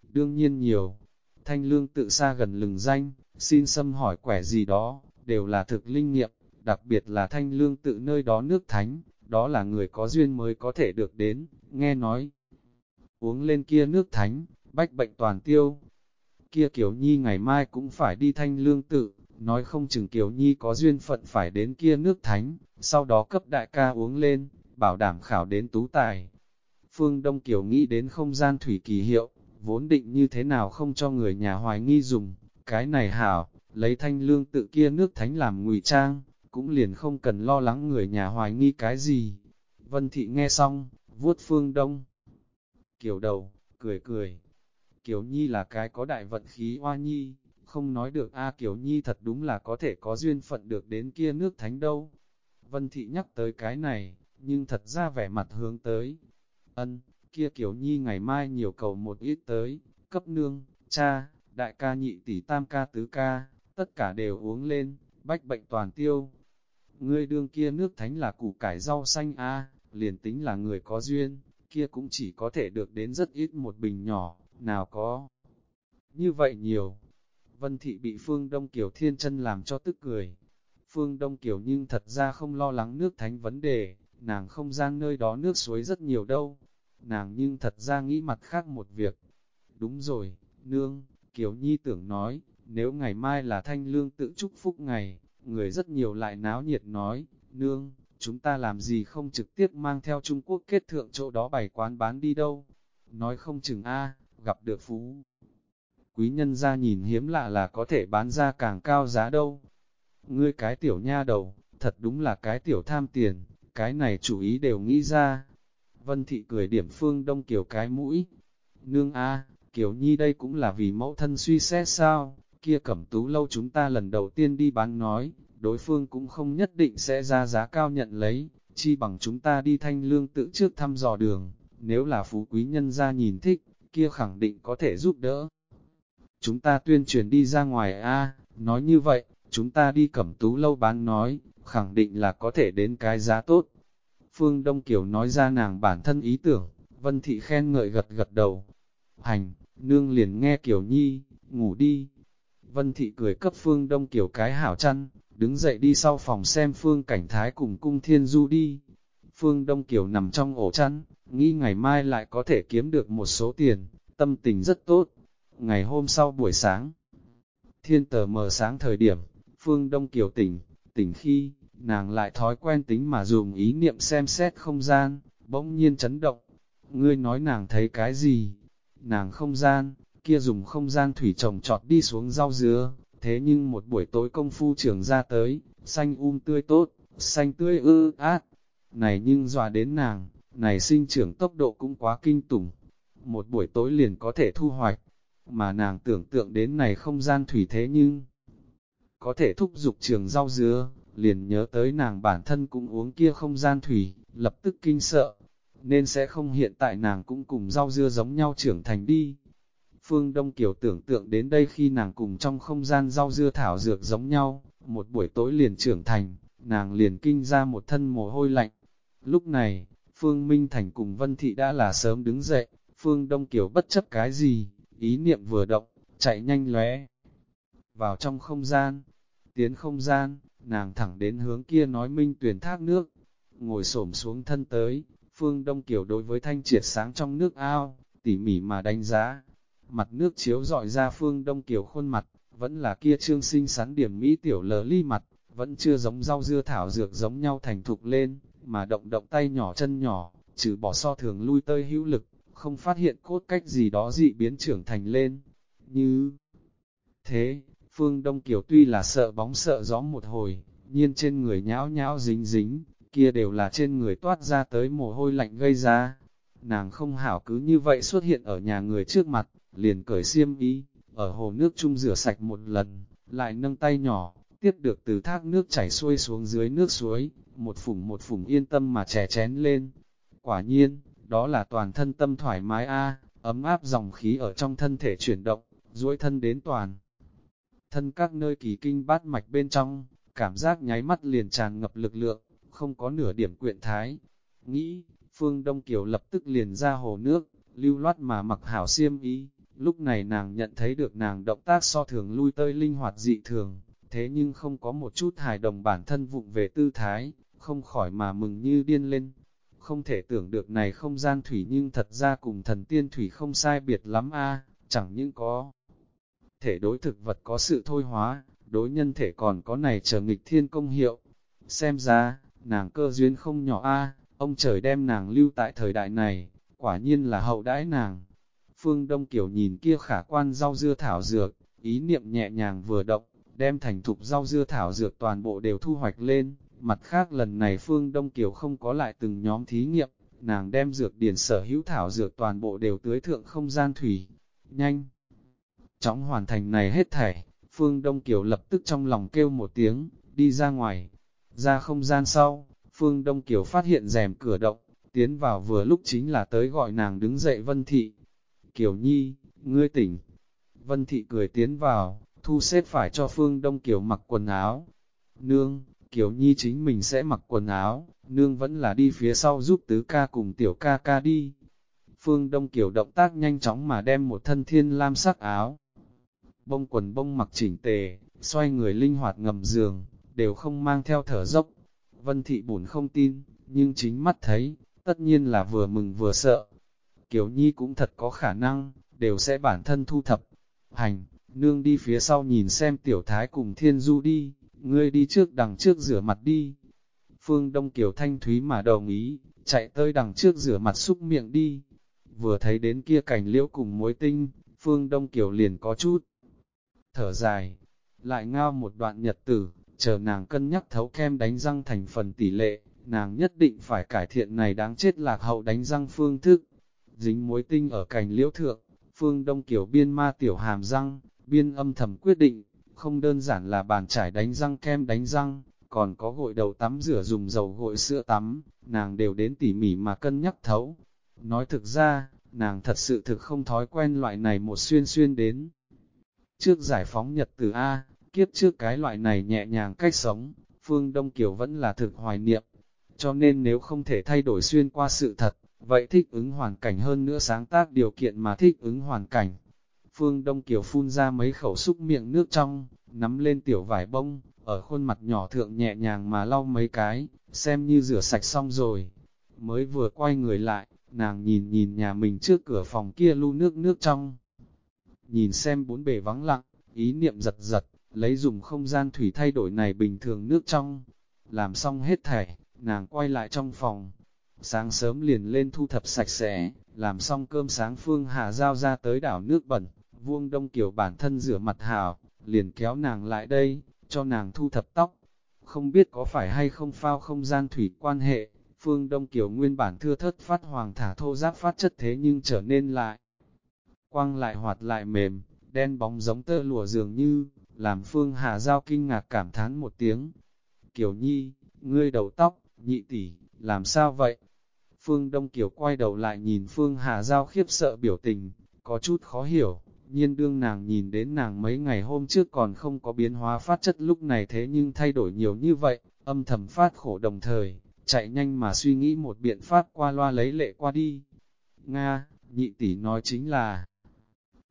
Đương nhiên nhiều, thanh lương tự xa gần lừng danh, xin xâm hỏi quẻ gì đó, đều là thực linh nghiệm, đặc biệt là thanh lương tự nơi đó nước thánh, đó là người có duyên mới có thể được đến, nghe nói. Uống lên kia nước thánh, bách bệnh toàn tiêu. Kia Kiều Nhi ngày mai cũng phải đi thanh lương tự, nói không chừng Kiều Nhi có duyên phận phải đến kia nước thánh, sau đó cấp đại ca uống lên, bảo đảm khảo đến tú tài. Phương Đông Kiều nghĩ đến không gian thủy kỳ hiệu, vốn định như thế nào không cho người nhà hoài nghi dùng, cái này hảo, lấy thanh lương tự kia nước thánh làm ngụy trang, cũng liền không cần lo lắng người nhà hoài nghi cái gì. Vân Thị nghe xong, vuốt Phương Đông. Kiều đầu, cười cười. Kiều Nhi là cái có đại vận khí hoa nhi, không nói được a Kiều Nhi thật đúng là có thể có duyên phận được đến kia nước thánh đâu. Vân Thị nhắc tới cái này, nhưng thật ra vẻ mặt hướng tới. Ân, kia Kiều Nhi ngày mai nhiều cầu một ít tới, cấp nương, cha, đại ca nhị tỷ tam ca tứ ca, tất cả đều uống lên, bách bệnh toàn tiêu. Ngươi đương kia nước thánh là củ cải rau xanh a liền tính là người có duyên, kia cũng chỉ có thể được đến rất ít một bình nhỏ, nào có. Như vậy nhiều, Vân Thị bị Phương Đông Kiều Thiên chân làm cho tức cười. Phương Đông Kiều nhưng thật ra không lo lắng nước thánh vấn đề, nàng không gian nơi đó nước suối rất nhiều đâu. Nàng nhưng thật ra nghĩ mặt khác một việc. Đúng rồi, nương, Kiều Nhi tưởng nói, nếu ngày mai là thanh lương tự chúc phúc ngày, người rất nhiều lại náo nhiệt nói, nương, chúng ta làm gì không trực tiếp mang theo Trung Quốc kết thượng chỗ đó bày quán bán đi đâu. Nói không chừng a gặp được phú. Quý nhân ra nhìn hiếm lạ là có thể bán ra càng cao giá đâu. Ngươi cái tiểu nha đầu, thật đúng là cái tiểu tham tiền, cái này chủ ý đều nghĩ ra. Vân thị cười điểm phương đông kiểu cái mũi. Nương a Kiều Nhi đây cũng là vì mẫu thân suy xét sao, kia cẩm tú lâu chúng ta lần đầu tiên đi bán nói, đối phương cũng không nhất định sẽ ra giá cao nhận lấy, chi bằng chúng ta đi thanh lương tự trước thăm dò đường, nếu là phú quý nhân ra nhìn thích, kia khẳng định có thể giúp đỡ. Chúng ta tuyên truyền đi ra ngoài a nói như vậy, chúng ta đi cẩm tú lâu bán nói, khẳng định là có thể đến cái giá tốt. Phương Đông Kiều nói ra nàng bản thân ý tưởng, Vân Thị khen ngợi gật gật đầu. Hành, nương liền nghe Kiều Nhi, ngủ đi. Vân Thị cười cấp Phương Đông Kiều cái hảo chăn, đứng dậy đi sau phòng xem Phương Cảnh Thái cùng cung Thiên Du đi. Phương Đông Kiều nằm trong ổ chăn, nghĩ ngày mai lại có thể kiếm được một số tiền, tâm tình rất tốt. Ngày hôm sau buổi sáng, thiên tờ mờ sáng thời điểm, Phương Đông Kiều tỉnh, tỉnh khi, nàng lại thói quen tính mà dùng ý niệm xem xét không gian, bỗng nhiên chấn động. Ngươi nói nàng thấy cái gì? Nàng không gian, kia dùng không gian thủy trồng trọt đi xuống rau dứa, thế nhưng một buổi tối công phu trưởng ra tới, xanh um tươi tốt, xanh tươi ư át. Này nhưng dọa đến nàng, này sinh trưởng tốc độ cũng quá kinh tủng. Một buổi tối liền có thể thu hoạch, mà nàng tưởng tượng đến này không gian thủy thế nhưng có thể thúc dục trường rau dứa, liền nhớ tới nàng bản thân cũng uống kia không gian thủy, lập tức kinh sợ, nên sẽ không hiện tại nàng cũng cùng rau dưa giống nhau trưởng thành đi. Phương Đông Kiều tưởng tượng đến đây khi nàng cùng trong không gian rau dưa thảo dược giống nhau, một buổi tối liền trưởng thành, nàng liền kinh ra một thân mồ hôi lạnh. Lúc này, Phương Minh Thành cùng Vân Thị đã là sớm đứng dậy, Phương Đông Kiều bất chấp cái gì, ý niệm vừa động, chạy nhanh lóe vào trong không gian. Tiến không gian, nàng thẳng đến hướng kia nói minh tuyển thác nước, ngồi xổm xuống thân tới, Phương Đông Kiều đối với thanh triệt sáng trong nước ao, tỉ mỉ mà đánh giá, mặt nước chiếu dọi ra phương đông kiều khuôn mặt, vẫn là kia trương sinh sắn điểm mỹ tiểu lờ ly mặt, vẫn chưa giống rau dưa thảo dược giống nhau thành thục lên, mà động động tay nhỏ chân nhỏ, trừ bỏ so thường lui tơi hữu lực, không phát hiện cốt cách gì đó dị biến trưởng thành lên. Như thế, phương Đông Kiều tuy là sợ bóng sợ gió một hồi, nhiên trên người nhão nhão dính dính, kia đều là trên người toát ra tới mồ hôi lạnh gây ra. Nàng không hảo cứ như vậy xuất hiện ở nhà người trước mặt, liền cởi xiêm y, ở hồ nước chung rửa sạch một lần, lại nâng tay nhỏ, tiếp được từ thác nước chảy xuôi xuống dưới nước suối, một phủng một phủng yên tâm mà chè chén lên. Quả nhiên, đó là toàn thân tâm thoải mái a ấm áp dòng khí ở trong thân thể chuyển động, duỗi thân đến toàn thân các nơi kỳ kinh bát mạch bên trong, cảm giác nháy mắt liền tràn ngập lực lượng, không có nửa điểm quyện thái. Nghĩ, Phương Đông Kiều lập tức liền ra hồ nước, lưu loát mà mặc hảo xiêm ý, lúc này nàng nhận thấy được nàng động tác so thường lui tơi linh hoạt dị thường, thế nhưng không có một chút hài đồng bản thân vụng về tư thái, không khỏi mà mừng như điên lên. Không thể tưởng được này không gian thủy nhưng thật ra cùng thần tiên thủy không sai biệt lắm a chẳng những có thể đối thực vật có sự thôi hóa, đối nhân thể còn có này chờ nghịch thiên công hiệu. Xem ra, nàng cơ duyên không nhỏ a ông trời đem nàng lưu tại thời đại này, quả nhiên là hậu đãi nàng. Phương Đông Kiều nhìn kia khả quan rau dưa thảo dược, ý niệm nhẹ nhàng vừa động, đem thành thục rau dưa thảo dược toàn bộ đều thu hoạch lên. Mặt khác lần này Phương Đông Kiều không có lại từng nhóm thí nghiệm, nàng đem dược điển sở hữu thảo dược toàn bộ đều tưới thượng không gian thủy. Nhanh! Chóng hoàn thành này hết thảy, Phương Đông Kiều lập tức trong lòng kêu một tiếng, đi ra ngoài. Ra không gian sau, Phương Đông Kiều phát hiện rèm cửa động, tiến vào vừa lúc chính là tới gọi nàng đứng dậy Vân Thị. Kiều Nhi, ngươi tỉnh. Vân Thị cười tiến vào, thu xếp phải cho Phương Đông Kiều mặc quần áo. Nương, Kiều Nhi chính mình sẽ mặc quần áo, nương vẫn là đi phía sau giúp tứ ca cùng tiểu ca ca đi. Phương Đông Kiều động tác nhanh chóng mà đem một thân thiên lam sắc áo. Bông quần bông mặc chỉnh tề, xoay người linh hoạt ngầm giường, đều không mang theo thở dốc. Vân Thị bổn không tin, nhưng chính mắt thấy, tất nhiên là vừa mừng vừa sợ. Kiều Nhi cũng thật có khả năng, đều sẽ bản thân thu thập. Hành, nương đi phía sau nhìn xem tiểu thái cùng thiên du đi, ngươi đi trước đằng trước rửa mặt đi. Phương Đông Kiều Thanh Thúy mà đồng ý, chạy tới đằng trước rửa mặt xúc miệng đi. Vừa thấy đến kia cảnh liễu cùng mối tinh, Phương Đông Kiều liền có chút. Thở dài, lại ngao một đoạn nhật tử, chờ nàng cân nhắc thấu kem đánh răng thành phần tỷ lệ, nàng nhất định phải cải thiện này đáng chết lạc hậu đánh răng phương thức. Dính muối tinh ở cành liễu thượng, phương đông kiểu biên ma tiểu hàm răng, biên âm thầm quyết định, không đơn giản là bàn trải đánh răng kem đánh răng, còn có gội đầu tắm rửa dùng dầu gội sữa tắm, nàng đều đến tỉ mỉ mà cân nhắc thấu. Nói thực ra, nàng thật sự thực không thói quen loại này một xuyên xuyên đến. Trước giải phóng nhật từ A, kiếp trước cái loại này nhẹ nhàng cách sống, Phương Đông Kiều vẫn là thực hoài niệm, cho nên nếu không thể thay đổi xuyên qua sự thật, vậy thích ứng hoàn cảnh hơn nữa sáng tác điều kiện mà thích ứng hoàn cảnh. Phương Đông Kiều phun ra mấy khẩu xúc miệng nước trong, nắm lên tiểu vải bông, ở khuôn mặt nhỏ thượng nhẹ nhàng mà lau mấy cái, xem như rửa sạch xong rồi. Mới vừa quay người lại, nàng nhìn nhìn nhà mình trước cửa phòng kia lu nước nước trong. Nhìn xem bốn bề vắng lặng, ý niệm giật giật, lấy dùng không gian thủy thay đổi này bình thường nước trong. Làm xong hết thảy, nàng quay lại trong phòng. Sáng sớm liền lên thu thập sạch sẽ, làm xong cơm sáng Phương Hà giao ra tới đảo nước bẩn, vuông đông kiểu bản thân rửa mặt hào, liền kéo nàng lại đây, cho nàng thu thập tóc. Không biết có phải hay không phao không gian thủy quan hệ, Phương Đông Kiều nguyên bản thưa thất phát hoàng thả thô giáp phát chất thế nhưng trở nên lại. Quang lại hoạt lại mềm, đen bóng giống tơ lụa dường như, làm Phương Hà Giao kinh ngạc cảm thán một tiếng. Kiều Nhi, ngươi đầu tóc, nhị tỷ, làm sao vậy? Phương Đông Kiều quay đầu lại nhìn Phương Hà Giao khiếp sợ biểu tình, có chút khó hiểu, nhiên đương nàng nhìn đến nàng mấy ngày hôm trước còn không có biến hóa phát chất lúc này thế nhưng thay đổi nhiều như vậy, âm thầm phát khổ đồng thời, chạy nhanh mà suy nghĩ một biện pháp qua loa lấy lệ qua đi. Nga, nhị tỷ nói chính là,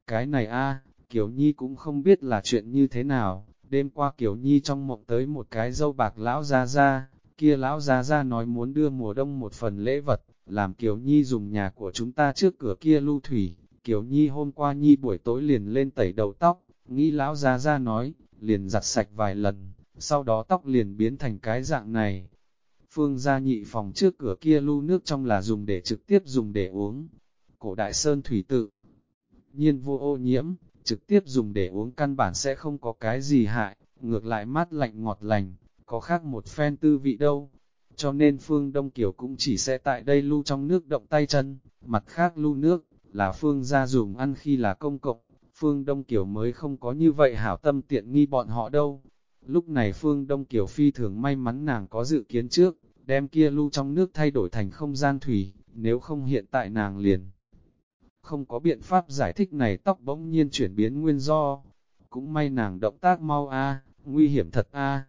cái này a Kiều Nhi cũng không biết là chuyện như thế nào, đêm qua Kiều Nhi trong mộng tới một cái dâu bạc lão ra ra, kia lão ra ra nói muốn đưa mùa đông một phần lễ vật, làm Kiều Nhi dùng nhà của chúng ta trước cửa kia lưu thủy, Kiều Nhi hôm qua Nhi buổi tối liền lên tẩy đầu tóc, nghĩ lão ra ra nói, liền giặt sạch vài lần, sau đó tóc liền biến thành cái dạng này. Phương gia nhị phòng trước cửa kia lưu nước trong là dùng để trực tiếp dùng để uống. Cổ đại sơn thủy tự, nhiên vô ô nhiễm, trực tiếp dùng để uống căn bản sẽ không có cái gì hại, ngược lại mát lạnh ngọt lành, có khác một phen tư vị đâu. Cho nên Phương Đông Kiều cũng chỉ sẽ tại đây lưu trong nước động tay chân, mặt khác lưu nước, là Phương ra dùng ăn khi là công cộng, Phương Đông Kiều mới không có như vậy hảo tâm tiện nghi bọn họ đâu. Lúc này Phương Đông Kiều phi thường may mắn nàng có dự kiến trước, đem kia lưu trong nước thay đổi thành không gian thủy, nếu không hiện tại nàng liền không có biện pháp giải thích này tóc bỗng nhiên chuyển biến nguyên do. cũng may nàng động tác mau a, nguy hiểm thật a.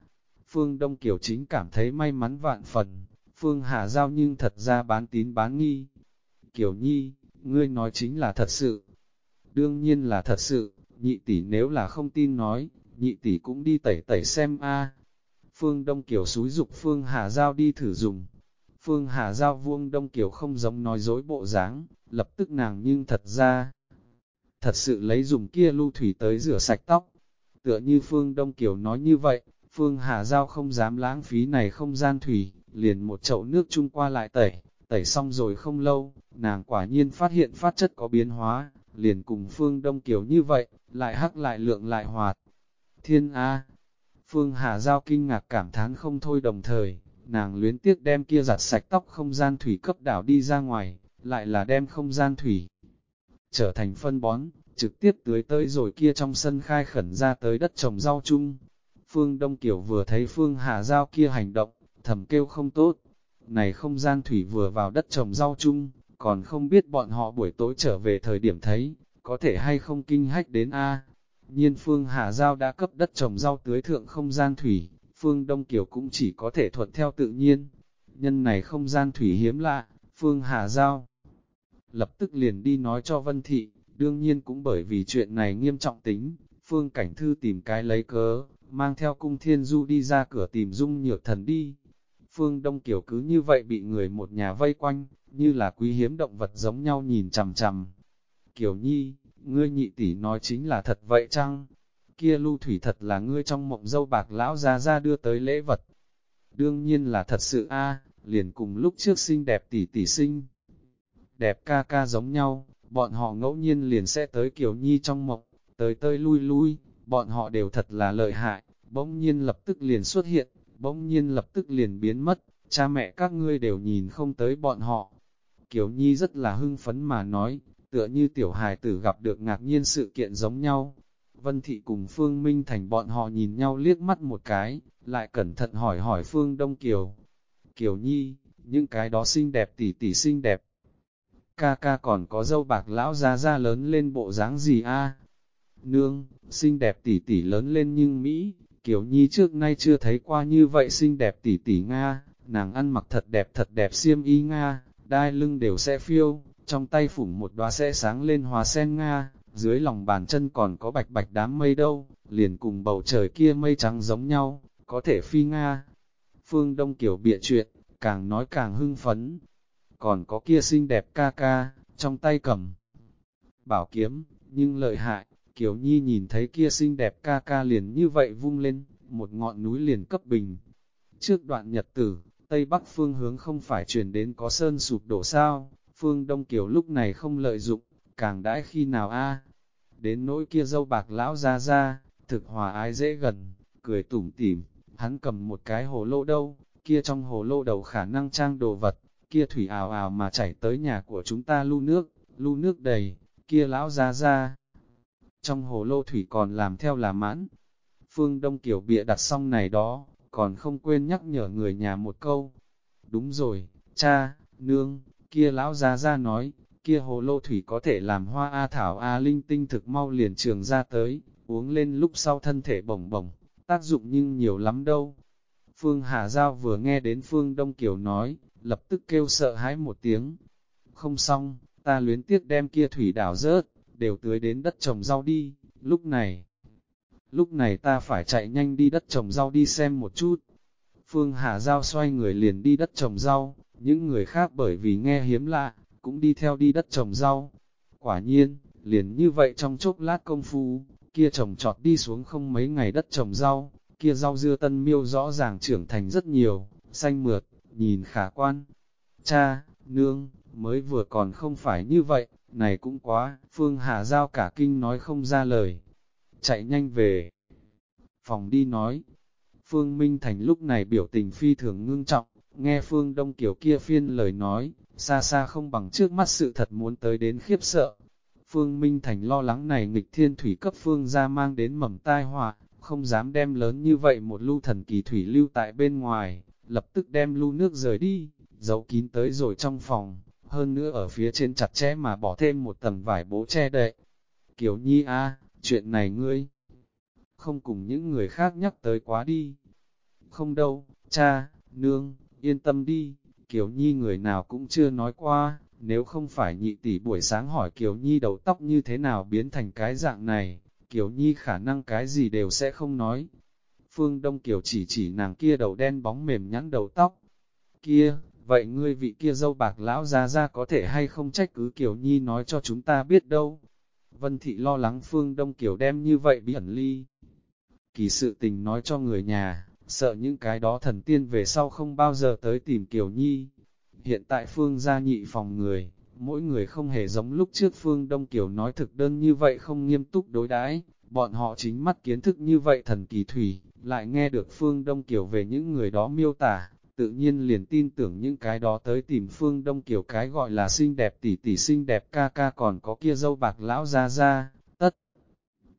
Phương Đông Kiều chính cảm thấy may mắn vạn phần, Phương Hà Giao nhưng thật ra bán tín bán nghi. Kiều Nhi, ngươi nói chính là thật sự. Đương nhiên là thật sự, nhị tỷ nếu là không tin nói, nhị tỷ cũng đi tẩy tẩy xem a. Phương Đông Kiều xúi dục Phương Hà Giao đi thử dùng. Phương Hà Giao vuông Đông Kiều không giống nói dối bộ dáng, lập tức nàng nhưng thật ra. Thật sự lấy dùng kia lưu thủy tới rửa sạch tóc. Tựa như Phương Đông Kiều nói như vậy, Phương Hà Giao không dám lãng phí này không gian thủy, liền một chậu nước chung qua lại tẩy, tẩy xong rồi không lâu, nàng quả nhiên phát hiện phát chất có biến hóa, liền cùng Phương Đông Kiều như vậy, lại hắc lại lượng lại hoạt. Thiên A, Phương Hà Giao kinh ngạc cảm thán không thôi đồng thời, nàng luyến tiếc đem kia giặt sạch tóc không gian thủy cấp đảo đi ra ngoài, lại là đem không gian thủy trở thành phân bón, trực tiếp tưới tới rồi kia trong sân khai khẩn ra tới đất trồng rau chung. Phương Đông Kiều vừa thấy Phương Hà Giao kia hành động, thầm kêu không tốt. Này không gian thủy vừa vào đất trồng rau chung, còn không biết bọn họ buổi tối trở về thời điểm thấy, có thể hay không kinh hách đến A. Nhiên Phương Hà Giao đã cấp đất trồng rau tưới thượng không gian thủy, Phương Đông Kiều cũng chỉ có thể thuận theo tự nhiên. Nhân này không gian thủy hiếm lạ, Phương Hà Giao lập tức liền đi nói cho Vân Thị, đương nhiên cũng bởi vì chuyện này nghiêm trọng tính, Phương Cảnh Thư tìm cái lấy cớ, mang theo cung thiên du đi ra cửa tìm dung nhược thần đi. Phương Đông Kiều cứ như vậy bị người một nhà vây quanh, như là quý hiếm động vật giống nhau nhìn chằm chằm. Kiều Nhi, ngươi nhị tỷ nói chính là thật vậy chăng? Kia lưu thủy thật là ngươi trong mộng dâu bạc lão ra ra đưa tới lễ vật. Đương nhiên là thật sự a liền cùng lúc trước sinh đẹp tỷ tỷ sinh. Đẹp ca ca giống nhau, bọn họ ngẫu nhiên liền sẽ tới Kiều Nhi trong mộng, tới tơi lui lui, bọn họ đều thật là lợi hại, bỗng nhiên lập tức liền xuất hiện, bỗng nhiên lập tức liền biến mất, cha mẹ các ngươi đều nhìn không tới bọn họ. Kiều Nhi rất là hưng phấn mà nói, tựa như tiểu hài tử gặp được ngạc nhiên sự kiện giống nhau. Vân Thị cùng Phương Minh Thành bọn họ nhìn nhau liếc mắt một cái, lại cẩn thận hỏi hỏi Phương Đông Kiều. Kiều Nhi, những cái đó xinh đẹp tỷ tỷ xinh đẹp. Ca ca còn có dâu bạc lão ra ra lớn lên bộ dáng gì a? Nương, xinh đẹp tỷ tỷ lớn lên nhưng Mỹ, Kiều Nhi trước nay chưa thấy qua như vậy xinh đẹp tỷ tỷ Nga, nàng ăn mặc thật đẹp thật đẹp xiêm y Nga, đai lưng đều sẽ phiêu, trong tay phủng một đóa sẽ sáng lên hoa sen Nga, dưới lòng bàn chân còn có bạch bạch đám mây đâu, liền cùng bầu trời kia mây trắng giống nhau, có thể phi Nga. Phương Đông Kiều bịa chuyện, càng nói càng hưng phấn, còn có kia xinh đẹp ca ca, trong tay cầm bảo kiếm, nhưng lợi hại, Kiều Nhi nhìn thấy kia xinh đẹp ca ca liền như vậy vung lên, một ngọn núi liền cấp bình. Trước đoạn nhật tử, Tây Bắc phương hướng không phải truyền đến có sơn sụp đổ sao, phương Đông Kiều lúc này không lợi dụng, càng đãi khi nào a Đến nỗi kia dâu bạc lão ra ra, thực hòa ái dễ gần, cười tủm tỉm, hắn cầm một cái hồ lô đâu, kia trong hồ lô đầu khả năng trang đồ vật, kia thủy ào ào mà chảy tới nhà của chúng ta lưu nước, lưu nước đầy, kia lão ra ra. Trong hồ lô thủy còn làm theo là mãn. Phương Đông Kiều bịa đặt xong này đó, còn không quên nhắc nhở người nhà một câu. Đúng rồi, cha, nương, kia lão ra ra nói, kia hồ lô thủy có thể làm hoa A thảo A linh tinh thực mau liền trường ra tới, uống lên lúc sau thân thể bổng bổng, tác dụng nhưng nhiều lắm đâu. Phương Hà Giao vừa nghe đến Phương Đông Kiều nói, lập tức kêu sợ hãi một tiếng. Không xong, ta luyến tiếc đem kia thủy đảo rớt, đều tưới đến đất trồng rau đi, lúc này. Lúc này ta phải chạy nhanh đi đất trồng rau đi xem một chút. Phương Hà Giao xoay người liền đi đất trồng rau, những người khác bởi vì nghe hiếm lạ, cũng đi theo đi đất trồng rau. Quả nhiên, liền như vậy trong chốc lát công phu, kia trồng trọt đi xuống không mấy ngày đất trồng rau, kia rau dưa tân miêu rõ ràng trưởng thành rất nhiều, xanh mượt, nhìn khả quan. Cha, nương, mới vừa còn không phải như vậy, này cũng quá, Phương Hà Giao cả kinh nói không ra lời. Chạy nhanh về. Phòng đi nói. Phương Minh Thành lúc này biểu tình phi thường ngưng trọng, nghe Phương Đông Kiều kia phiên lời nói, xa xa không bằng trước mắt sự thật muốn tới đến khiếp sợ. Phương Minh Thành lo lắng này nghịch thiên thủy cấp Phương ra mang đến mầm tai họa, không dám đem lớn như vậy một lưu thần kỳ thủy lưu tại bên ngoài, lập tức đem lưu nước rời đi, giấu kín tới rồi trong phòng, hơn nữa ở phía trên chặt chẽ mà bỏ thêm một tầng vải bố che đậy. Kiều Nhi a, chuyện này ngươi không cùng những người khác nhắc tới quá đi. Không đâu, cha, nương, yên tâm đi, Kiều Nhi người nào cũng chưa nói qua, nếu không phải nhị tỷ buổi sáng hỏi Kiều Nhi đầu tóc như thế nào biến thành cái dạng này, Kiều Nhi khả năng cái gì đều sẽ không nói. Phương Đông Kiều chỉ chỉ nàng kia đầu đen bóng mềm nhẵn đầu tóc. Kia, vậy ngươi vị kia dâu bạc lão ra ra có thể hay không trách cứ Kiều Nhi nói cho chúng ta biết đâu. Vân Thị lo lắng Phương Đông Kiều đem như vậy bí ẩn ly. Kỳ sự tình nói cho người nhà, sợ những cái đó thần tiên về sau không bao giờ tới tìm Kiều Nhi. Hiện tại Phương gia nhị phòng người, mỗi người không hề giống lúc trước Phương Đông Kiều nói thực đơn như vậy không nghiêm túc đối đãi bọn họ chính mắt kiến thức như vậy thần kỳ thủy, lại nghe được Phương Đông Kiều về những người đó miêu tả, tự nhiên liền tin tưởng những cái đó tới tìm Phương Đông Kiều cái gọi là xinh đẹp tỷ tỷ xinh đẹp ca ca còn có kia dâu bạc lão ra ra, tất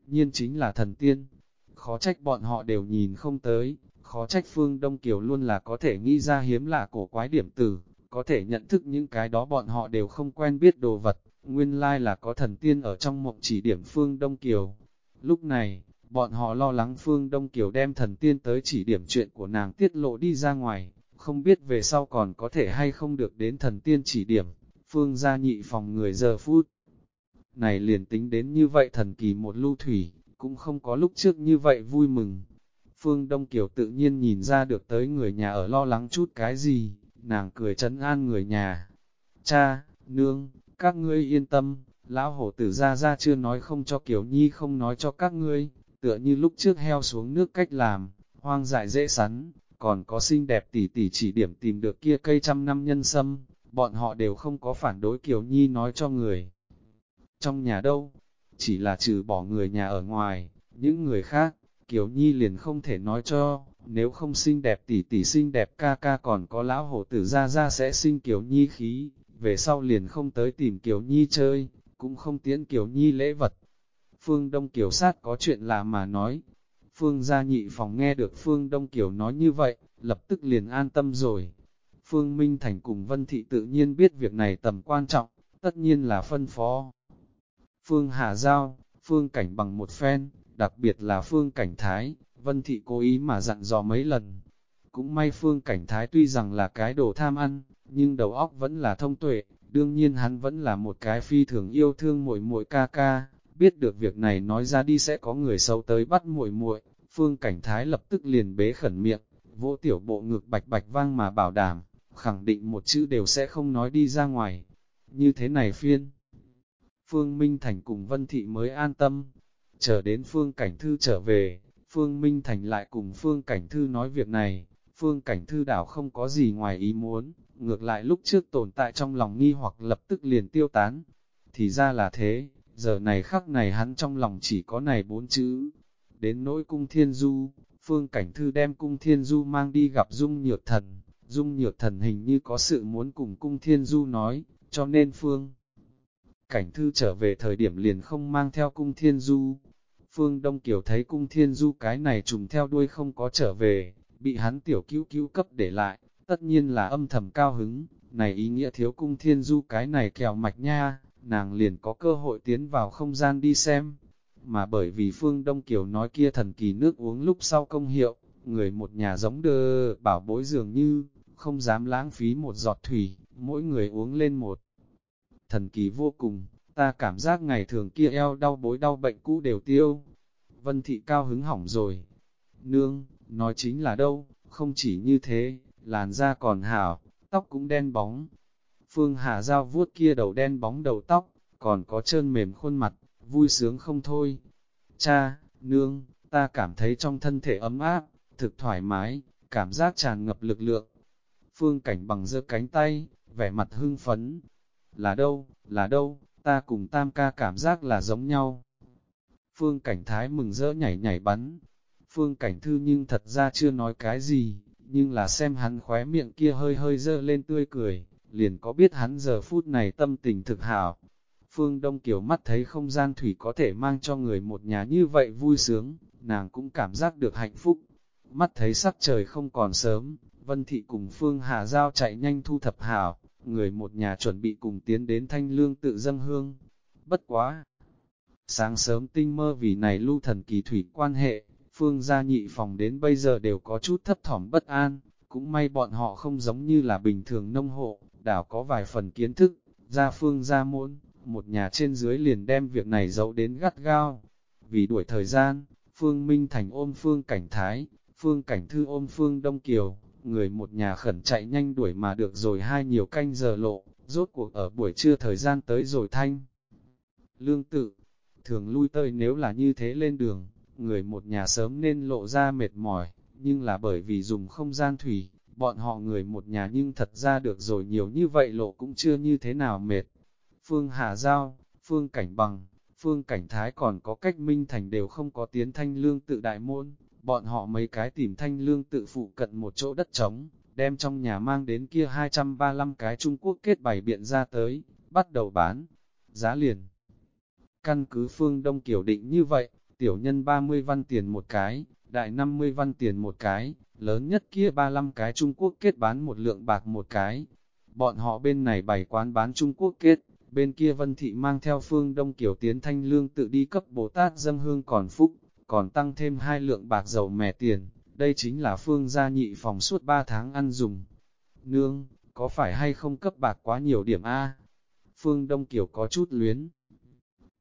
nhiên chính là thần tiên. Khó trách bọn họ đều nhìn không tới, khó trách Phương Đông Kiều luôn là có thể nghĩ ra hiếm lạ cổ quái điểm tử, có thể nhận thức những cái đó bọn họ đều không quen biết đồ vật, nguyên lai là có thần tiên ở trong mộng chỉ điểm Phương Đông Kiều. Lúc này, bọn họ lo lắng Phương Đông Kiều đem thần tiên tới chỉ điểm chuyện của nàng tiết lộ đi ra ngoài, không biết về sau còn có thể hay không được đến thần tiên chỉ điểm, Phương gia nhị phòng người giờ phút. Này liền tính đến như vậy thần kỳ một lưu thủy, cũng không có lúc trước như vậy vui mừng. Phương Đông Kiều tự nhiên nhìn ra được tới người nhà ở lo lắng chút cái gì, nàng cười trấn an người nhà. Cha, nương, các ngươi yên tâm, lão hổ tử ra ra chưa nói không cho Kiều Nhi không nói cho các ngươi, tựa như lúc trước heo xuống nước cách làm, hoang dại dễ sắn, còn có xinh đẹp tỷ tỷ chỉ điểm tìm được kia cây trăm năm nhân sâm, bọn họ đều không có phản đối Kiều Nhi nói cho người. Trong nhà đâu, chỉ là trừ bỏ người nhà ở ngoài, những người khác, Kiều Nhi liền không thể nói cho, nếu không xinh đẹp tỷ tỷ xinh đẹp ca ca còn có lão hổ tử ra ra sẽ sinh Kiều Nhi khí, về sau liền không tới tìm Kiều Nhi chơi, cũng không tiễn Kiều Nhi lễ vật. Phương Đông Kiều sát có chuyện lạ mà nói. Phương gia nhị phòng nghe được Phương Đông Kiều nói như vậy, lập tức liền an tâm rồi. Phương Minh Thành cùng Vân Thị tự nhiên biết việc này tầm quan trọng, tất nhiên là phân phó. Phương Hà Giao, Phương Cảnh bằng một phen, đặc biệt là Phương Cảnh Thái, Vân Thị cố ý mà dặn dò mấy lần. Cũng may Phương Cảnh Thái tuy rằng là cái đồ tham ăn, nhưng đầu óc vẫn là thông tuệ, đương nhiên hắn vẫn là một cái phi thường yêu thương muội muội ca ca, biết được việc này nói ra đi sẽ có người xấu tới bắt muội muội, Phương Cảnh Thái lập tức liền bế khẩn miệng, vỗ tiểu bộ ngực bạch bạch vang mà bảo đảm, khẳng định một chữ đều sẽ không nói đi ra ngoài. Như thế này phiên. Phương Minh Thành cùng Vân Thị mới an tâm, chờ đến Phương Cảnh Thư trở về, Phương Minh Thành lại cùng Phương Cảnh Thư nói việc này, Phương Cảnh Thư đảo không có gì ngoài ý muốn, ngược lại lúc trước tồn tại trong lòng nghi hoặc lập tức liền tiêu tán. Thì ra là thế, giờ này khắc này hắn trong lòng chỉ có này bốn chữ. Đến nỗi cung thiên du, Phương Cảnh Thư đem cung thiên du mang đi gặp Dung Nhược Thần. Dung Nhược Thần hình như có sự muốn cùng cung thiên du nói, cho nên Phương Cảnh Thư trở về thời điểm liền không mang theo cung thiên du. Phương Đông Kiều thấy cung thiên du cái này trùng theo đuôi không có trở về, bị hắn tiểu cứu cứu cấp để lại, tất nhiên là âm thầm cao hứng, này ý nghĩa thiếu cung thiên du cái này kèo mạch nha, nàng liền có cơ hội tiến vào không gian đi xem. Mà bởi vì Phương Đông Kiều nói kia thần kỳ nước uống lúc sau công hiệu, người một nhà giống đơ bảo bối dường như, không dám lãng phí một giọt thủy, mỗi người uống lên một. Thần kỳ vô cùng, ta cảm giác ngày thường kia eo đau bối đau bệnh cũ đều tiêu. Vân thị cao hứng hỏng rồi. Nương, nói chính là đâu, không chỉ như thế, làn da còn hảo, tóc cũng đen bóng. Phương Hà Giao vuốt kia đầu đen bóng đầu tóc, còn có trơn mềm khuôn mặt, vui sướng không thôi. Cha, nương, ta cảm thấy trong thân thể ấm áp, thực thoải mái, cảm giác tràn ngập lực lượng. Phương Cảnh bằng giơ cánh tay, vẻ mặt hưng phấn. Là đâu, là đâu, ta cùng tam ca cảm giác là giống nhau. Phương Cảnh Thái mừng rỡ nhảy nhảy bắn. Phương Cảnh Thư nhưng thật ra chưa nói cái gì, nhưng là xem hắn khóe miệng kia hơi hơi dơ lên tươi cười, liền có biết hắn giờ phút này tâm tình thực hảo. Phương Đông Kiều mắt thấy không gian thủy có thể mang cho người một nhà như vậy vui sướng, nàng cũng cảm giác được hạnh phúc. Mắt thấy sắc trời không còn sớm, Vân Thị cùng Phương Hà Giao chạy nhanh thu thập hảo, người một nhà chuẩn bị cùng tiến đến thanh lương tự dâng hương. Bất quá! Sáng sớm tinh mơ vì này lưu thần kỳ thủy quan hệ, phương gia nhị phòng đến bây giờ đều có chút thấp thỏm bất an, cũng may bọn họ không giống như là bình thường nông hộ, đảo có vài phần kiến thức, ra phương gia môn, một nhà trên dưới liền đem việc này giấu đến gắt gao. Vì đuổi thời gian, Phương Minh Thành ôm Phương Cảnh Thái, Phương Cảnh Thư ôm Phương Đông Kiều, người một nhà khẩn chạy nhanh đuổi mà được rồi hai nhiều canh giờ lộ, rốt cuộc ở buổi trưa thời gian tới rồi thanh. Lương tự, thường lui tơi nếu là như thế lên đường, người một nhà sớm nên lộ ra mệt mỏi, nhưng là bởi vì dùng không gian thủy, bọn họ người một nhà nhưng thật ra được rồi nhiều như vậy lộ cũng chưa như thế nào mệt. Phương Hà Giao, Phương Cảnh Bằng, Phương Cảnh Thái còn có cách minh thành đều không có tiến thanh lương tự đại môn, bọn họ mấy cái tìm thanh lương tự phụ cận một chỗ đất trống, đem trong nhà mang đến kia 235 cái Trung Quốc kết bày biện ra tới, bắt đầu bán, giá liền. Căn cứ phương Đông Kiều định như vậy, tiểu nhân 30 văn tiền một cái, đại 50 văn tiền một cái, lớn nhất kia 35 cái Trung Quốc kết bán một lượng bạc một cái. Bọn họ bên này bày quán bán Trung Quốc kết, bên kia Vân Thị mang theo phương Đông Kiều Tiến Thanh Lương tự đi cấp Bồ Tát dâng hương còn phúc, còn tăng thêm hai lượng bạc dầu mè tiền, đây chính là phương gia nhị phòng suốt 3 tháng ăn dùng. Nương, có phải hay không cấp bạc quá nhiều điểm A? Phương Đông Kiều có chút luyến.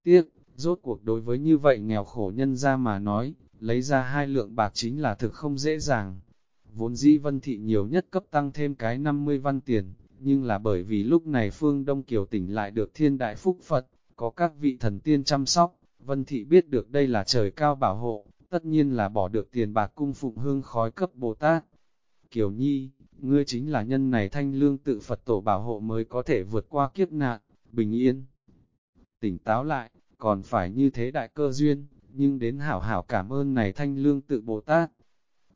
Tiếc, rốt cuộc đối với như vậy nghèo khổ nhân ra mà nói, lấy ra hai lượng bạc chính là thực không dễ dàng. Vốn dĩ vân thị nhiều nhất cấp tăng thêm cái 50 văn tiền, nhưng là bởi vì lúc này phương Đông Kiều tỉnh lại được thiên đại phúc Phật, có các vị thần tiên chăm sóc, vân thị biết được đây là trời cao bảo hộ, tất nhiên là bỏ được tiền bạc cung phụng hương khói cấp Bồ Tát. Kiều Nhi, ngươi chính là nhân này thanh lương tự Phật tổ bảo hộ mới có thể vượt qua kiếp nạn, bình yên. Tỉnh táo lại, còn phải như thế đại cơ duyên, nhưng đến hảo hảo cảm ơn này thanh lương tự Bồ Tát.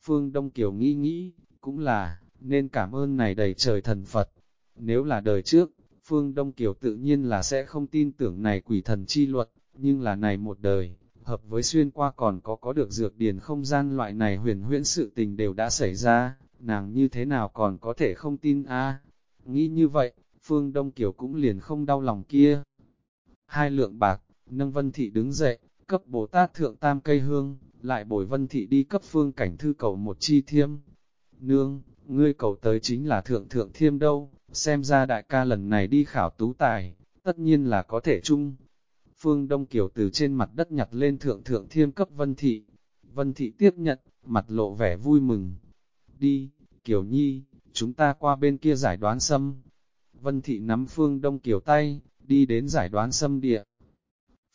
Phương Đông Kiều nghĩ nghĩ, cũng là, nên cảm ơn này đầy trời thần Phật. Nếu là đời trước, Phương Đông Kiều tự nhiên là sẽ không tin tưởng này quỷ thần chi luật, nhưng là này một đời, hợp với xuyên qua còn có có được dược điền không gian loại này huyền huyễn sự tình đều đã xảy ra, nàng như thế nào còn có thể không tin a Nghĩ như vậy, Phương Đông Kiều cũng liền không đau lòng kia. Hai lượng bạc, nâng Vân Thị đứng dậy, cấp Bồ Tát Thượng Tam cây hương, lại bồi Vân Thị đi cấp phương cảnh thư cầu một chi thiêm. Nương, ngươi cầu tới chính là Thượng Thượng Thiêm đâu, xem ra đại ca lần này đi khảo tú tài, tất nhiên là có thể chung. Phương Đông Kiều từ trên mặt đất nhặt lên Thượng Thượng thiên cấp Vân Thị. Vân Thị tiếp nhận, mặt lộ vẻ vui mừng. Đi, Kiều Nhi, chúng ta qua bên kia giải đoán xâm. Vân Thị nắm Phương Đông Kiều tay, đi đến giải đoán xâm địa.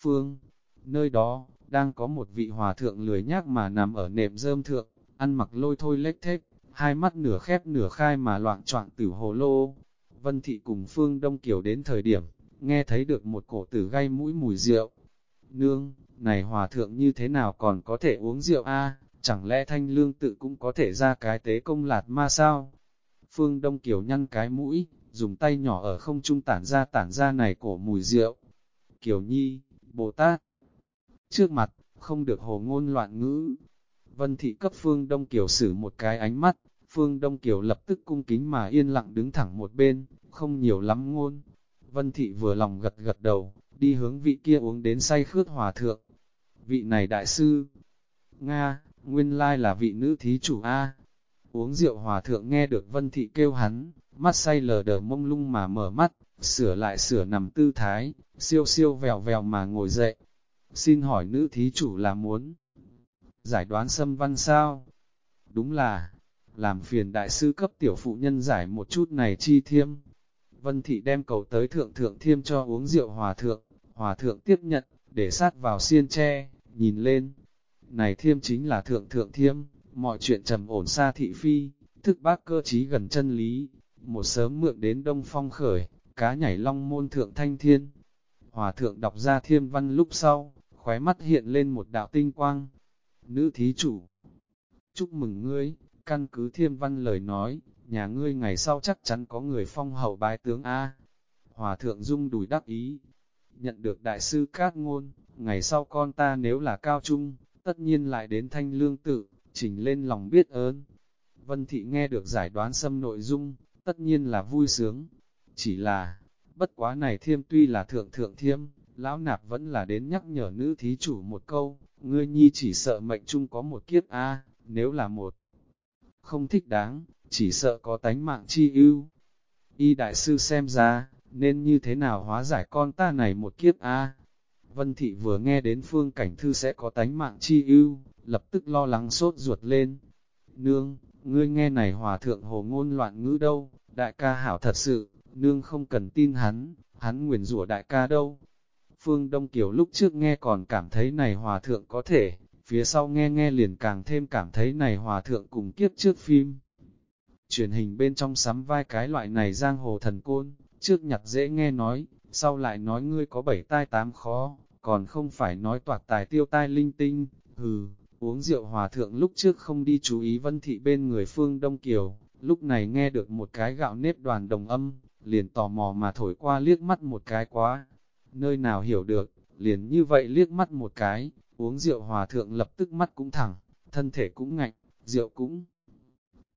Phương, nơi đó, đang có một vị hòa thượng lười nhác mà nằm ở nệm rơm thượng, ăn mặc lôi thôi lếch thếch, hai mắt nửa khép nửa khai mà loạn trọn tử hồ lô. Vân Thị cùng Phương Đông Kiều đến thời điểm, nghe thấy được một cổ tử gây mũi mùi rượu. Nương, này hòa thượng như thế nào còn có thể uống rượu a? chẳng lẽ thanh lương tự cũng có thể ra cái tế công lạt ma sao? Phương Đông Kiều nhăn cái mũi, dùng tay nhỏ ở không trung tản ra tản ra này cổ mùi rượu. Kiều Nhi, Bồ Tát, trước mặt, không được hồ ngôn loạn ngữ. Vân thị cấp Phương Đông Kiều xử một cái ánh mắt, Phương Đông Kiều lập tức cung kính mà yên lặng đứng thẳng một bên, không nhiều lắm ngôn. Vân thị vừa lòng gật gật đầu, đi hướng vị kia uống đến say khướt hòa thượng. Vị này đại sư, Nga, nguyên lai là vị nữ thí chủ A. Uống rượu hòa thượng nghe được Vân thị kêu hắn, mắt say lờ đờ mông lung mà mở mắt, sửa lại sửa nằm tư thái, siêu siêu vèo vèo mà ngồi dậy. Xin hỏi nữ thí chủ là muốn giải đoán xâm văn sao? Đúng là, làm phiền đại sư cấp tiểu phụ nhân giải một chút này chi thiêm. Vân thị đem cầu tới thượng thượng thiêm cho uống rượu hòa thượng, hòa thượng tiếp nhận, để sát vào xiên tre, nhìn lên. Này thiêm chính là thượng thượng thiêm, mọi chuyện trầm ổn xa thị phi, thức bác cơ trí gần chân lý, một sớm mượn đến đông phong khởi, cá nhảy long môn thượng thanh thiên. Hòa thượng đọc ra thiêm văn lúc sau, khóe mắt hiện lên một đạo tinh quang. Nữ thí chủ, chúc mừng ngươi, căn cứ thiêm văn lời nói, nhà ngươi ngày sau chắc chắn có người phong hậu bái tướng A. Hòa thượng dung đùi đắc ý, nhận được đại sư cát ngôn, ngày sau con ta nếu là cao trung, tất nhiên lại đến thanh lương tự, trình lên lòng biết ơn. Vân thị nghe được giải đoán xâm nội dung, tất nhiên là vui sướng. Chỉ là, bất quá này thiêm tuy là thượng thượng thiêm, lão nạp vẫn là đến nhắc nhở nữ thí chủ một câu, ngươi nhi chỉ sợ mệnh chung có một kiếp a nếu là một không thích đáng, chỉ sợ có tánh mạng chi ưu. Y đại sư xem ra, nên như thế nào hóa giải con ta này một kiếp a Vân thị vừa nghe đến phương cảnh thư sẽ có tánh mạng chi ưu, lập tức lo lắng sốt ruột lên. Nương, ngươi nghe này hòa thượng hồ ngôn loạn ngữ đâu, đại ca hảo thật sự, nương không cần tin hắn, hắn nguyền rủa đại ca đâu. Phương Đông Kiều lúc trước nghe còn cảm thấy này hòa thượng có thể, phía sau nghe nghe liền càng thêm cảm thấy này hòa thượng cùng kiếp trước phim. Truyền hình bên trong sắm vai cái loại này giang hồ thần côn, trước nhặt dễ nghe nói, sau lại nói ngươi có bảy tai tám khó, còn không phải nói toạc tài tiêu tai linh tinh, hừ, uống rượu hòa thượng lúc trước không đi chú ý vân thị bên người phương Đông Kiều, lúc này nghe được một cái gạo nếp đoàn đồng âm, liền tò mò mà thổi qua liếc mắt một cái quá, nơi nào hiểu được, liền như vậy liếc mắt một cái, uống rượu hòa thượng lập tức mắt cũng thẳng, thân thể cũng ngạnh, rượu cũng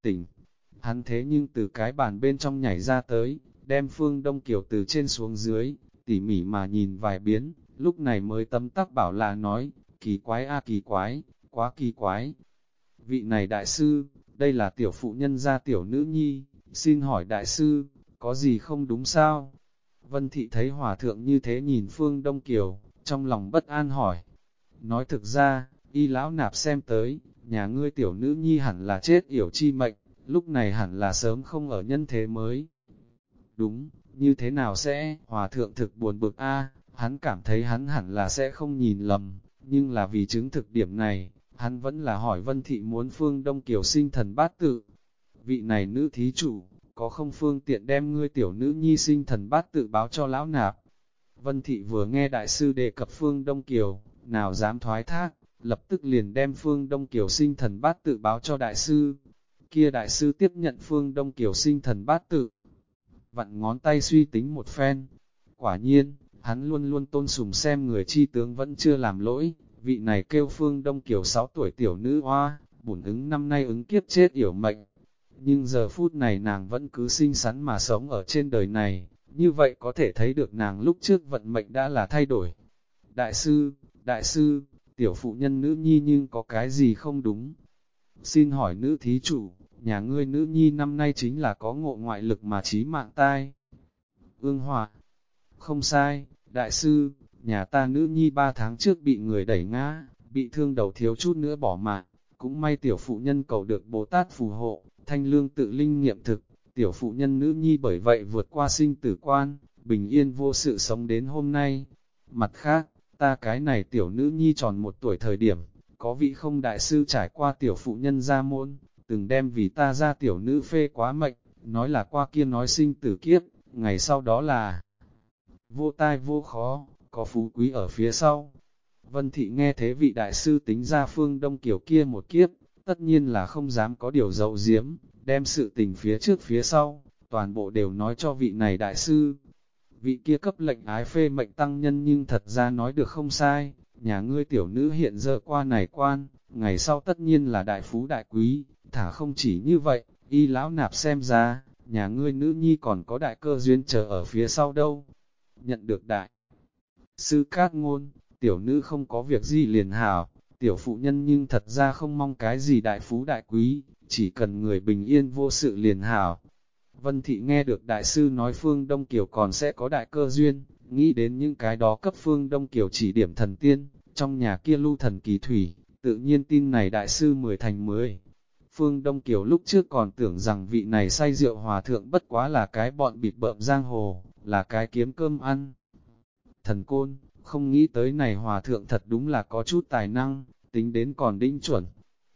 tỉnh. Hắn thế nhưng từ cái bàn bên trong nhảy ra tới, đem phương Đông Kiều từ trên xuống dưới, tỉ mỉ mà nhìn vài biến, lúc này mới tấm tắc bảo là nói, kỳ quái a kỳ quái, quá kỳ quái. Vị này đại sư, đây là tiểu phụ nhân gia tiểu nữ nhi, xin hỏi đại sư, có gì không đúng sao? Vân Thị thấy hòa thượng như thế nhìn Phương Đông Kiều, trong lòng bất an hỏi. Nói thực ra, y lão nạp xem tới, nhà ngươi tiểu nữ nhi hẳn là chết yểu chi mệnh, lúc này hẳn là sớm không ở nhân thế mới. Đúng, như thế nào sẽ, hòa thượng thực buồn bực a hắn cảm thấy hắn hẳn là sẽ không nhìn lầm, nhưng là vì chứng thực điểm này, hắn vẫn là hỏi Vân Thị muốn Phương Đông Kiều sinh thần bát tự. Vị này nữ thí chủ, có không phương tiện đem ngươi tiểu nữ nhi sinh thần bát tự báo cho lão nạp. Vân Thị vừa nghe đại sư đề cập Phương Đông Kiều, nào dám thoái thác, lập tức liền đem Phương Đông Kiều sinh thần bát tự báo cho đại sư. Kia đại sư tiếp nhận Phương Đông Kiều sinh thần bát tự. Vặn ngón tay suy tính một phen. Quả nhiên, hắn luôn luôn tôn sùng xem người chi tướng vẫn chưa làm lỗi, vị này kêu Phương Đông Kiều 6 tuổi tiểu nữ hoa, bổn ứng năm nay ứng kiếp chết yểu mệnh. Nhưng giờ phút này nàng vẫn cứ xinh xắn mà sống ở trên đời này, như vậy có thể thấy được nàng lúc trước vận mệnh đã là thay đổi. Đại sư, đại sư, tiểu phụ nhân nữ nhi nhưng có cái gì không đúng? Xin hỏi nữ thí chủ, nhà ngươi nữ nhi năm nay chính là có ngộ ngoại lực mà trí mạng tai. Ương hòa, không sai, đại sư, nhà ta nữ nhi ba tháng trước bị người đẩy ngã, bị thương đầu thiếu chút nữa bỏ mạng, cũng may tiểu phụ nhân cầu được Bồ Tát phù hộ, thanh lương tự linh nghiệm thực, tiểu phụ nhân nữ nhi bởi vậy vượt qua sinh tử quan, bình yên vô sự sống đến hôm nay. Mặt khác, ta cái này tiểu nữ nhi tròn một tuổi thời điểm, có vị không đại sư trải qua tiểu phụ nhân ra môn, từng đem vì ta ra tiểu nữ phê quá mệnh, nói là qua kia nói sinh tử kiếp, ngày sau đó là vô tai vô khó, có phú quý ở phía sau. Vân Thị nghe thế vị đại sư tính ra phương đông kiểu kia một kiếp, tất nhiên là không dám có điều dậu diếm, đem sự tình phía trước phía sau, toàn bộ đều nói cho vị này đại sư. Vị kia cấp lệnh ái phê mệnh tăng nhân nhưng thật ra nói được không sai, nhà ngươi tiểu nữ hiện giờ qua này quan, ngày sau tất nhiên là đại phú đại quý, thả không chỉ như vậy, y lão nạp xem ra, nhà ngươi nữ nhi còn có đại cơ duyên chờ ở phía sau đâu. Nhận được đại sư cát ngôn, tiểu nữ không có việc gì liền hảo, tiểu phụ nhân nhưng thật ra không mong cái gì đại phú đại quý, chỉ cần người bình yên vô sự liền hảo. Vân Thị nghe được đại sư nói Phương Đông Kiều còn sẽ có đại cơ duyên, nghĩ đến những cái đó cấp Phương Đông Kiều chỉ điểm thần tiên, trong nhà kia lưu thần kỳ thủy, tự nhiên tin này đại sư mười thành mười. Phương Đông Kiều lúc trước còn tưởng rằng vị này say rượu hòa thượng bất quá là cái bọn bịt bợm giang hồ, là cái kiếm cơm ăn. Thần côn, không nghĩ tới này hòa thượng thật đúng là có chút tài năng, tính đến còn đinh chuẩn.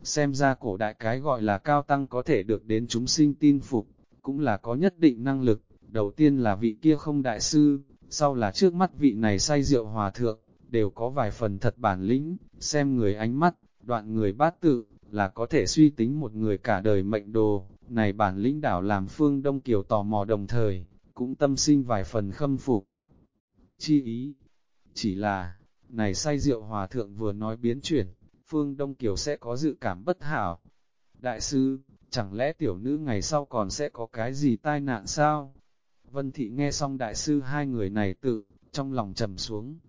Xem ra cổ đại cái gọi là cao tăng có thể được đến chúng sinh tin phục, cũng là có nhất định năng lực. Đầu tiên là vị kia không đại sư, sau là trước mắt vị này say rượu hòa thượng, đều có vài phần thật bản lĩnh, xem người ánh mắt, đoạn người bát tự, là có thể suy tính một người cả đời mệnh đồ, này bản lĩnh đảo làm phương Đông Kiều tò mò đồng thời, cũng tâm sinh vài phần khâm phục. Chi ý, chỉ là, này say rượu hòa thượng vừa nói biến chuyển, phương Đông Kiều sẽ có dự cảm bất hảo. Đại sư, chẳng lẽ tiểu nữ ngày sau còn sẽ có cái gì tai nạn sao? Vân Thị nghe xong đại sư hai người này tự, trong lòng trầm xuống,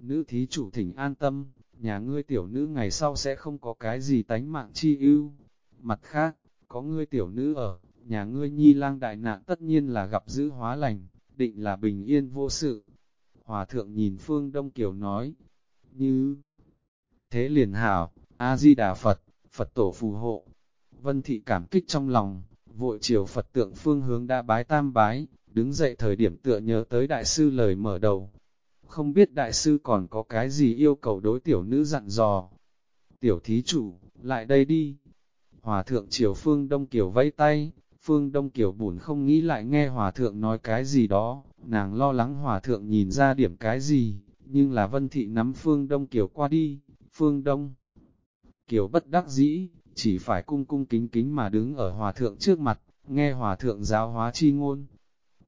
nữ thí chủ thỉnh an tâm, nhà ngươi tiểu nữ ngày sau sẽ không có cái gì tánh mạng chi ưu. Mặt khác, có ngươi tiểu nữ ở, nhà ngươi nhi lang đại nạn tất nhiên là gặp giữ hóa lành, định là bình yên vô sự. Hòa thượng nhìn Phương Đông Kiều nói, như thế liền hảo, A-di-đà Phật, Phật tổ phù hộ. Vân thị cảm kích trong lòng, vội chiều Phật tượng phương hướng đã bái tam bái, đứng dậy thời điểm tựa nhớ tới đại sư lời mở đầu. Không biết đại sư còn có cái gì yêu cầu đối tiểu nữ dặn dò. Tiểu thí chủ, lại đây đi. Hòa thượng chiều phương Đông Kiều vẫy tay, phương Đông Kiều buồn không nghĩ lại nghe hòa thượng nói cái gì đó, nàng lo lắng hòa thượng nhìn ra điểm cái gì, nhưng là vân thị nắm phương Đông Kiều qua đi, phương Đông. Kiều bất đắc dĩ, chỉ phải cung cung kính kính mà đứng ở hòa thượng trước mặt, nghe hòa thượng giáo hóa chi ngôn.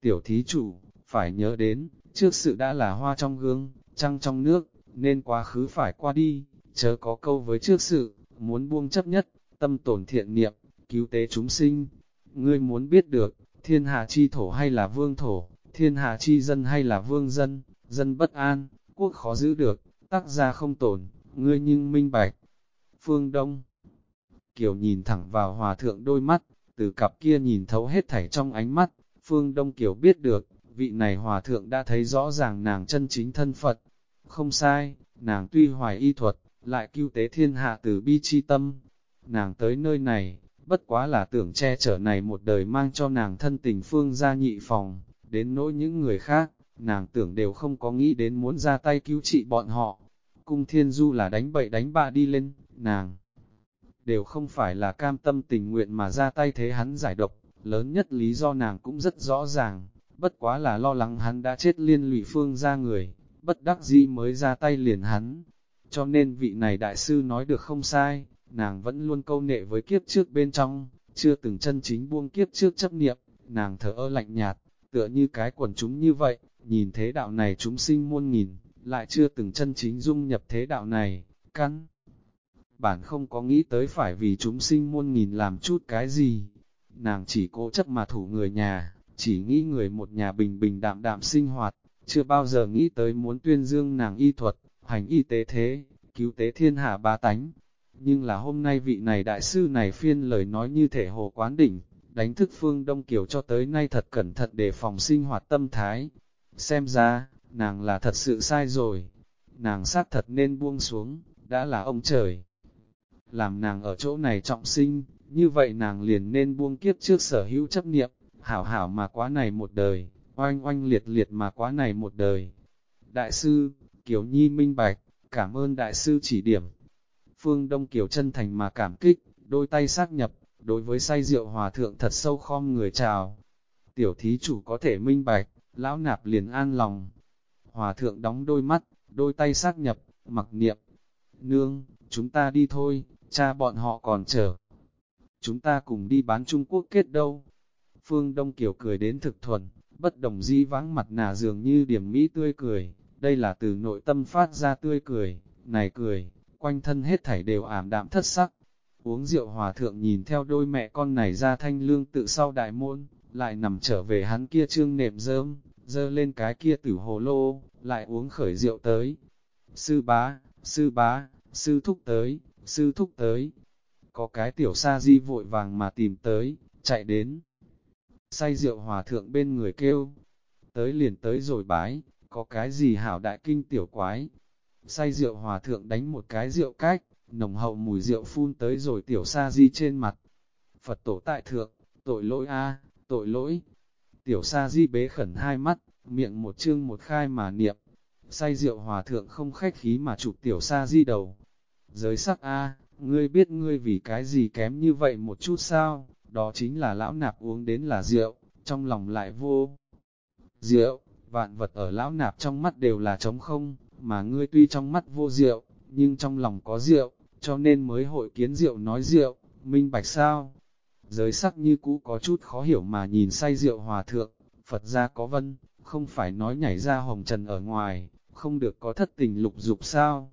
Tiểu thí chủ, phải nhớ đến, trước sự đã là hoa trong gương, trăng trong nước, nên quá khứ phải qua đi, chớ có câu với trước sự, muốn buông chấp nhất, tâm tổn thiện niệm, cứu tế chúng sinh. Ngươi muốn biết được, thiên hạ chi thổ hay là vương thổ, thiên hạ chi dân hay là vương dân, dân bất an, quốc khó giữ được, tác gia không tổn, ngươi nhưng minh bạch. Phương Đông Kiều nhìn thẳng vào hòa thượng đôi mắt, từ cặp kia nhìn thấu hết thảy trong ánh mắt, Phương Đông Kiều biết được, vị này hòa thượng đã thấy rõ ràng nàng chân chính thân Phật. Không sai, nàng tuy hoài y thuật, lại cứu tế thiên hạ từ bi chi tâm. Nàng tới nơi này, bất quá là tưởng che chở này một đời mang cho nàng thân tình phương ra nhị phòng, đến nỗi những người khác, nàng tưởng đều không có nghĩ đến muốn ra tay cứu trị bọn họ. Cung thiên du là đánh bậy đánh bạ đi lên, nàng đều không phải là cam tâm tình nguyện mà ra tay thế hắn giải độc, lớn nhất lý do nàng cũng rất rõ ràng, bất quá là lo lắng hắn đã chết liên lụy phương ra người, bất đắc dĩ mới ra tay liền hắn. Cho nên vị này đại sư nói được không sai, nàng vẫn luôn câu nệ với kiếp trước bên trong, chưa từng chân chính buông kiếp trước chấp niệm, nàng thở ơ lạnh nhạt, tựa như cái quần chúng như vậy, nhìn thế đạo này chúng sinh muôn nghìn, lại chưa từng chân chính dung nhập thế đạo này, căn. Bản không có nghĩ tới phải vì chúng sinh muôn nghìn làm chút cái gì, nàng chỉ cố chấp mà thủ người nhà, chỉ nghĩ người một nhà bình bình đạm đạm sinh hoạt, chưa bao giờ nghĩ tới muốn tuyên dương nàng y thuật, hành y tế thế, cứu tế thiên hạ ba tánh. Nhưng là hôm nay vị này đại sư này phiên lời nói như thể hồ quán đỉnh, đánh thức phương Đông Kiều cho tới nay thật cẩn thận để phòng sinh hoạt tâm thái. Xem ra, nàng là thật sự sai rồi, nàng sát thật nên buông xuống, đã là ông trời. Làm nàng ở chỗ này trọng sinh, như vậy nàng liền nên buông kiếp trước sở hữu chấp niệm, hảo hảo mà quá này một đời, oanh oanh liệt liệt mà quá này một đời. Đại sư, Kiều Nhi minh bạch, cảm ơn đại sư chỉ điểm. Phương Đông Kiều chân thành mà cảm kích, đôi tay xác nhập, đối với say rượu hòa thượng thật sâu khom người chào. Tiểu thí chủ có thể minh bạch, lão nạp liền an lòng. Hòa thượng đóng đôi mắt, đôi tay xác nhập, mặc niệm. Nương, chúng ta đi thôi, cha bọn họ còn chờ. Chúng ta cùng đi bán Trung Quốc kết đâu. Phương Đông Kiều cười đến thực thuần, bất đồng di vắng mặt nà dường như điểm mỹ tươi cười, đây là từ nội tâm phát ra tươi cười, này cười, quanh thân hết thảy đều ảm đạm thất sắc. Uống rượu hòa thượng nhìn theo đôi mẹ con này ra thanh lương tự sau đại môn, lại nằm trở về hắn kia trương nệm rơm, dơ lên cái kia tử hồ lô, lại uống khởi rượu tới. Sư bá, sư bá, sư thúc tới, sư thúc tới. Có cái tiểu sa di vội vàng mà tìm tới, chạy đến. Say rượu hòa thượng bên người kêu, tới liền tới rồi bái, có cái gì hảo đại kinh tiểu quái. Say rượu hòa thượng đánh một cái rượu cách, nồng hậu mùi rượu phun tới rồi tiểu sa di trên mặt. Phật tổ tại thượng, tội lỗi a tội lỗi. Tiểu sa di bế khẩn hai mắt, miệng một chương một khai mà niệm. Say rượu hòa thượng không khách khí mà chụp tiểu sa di đầu. Giới sắc a ngươi biết ngươi vì cái gì kém như vậy một chút sao, đó chính là lão nạp uống đến là rượu, trong lòng lại vô. Rượu, vạn vật ở lão nạp trong mắt đều là trống không, mà ngươi tuy trong mắt vô rượu, nhưng trong lòng có rượu, cho nên mới hội kiến rượu nói rượu, minh bạch sao. Giới sắc như cũ có chút khó hiểu mà nhìn say rượu hòa thượng, Phật gia có vân, không phải nói nhảy ra hồng trần ở ngoài, không được có thất tình lục dục sao.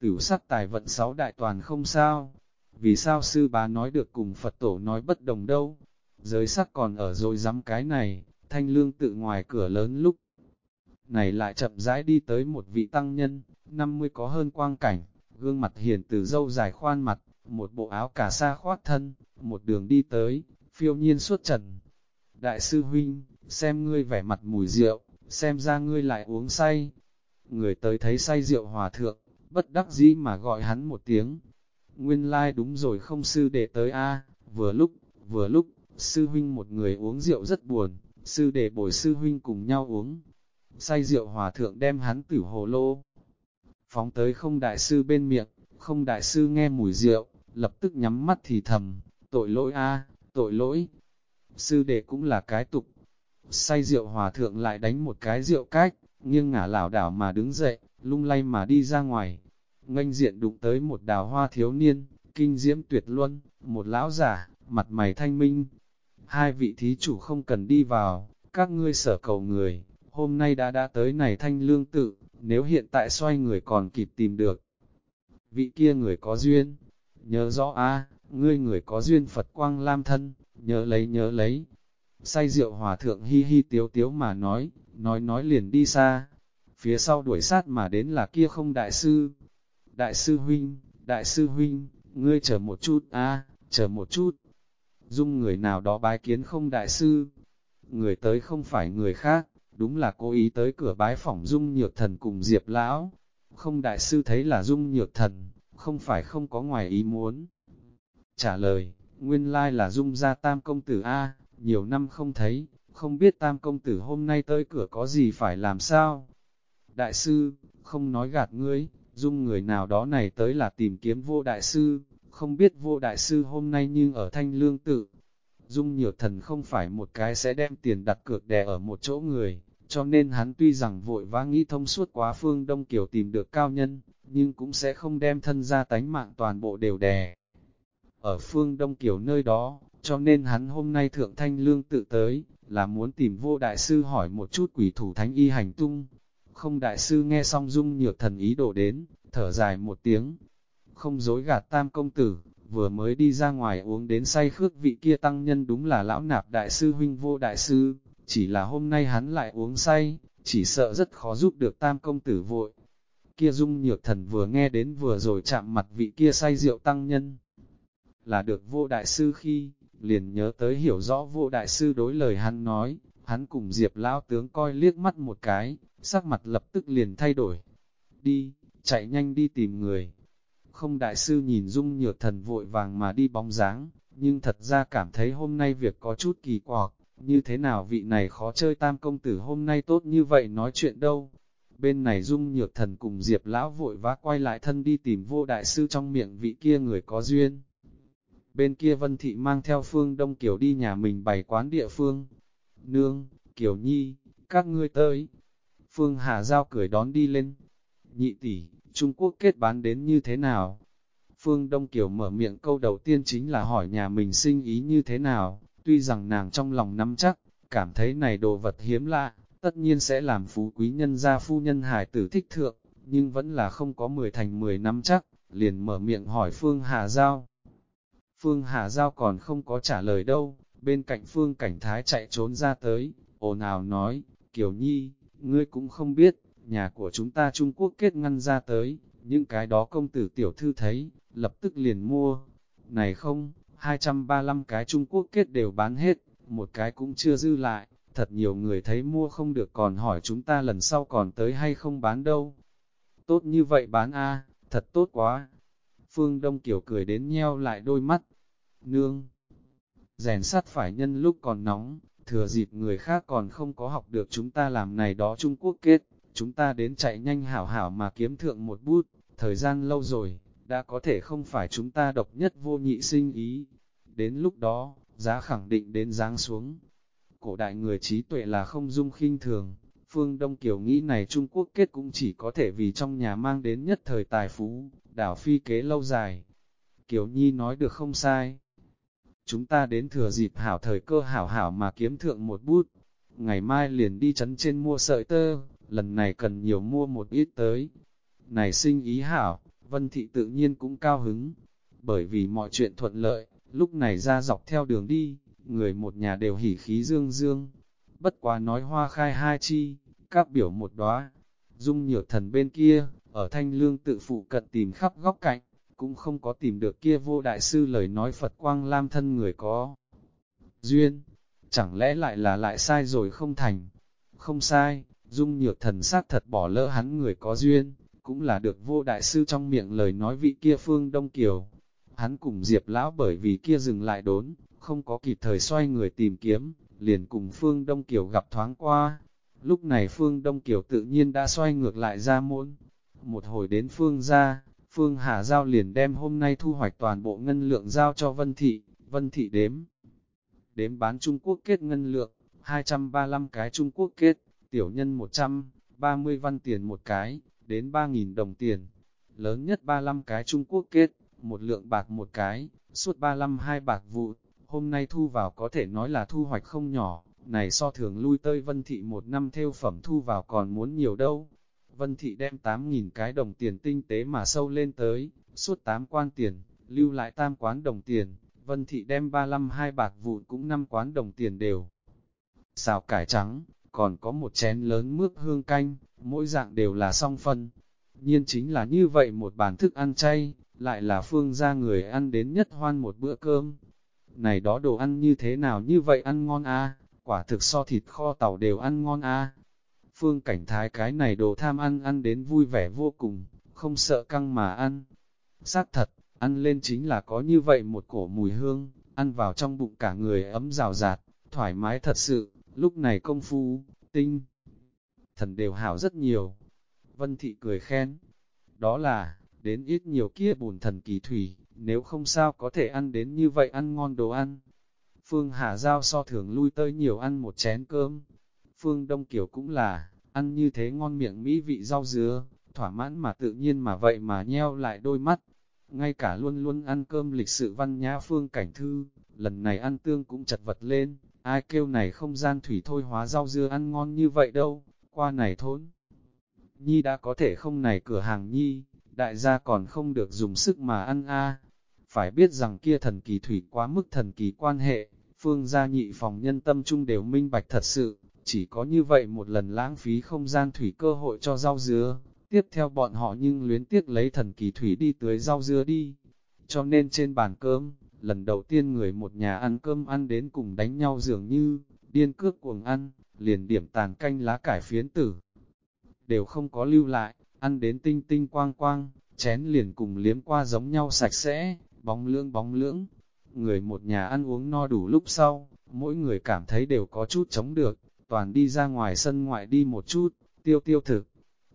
Tửu sắc tài vận sáu đại toàn không sao. Vì sao sư bá nói được cùng Phật tổ nói bất đồng đâu? Giới sắc còn ở rồi dám cái này, thanh lương tự ngoài cửa lớn lúc. Này lại chậm rãi đi tới một vị tăng nhân, 50 có hơn quang cảnh, gương mặt hiền từ dâu dài khoan mặt, một bộ áo cà sa khoác thân, một đường đi tới, phiêu nhiên suốt trần. Đại sư huynh, xem ngươi vẻ mặt mùi rượu, xem ra ngươi lại uống say. Người tới thấy say rượu hòa thượng, bất đắc dĩ mà gọi hắn một tiếng. Nguyên lai like đúng rồi không sư đệ tới a vừa lúc, vừa lúc, sư huynh một người uống rượu rất buồn, sư đệ bồi sư huynh cùng nhau uống. Say rượu hòa thượng đem hắn tử hồ lô. Phóng tới không đại sư bên miệng, không đại sư nghe mùi rượu, lập tức nhắm mắt thì thầm, tội lỗi a tội lỗi. Sư đệ cũng là cái tục. Say rượu hòa thượng lại đánh một cái rượu cách, nghiêng ngả lảo đảo mà đứng dậy, lung lay mà đi ra ngoài. Nganh diện đụng tới một đào hoa thiếu niên, kinh diễm tuyệt luân, một lão giả, mặt mày thanh minh. Hai vị thí chủ không cần đi vào, các ngươi sở cầu người, hôm nay đã đã tới này thanh lương tự, nếu hiện tại xoay người còn kịp tìm được. Vị kia người có duyên, nhớ rõ a ngươi người có duyên Phật quang lam thân, nhớ lấy nhớ lấy. Say rượu hòa thượng hi hi tiếu tiếu mà nói, nói nói liền đi xa. Phía sau đuổi sát mà đến là kia không đại sư. Đại sư huynh, đại sư huynh, ngươi chờ một chút a chờ một chút. Dung người nào đó bái kiến không đại sư. Người tới không phải người khác, đúng là cố ý tới cửa bái phỏng Dung Nhược Thần cùng Diệp Lão. Không đại sư thấy là Dung Nhược Thần, không phải không có ngoài ý muốn. Trả lời, nguyên lai là Dung gia tam công tử A, nhiều năm không thấy, không biết tam công tử hôm nay tới cửa có gì phải làm sao. Đại sư, không nói gạt ngươi, Dung người nào đó này tới là tìm kiếm vô đại sư, không biết vô đại sư hôm nay nhưng ở thanh lương tự. Dung nhiều thần không phải một cái sẽ đem tiền đặt cược đè ở một chỗ người, cho nên hắn tuy rằng vội vã nghĩ thông suốt quá phương Đông Kiều tìm được cao nhân, nhưng cũng sẽ không đem thân ra tánh mạng toàn bộ đều đè. Ở phương Đông Kiều nơi đó, cho nên hắn hôm nay thượng thanh lương tự tới, là muốn tìm vô đại sư hỏi một chút quỷ thủ thánh y hành tung. Không đại sư nghe xong dung nhược thần ý đổ đến, thở dài một tiếng. Không dối gạt tam công tử, vừa mới đi ra ngoài uống đến say khước vị kia tăng nhân đúng là lão nạp đại sư huynh vô đại sư, chỉ là hôm nay hắn lại uống say, chỉ sợ rất khó giúp được tam công tử vội. Kia dung nhược thần vừa nghe đến vừa rồi chạm mặt vị kia say rượu tăng nhân. Là được vô đại sư khi, liền nhớ tới hiểu rõ vô đại sư đối lời hắn nói, hắn cùng diệp lão tướng coi liếc mắt một cái, sắc mặt lập tức liền thay đổi. Đi, chạy nhanh đi tìm người. Không đại sư nhìn dung nhược thần vội vàng mà đi bóng dáng, nhưng thật ra cảm thấy hôm nay việc có chút kỳ quặc, như thế nào vị này khó chơi tam công tử hôm nay tốt như vậy nói chuyện đâu. Bên này dung nhược thần cùng diệp lão vội vã quay lại thân đi tìm vô đại sư trong miệng vị kia người có duyên. Bên kia vân thị mang theo phương đông kiểu đi nhà mình bày quán địa phương. Nương, kiểu nhi, các ngươi tới. Phương Hà Giao cười đón đi lên. Nhị tỷ, Trung Quốc kết bán đến như thế nào? Phương Đông Kiều mở miệng câu đầu tiên chính là hỏi nhà mình sinh ý như thế nào, tuy rằng nàng trong lòng nắm chắc, cảm thấy này đồ vật hiếm lạ, tất nhiên sẽ làm phú quý nhân gia phu nhân hải tử thích thượng, nhưng vẫn là không có 10 thành 10 năm chắc, liền mở miệng hỏi Phương Hà Giao. Phương Hà Giao còn không có trả lời đâu, bên cạnh Phương Cảnh Thái chạy trốn ra tới, ồn ào nói, Kiều Nhi, ngươi cũng không biết, nhà của chúng ta Trung Quốc kết ngăn ra tới, những cái đó công tử tiểu thư thấy, lập tức liền mua. Này không, 235 cái Trung Quốc kết đều bán hết, một cái cũng chưa dư lại, thật nhiều người thấy mua không được còn hỏi chúng ta lần sau còn tới hay không bán đâu. Tốt như vậy bán a thật tốt quá. Phương Đông Kiều cười đến nheo lại đôi mắt. Nương! Rèn sắt phải nhân lúc còn nóng, thừa dịp người khác còn không có học được chúng ta làm này đó Trung Quốc kết, chúng ta đến chạy nhanh hảo hảo mà kiếm thượng một bút, thời gian lâu rồi, đã có thể không phải chúng ta độc nhất vô nhị sinh ý. Đến lúc đó, giá khẳng định đến giáng xuống. Cổ đại người trí tuệ là không dung khinh thường, phương Đông Kiều nghĩ này Trung Quốc kết cũng chỉ có thể vì trong nhà mang đến nhất thời tài phú, đảo phi kế lâu dài. Kiều Nhi nói được không sai. Chúng ta đến thừa dịp hảo thời cơ hảo hảo mà kiếm thượng một bút. Ngày mai liền đi chấn trên mua sợi tơ, lần này cần nhiều mua một ít tới. Này sinh ý hảo, Vân Thị tự nhiên cũng cao hứng, bởi vì mọi chuyện thuận lợi, lúc này ra dọc theo đường đi, người một nhà đều hỉ khí dương dương. Bất quá nói hoa khai hai chi, các biểu một đóa, dung nhược thần bên kia, ở thanh lương tự phụ cận tìm khắp góc cạnh, cũng không có tìm được kia vô đại sư lời nói Phật Quang Lam thân người có. Duyên, chẳng lẽ lại là lại sai rồi không thành? Không sai, dung nhược thần sát thật bỏ lỡ hắn người có duyên, cũng là được vô đại sư trong miệng lời nói vị kia phương Đông Kiều. Hắn cùng Diệp Lão bởi vì kia dừng lại đốn, không có kịp thời xoay người tìm kiếm, liền cùng Phương Đông Kiều gặp thoáng qua. Lúc này Phương Đông Kiều tự nhiên đã xoay ngược lại ra môn. Một hồi đến Phương ra, Phương Hà Giao liền đem hôm nay thu hoạch toàn bộ ngân lượng giao cho Vân Thị, Vân Thị đếm. Đếm bán Trung Quốc kết ngân lượng, 235 cái Trung Quốc kết, tiểu nhân 130 văn tiền một cái, đến 3.000 đồng tiền. Lớn nhất 35 cái Trung Quốc kết, một lượng bạc một cái, suốt 35 hai bạc vụ, hôm nay thu vào có thể nói là thu hoạch không nhỏ, này so thường lui tơi Vân Thị một năm theo phẩm thu vào còn muốn nhiều đâu. Vân Thị đem 8.000 cái đồng tiền tinh tế mà sâu lên tới, suốt 8 quan tiền, lưu lại tam quán đồng tiền, Vân Thị đem 35 hai bạc vụn cũng 5 quán đồng tiền đều. Xào cải trắng, còn có một chén lớn mướp hương canh, mỗi dạng đều là song phân. Nhiên chính là như vậy một bàn thức ăn chay, lại là phương gia người ăn đến nhất hoan một bữa cơm. Này đó đồ ăn như thế nào như vậy ăn ngon a quả thực so thịt kho tàu đều ăn ngon a Phương cảnh thái cái này đồ tham ăn ăn đến vui vẻ vô cùng, không sợ căng mà ăn. Xác thật, ăn lên chính là có như vậy một cổ mùi hương, ăn vào trong bụng cả người ấm rào rạt, thoải mái thật sự, lúc này công phu, tinh, thần đều hảo rất nhiều. Vân Thị cười khen, đó là, đến ít nhiều kia bùn thần kỳ thủy, nếu không sao có thể ăn đến như vậy ăn ngon đồ ăn. Phương Hà Giao so thường lui tới nhiều ăn một chén cơm. Phương Đông Kiều cũng là, ăn như thế ngon miệng mỹ vị rau dứa, thỏa mãn mà tự nhiên mà vậy mà nheo lại đôi mắt. Ngay cả luôn luôn ăn cơm lịch sự văn nhã Phương Cảnh Thư, lần này ăn tương cũng chật vật lên, ai kêu này không gian thủy thôi hóa rau dưa ăn ngon như vậy đâu, qua này thốn. Nhi đã có thể không này cửa hàng Nhi, đại gia còn không được dùng sức mà ăn a Phải biết rằng kia thần kỳ thủy quá mức thần kỳ quan hệ, phương gia nhị phòng nhân tâm trung đều minh bạch thật sự, chỉ có như vậy một lần lãng phí không gian thủy cơ hội cho rau dứa, tiếp theo bọn họ nhưng luyến tiếc lấy thần kỳ thủy đi tưới rau dứa đi. Cho nên trên bàn cơm, lần đầu tiên người một nhà ăn cơm ăn đến cùng đánh nhau dường như, điên cước cuồng ăn, liền điểm tàn canh lá cải phiến tử. Đều không có lưu lại, ăn đến tinh tinh quang quang, chén liền cùng liếm qua giống nhau sạch sẽ, bóng lưỡng bóng lưỡng. Người một nhà ăn uống no đủ lúc sau, mỗi người cảm thấy đều có chút chống được, toàn đi ra ngoài sân ngoại đi một chút, tiêu tiêu thực.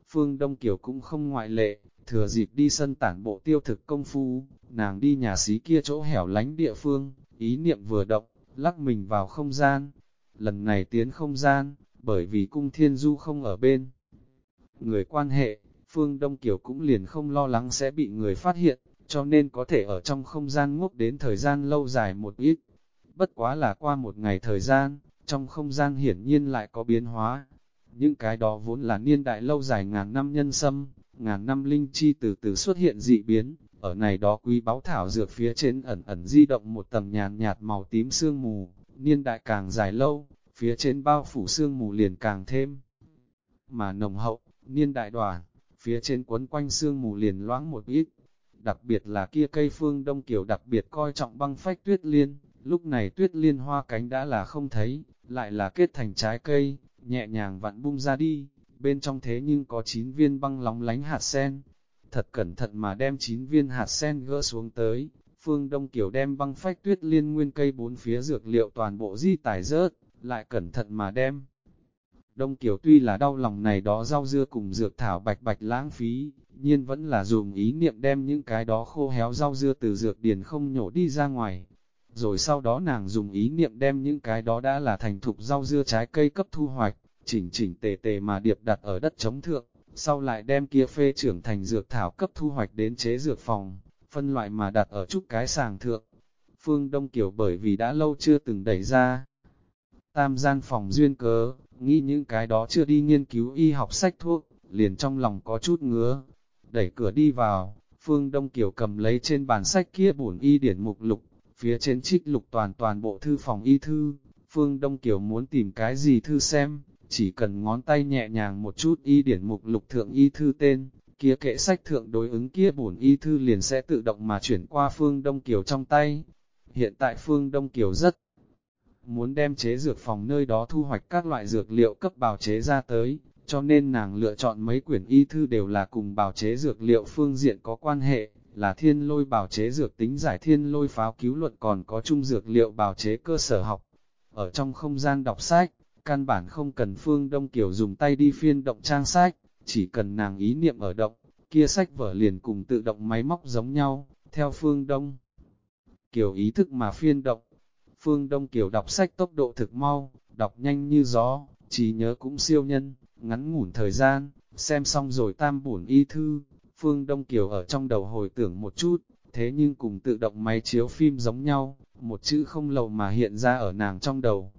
Phương Đông Kiều cũng không ngoại lệ, thừa dịp đi sân tản bộ tiêu thực công phu, nàng đi nhà xí kia chỗ hẻo lánh địa phương, ý niệm vừa động, lắc mình vào không gian. Lần này tiến không gian, bởi vì cung thiên du không ở bên. Người quan hệ, Phương Đông Kiều cũng liền không lo lắng sẽ bị người phát hiện, cho nên có thể ở trong không gian ngốc đến thời gian lâu dài một ít. Bất quá là qua một ngày thời gian, trong không gian hiển nhiên lại có biến hóa. Những cái đó vốn là niên đại lâu dài ngàn năm nhân sâm, ngàn năm linh chi từ từ xuất hiện dị biến, ở này đó quý báu thảo dược phía trên ẩn ẩn di động một tầng nhàn nhạt màu tím sương mù, niên đại càng dài lâu, phía trên bao phủ sương mù liền càng thêm. Mà nồng hậu, niên đại đoàn, phía trên quấn quanh sương mù liền loãng một ít, đặc biệt là kia cây phương đông kiểu đặc biệt coi trọng băng phách tuyết liên, lúc này tuyết liên hoa cánh đã là không thấy, lại là kết thành trái cây, nhẹ nhàng vặn bung ra đi, bên trong thế nhưng có 9 viên băng lóng lánh hạt sen. Thật cẩn thận mà đem 9 viên hạt sen gỡ xuống tới, phương đông kiểu đem băng phách tuyết liên nguyên cây bốn phía dược liệu toàn bộ di tải rớt, lại cẩn thận mà đem. Đông Kiều tuy là đau lòng này đó rau dưa cùng dược thảo bạch bạch lãng phí, nhiên vẫn là dùng ý niệm đem những cái đó khô héo rau dưa từ dược điền không nhổ đi ra ngoài. Rồi sau đó nàng dùng ý niệm đem những cái đó đã là thành thục rau dưa trái cây cấp thu hoạch, chỉnh chỉnh tề tề mà điệp đặt ở đất chống thượng, sau lại đem kia phê trưởng thành dược thảo cấp thu hoạch đến chế dược phòng, phân loại mà đặt ở chút cái sàng thượng. Phương Đông Kiều bởi vì đã lâu chưa từng đẩy ra. Tam gian phòng duyên cớ, nghĩ những cái đó chưa đi nghiên cứu y học sách thuốc, liền trong lòng có chút ngứa. Đẩy cửa đi vào, Phương Đông Kiều cầm lấy trên bàn sách kia bổn y điển mục lục, phía trên trích lục toàn toàn bộ thư phòng y thư. Phương Đông Kiều muốn tìm cái gì thư xem, chỉ cần ngón tay nhẹ nhàng một chút y điển mục lục thượng y thư tên, kia kệ sách thượng đối ứng kia bổn y thư liền sẽ tự động mà chuyển qua Phương Đông Kiều trong tay. Hiện tại Phương Đông Kiều rất muốn đem chế dược phòng nơi đó thu hoạch các loại dược liệu cấp bào chế ra tới, cho nên nàng lựa chọn mấy quyển y thư đều là cùng bào chế dược liệu phương diện có quan hệ, là thiên lôi bào chế dược tính giải thiên lôi pháo cứu luận còn có chung dược liệu bào chế cơ sở học. Ở trong không gian đọc sách, căn bản không cần Phương Đông Kiều dùng tay đi phiên động trang sách, chỉ cần nàng ý niệm ở động, kia sách vở liền cùng tự động máy móc giống nhau, theo Phương Đông. Kiều ý thức mà phiên động, Phương Đông Kiều đọc sách tốc độ thực mau, đọc nhanh như gió, trí nhớ cũng siêu nhân, ngắn ngủn thời gian, xem xong rồi tam bổn y thư, Phương Đông Kiều ở trong đầu hồi tưởng một chút, thế nhưng cùng tự động máy chiếu phim giống nhau, một chữ không lầu mà hiện ra ở nàng trong đầu.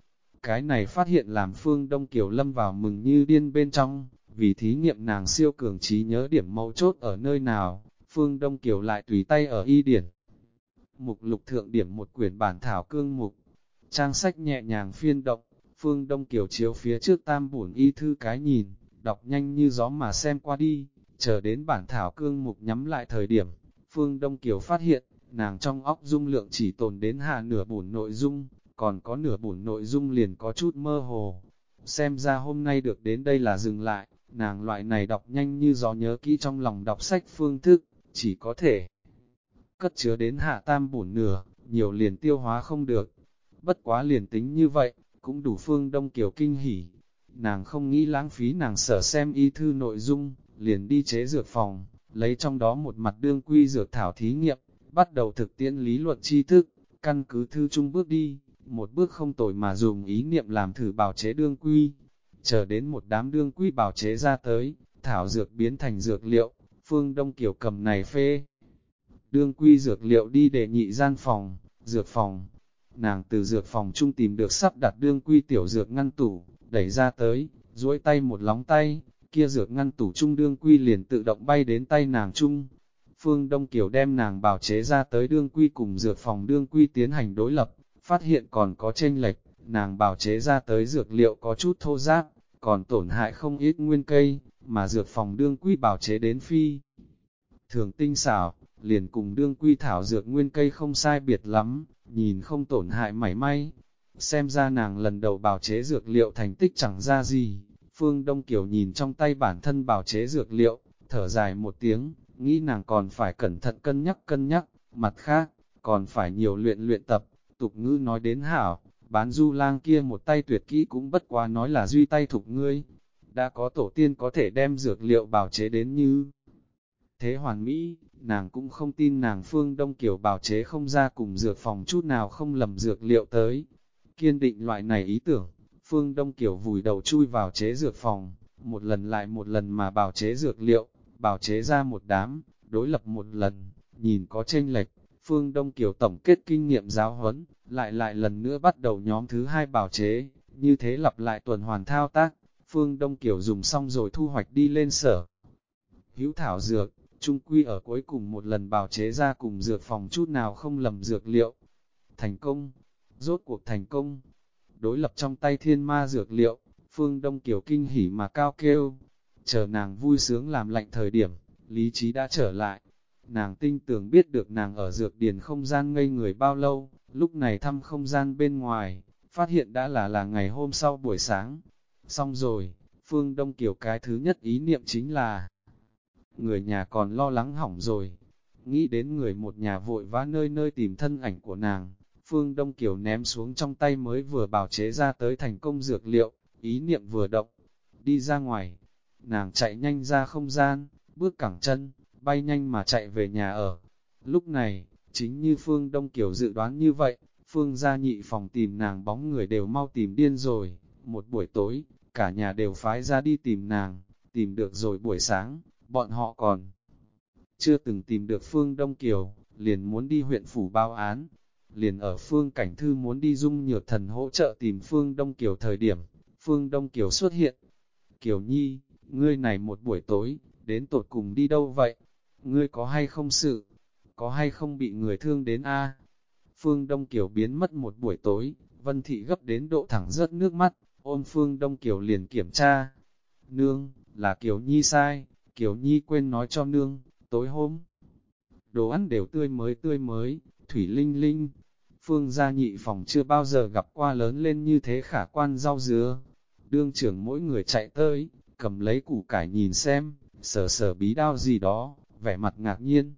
Cái này phát hiện làm Phương Đông Kiều lâm vào mừng như điên bên trong, vì thí nghiệm nàng siêu cường trí nhớ điểm mấu chốt ở nơi nào, Phương Đông Kiều lại tùy tay ở y điển. Mục lục thượng điểm một quyển bản thảo cương mục, trang sách nhẹ nhàng phiên động, Phương Đông Kiều chiếu phía trước tam bổn y thư cái nhìn, đọc nhanh như gió mà xem qua đi, chờ đến bản thảo cương mục nhắm lại thời điểm, Phương Đông Kiều phát hiện, nàng trong óc dung lượng chỉ tồn đến hạ nửa bổn nội dung, còn có nửa bổn nội dung liền có chút mơ hồ. Xem ra hôm nay được đến đây là dừng lại, nàng loại này đọc nhanh như gió nhớ kỹ trong lòng đọc sách phương thức, chỉ có thể cất chứa đến hạ tam bổn nửa, nhiều liền tiêu hóa không được. Bất quá liền tính như vậy, cũng đủ phương đông kiều kinh hỉ. Nàng không nghĩ lãng phí nàng sở xem y thư nội dung, liền đi chế dược phòng, lấy trong đó một mặt đương quy dược thảo thí nghiệm, bắt đầu thực tiễn lý luận tri thức, căn cứ thư chung bước đi, một bước không tồi mà dùng ý niệm làm thử bào chế đương quy. Chờ đến một đám đương quy bào chế ra tới, thảo dược biến thành dược liệu, phương đông kiểu cầm này phê. Đương quy dược liệu đi để nhị gian phòng, dược phòng. Nàng từ dược phòng chung tìm được sắp đặt đương quy tiểu dược ngăn tủ, đẩy ra tới, duỗi tay một lóng tay, kia dược ngăn tủ trung đương quy liền tự động bay đến tay nàng chung. Phương Đông Kiều đem nàng bào chế ra tới đương quy cùng dược phòng đương quy tiến hành đối lập, phát hiện còn có tranh lệch, nàng bào chế ra tới dược liệu có chút thô giáp, còn tổn hại không ít nguyên cây, mà dược phòng đương quy bào chế đến phi. Thường tinh xảo, liền cùng đương quy thảo dược nguyên cây không sai biệt lắm, nhìn không tổn hại mảy may. Xem ra nàng lần đầu bào chế dược liệu thành tích chẳng ra gì, Phương Đông Kiều nhìn trong tay bản thân bảo chế dược liệu, thở dài một tiếng, nghĩ nàng còn phải cẩn thận cân nhắc cân nhắc, mặt khác, còn phải nhiều luyện luyện tập, tục ngữ nói đến hảo, bán du lang kia một tay tuyệt kỹ cũng bất quá nói là duy tay thục ngươi, đã có tổ tiên có thể đem dược liệu bảo chế đến như thế hoàn mỹ, nàng cũng không tin nàng phương Đông Kiều bảo chế không ra cùng dược phòng chút nào không lầm dược liệu tới. Kiên định loại này ý tưởng, Phương Đông Kiều vùi đầu chui vào chế dược phòng, một lần lại một lần mà bảo chế dược liệu, bảo chế ra một đám, đối lập một lần, nhìn có chênh lệch, Phương Đông Kiều tổng kết kinh nghiệm giáo huấn, lại lại lần nữa bắt đầu nhóm thứ hai bảo chế, như thế lặp lại tuần hoàn thao tác, Phương Đông Kiều dùng xong rồi thu hoạch đi lên sở. Hữu thảo dược, trung quy ở cuối cùng một lần bảo chế ra cùng dược phòng chút nào không lầm dược liệu. Thành công, rốt cuộc thành công, đối lập trong tay thiên ma dược liệu, phương đông kiều kinh hỉ mà cao kêu, chờ nàng vui sướng làm lạnh thời điểm, lý trí đã trở lại. Nàng tinh tưởng biết được nàng ở dược điền không gian ngây người bao lâu, lúc này thăm không gian bên ngoài, phát hiện đã là là ngày hôm sau buổi sáng. Xong rồi, phương đông kiều cái thứ nhất ý niệm chính là, người nhà còn lo lắng hỏng rồi. Nghĩ đến người một nhà vội vã nơi nơi tìm thân ảnh của nàng, Phương Đông Kiều ném xuống trong tay mới vừa bảo chế ra tới thành công dược liệu, ý niệm vừa động, đi ra ngoài. Nàng chạy nhanh ra không gian, bước cẳng chân, bay nhanh mà chạy về nhà ở. Lúc này, chính như Phương Đông Kiều dự đoán như vậy, Phương gia nhị phòng tìm nàng bóng người đều mau tìm điên rồi. Một buổi tối, cả nhà đều phái ra đi tìm nàng, tìm được rồi buổi sáng, bọn họ còn chưa từng tìm được Phương Đông Kiều, liền muốn đi huyện phủ báo án, liền ở Phương Cảnh Thư muốn đi dung nhược thần hỗ trợ tìm Phương Đông Kiều thời điểm, Phương Đông Kiều xuất hiện. Kiều Nhi, ngươi này một buổi tối, đến tột cùng đi đâu vậy? Ngươi có hay không sự? Có hay không bị người thương đến a? Phương Đông Kiều biến mất một buổi tối, Vân Thị gấp đến độ thẳng rớt nước mắt, ôm Phương Đông Kiều liền kiểm tra. Nương, là Kiều Nhi sai, Kiều Nhi quên nói cho nương, tối hôm, đồ ăn đều tươi mới tươi mới, thủy linh linh. Phương gia nhị phòng chưa bao giờ gặp qua lớn lên như thế khả quan rau dứa. Đương trưởng mỗi người chạy tới, cầm lấy củ cải nhìn xem, sờ sờ bí đao gì đó, vẻ mặt ngạc nhiên.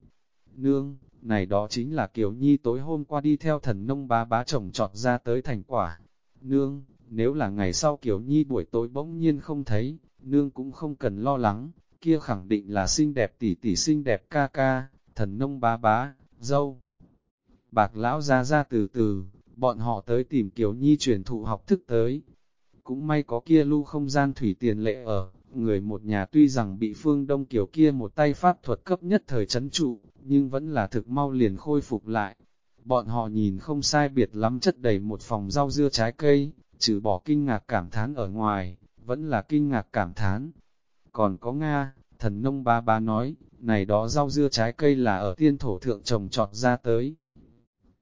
Nương, này đó chính là Kiều Nhi tối hôm qua đi theo thần nông bá bá chồng trọt ra tới thành quả. Nương, nếu là ngày sau Kiều Nhi buổi tối bỗng nhiên không thấy, nương cũng không cần lo lắng, kia khẳng định là xinh đẹp tỷ tỷ xinh đẹp ca ca, thần nông bá bá, dâu. Bạc lão ra ra từ từ, bọn họ tới tìm Kiều Nhi truyền thụ học thức tới. Cũng may có kia lưu không gian thủy tiền lệ ở, người một nhà tuy rằng bị phương đông Kiều kia một tay pháp thuật cấp nhất thời chấn trụ, nhưng vẫn là thực mau liền khôi phục lại. Bọn họ nhìn không sai biệt lắm chất đầy một phòng rau dưa trái cây, trừ bỏ kinh ngạc cảm thán ở ngoài, vẫn là kinh ngạc cảm thán. Còn có Nga, thần nông ba ba nói, này đó rau dưa trái cây là ở tiên thổ thượng trồng trọt ra tới.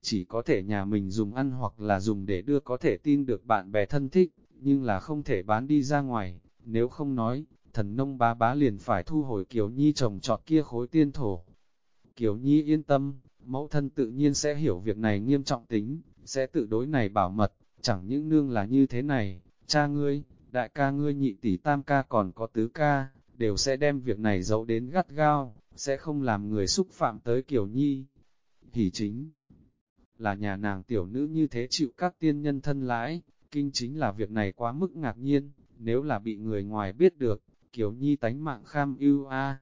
Chỉ có thể nhà mình dùng ăn hoặc là dùng để đưa có thể tin được bạn bè thân thích, nhưng là không thể bán đi ra ngoài, nếu không nói, thần nông bá bá liền phải thu hồi Kiều Nhi trồng trọt kia khối tiên thổ. Kiều Nhi yên tâm, mẫu thân tự nhiên sẽ hiểu việc này nghiêm trọng tính, sẽ tự đối này bảo mật, chẳng những nương là như thế này, cha ngươi, đại ca ngươi nhị tỷ tam ca còn có tứ ca, đều sẽ đem việc này giấu đến gắt gao, sẽ không làm người xúc phạm tới Kiều Nhi. Hỷ chính là nhà nàng tiểu nữ như thế chịu các tiên nhân thân lãi, kinh chính là việc này quá mức ngạc nhiên, nếu là bị người ngoài biết được, kiểu Nhi tánh mạng kham ưu a.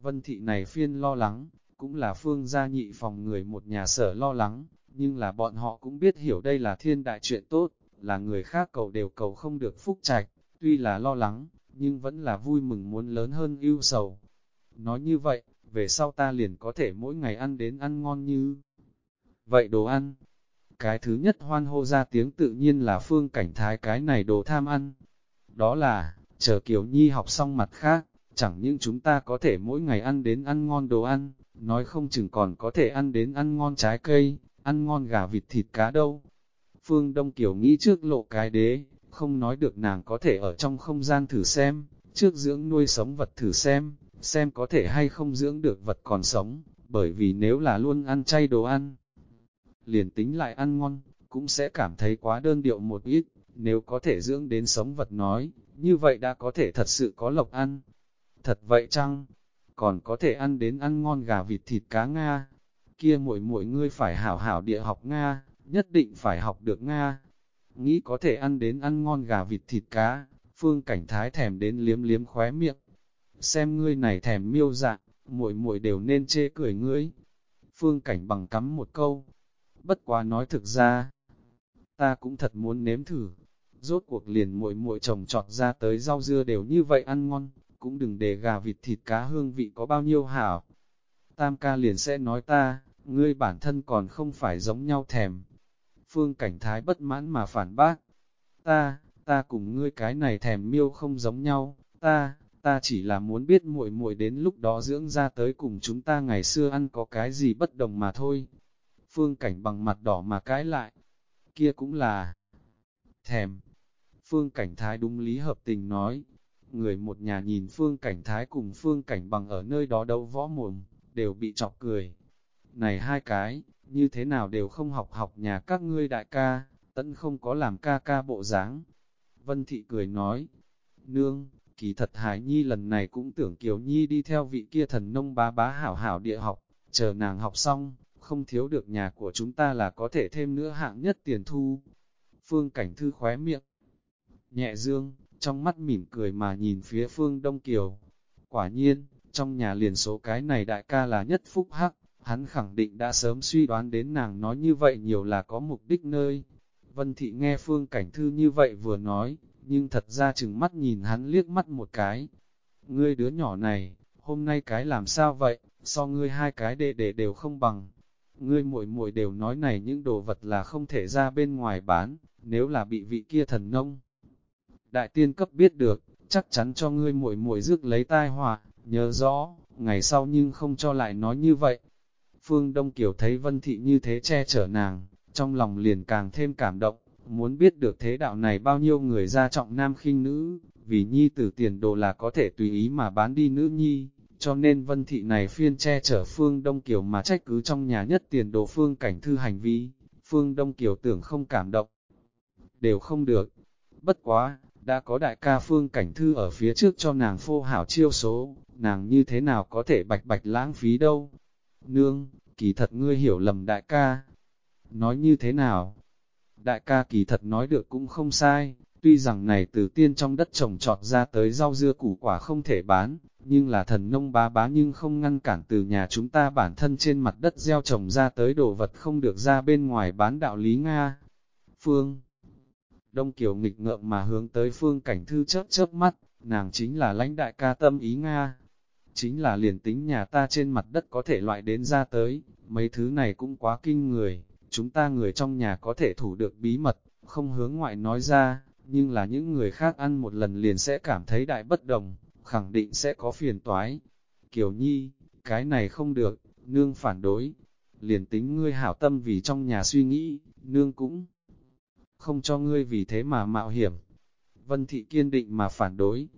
Vân thị này phiên lo lắng, cũng là phương gia nhị phòng người một nhà sở lo lắng, nhưng là bọn họ cũng biết hiểu đây là thiên đại chuyện tốt, là người khác cầu đều cầu không được phúc trạch, tuy là lo lắng, nhưng vẫn là vui mừng muốn lớn hơn ưu sầu. Nói như vậy, về sau ta liền có thể mỗi ngày ăn đến ăn ngon như vậy đồ ăn. Cái thứ nhất hoan hô ra tiếng tự nhiên là phương cảnh thái cái này đồ tham ăn. Đó là, chờ Kiều Nhi học xong mặt khác, chẳng những chúng ta có thể mỗi ngày ăn đến ăn ngon đồ ăn, nói không chừng còn có thể ăn đến ăn ngon trái cây, ăn ngon gà vịt thịt cá đâu. Phương Đông Kiều nghĩ trước lộ cái đế, không nói được nàng có thể ở trong không gian thử xem, trước dưỡng nuôi sống vật thử xem, xem có thể hay không dưỡng được vật còn sống, bởi vì nếu là luôn ăn chay đồ ăn, liền tính lại ăn ngon, cũng sẽ cảm thấy quá đơn điệu một ít, nếu có thể dưỡng đến sống vật nói, như vậy đã có thể thật sự có lộc ăn. Thật vậy chăng? Còn có thể ăn đến ăn ngon gà vịt thịt cá Nga. Kia muội muội ngươi phải hảo hảo địa học Nga, nhất định phải học được Nga. Nghĩ có thể ăn đến ăn ngon gà vịt thịt cá, phương cảnh thái thèm đến liếm liếm khóe miệng. Xem ngươi này thèm miêu dạng, muội muội đều nên chê cười ngươi. Phương cảnh bằng cắm một câu. Bất quá nói thực ra, ta cũng thật muốn nếm thử. Rốt cuộc liền muội muội trồng trọt ra tới rau dưa đều như vậy ăn ngon, cũng đừng để gà vịt thịt cá hương vị có bao nhiêu hảo. Tam ca liền sẽ nói ta, ngươi bản thân còn không phải giống nhau thèm. Phương cảnh thái bất mãn mà phản bác. Ta, ta cùng ngươi cái này thèm miêu không giống nhau, ta, ta chỉ là muốn biết muội muội đến lúc đó dưỡng ra tới cùng chúng ta ngày xưa ăn có cái gì bất đồng mà thôi. Phương cảnh bằng mặt đỏ mà cãi lại, kia cũng là thèm. Phương cảnh thái đúng lý hợp tình nói, người một nhà nhìn phương cảnh thái cùng phương cảnh bằng ở nơi đó đấu võ mồm, đều bị chọc cười. Này hai cái, như thế nào đều không học học nhà các ngươi đại ca, tẫn không có làm ca ca bộ dáng. Vân Thị cười nói, nương, kỳ thật Hải Nhi lần này cũng tưởng Kiều Nhi đi theo vị kia thần nông bá bá hảo hảo địa học, chờ nàng học xong, không thiếu được nhà của chúng ta là có thể thêm nữa hạng nhất tiền thu. Phương Cảnh Thư khóe miệng, nhẹ dương, trong mắt mỉm cười mà nhìn phía Phương Đông Kiều. Quả nhiên, trong nhà liền số cái này đại ca là nhất phúc hắc, hắn khẳng định đã sớm suy đoán đến nàng nói như vậy nhiều là có mục đích nơi. Vân Thị nghe Phương Cảnh Thư như vậy vừa nói, nhưng thật ra chừng mắt nhìn hắn liếc mắt một cái. Ngươi đứa nhỏ này, hôm nay cái làm sao vậy, so ngươi hai cái đệ đệ đều không bằng. Ngươi muội muội đều nói này những đồ vật là không thể ra bên ngoài bán, nếu là bị vị kia thần nông. Đại tiên cấp biết được, chắc chắn cho ngươi muội muội rước lấy tai họa, nhớ rõ, ngày sau nhưng không cho lại nói như vậy. Phương Đông Kiều thấy Vân Thị như thế che chở nàng, trong lòng liền càng thêm cảm động, muốn biết được thế đạo này bao nhiêu người ra trọng nam khinh nữ, vì nhi tử tiền đồ là có thể tùy ý mà bán đi nữ nhi, cho nên vân thị này phiên che chở Phương Đông Kiều mà trách cứ trong nhà nhất tiền đồ Phương Cảnh Thư hành vi, Phương Đông Kiều tưởng không cảm động, đều không được. Bất quá, đã có đại ca Phương Cảnh Thư ở phía trước cho nàng phô hảo chiêu số, nàng như thế nào có thể bạch bạch lãng phí đâu. Nương, kỳ thật ngươi hiểu lầm đại ca. Nói như thế nào? Đại ca kỳ thật nói được cũng không sai, tuy rằng này từ tiên trong đất trồng trọt ra tới rau dưa củ quả không thể bán, nhưng là thần nông bá bá nhưng không ngăn cản từ nhà chúng ta bản thân trên mặt đất gieo trồng ra tới đồ vật không được ra bên ngoài bán đạo lý Nga. Phương Đông Kiều nghịch ngợm mà hướng tới phương cảnh thư chớp chớp mắt, nàng chính là lãnh đại ca tâm ý Nga. Chính là liền tính nhà ta trên mặt đất có thể loại đến ra tới, mấy thứ này cũng quá kinh người, chúng ta người trong nhà có thể thủ được bí mật, không hướng ngoại nói ra, nhưng là những người khác ăn một lần liền sẽ cảm thấy đại bất đồng, khẳng định sẽ có phiền toái. Kiều Nhi, cái này không được, nương phản đối, liền tính ngươi hảo tâm vì trong nhà suy nghĩ, nương cũng không cho ngươi vì thế mà mạo hiểm. Vân Thị kiên định mà phản đối.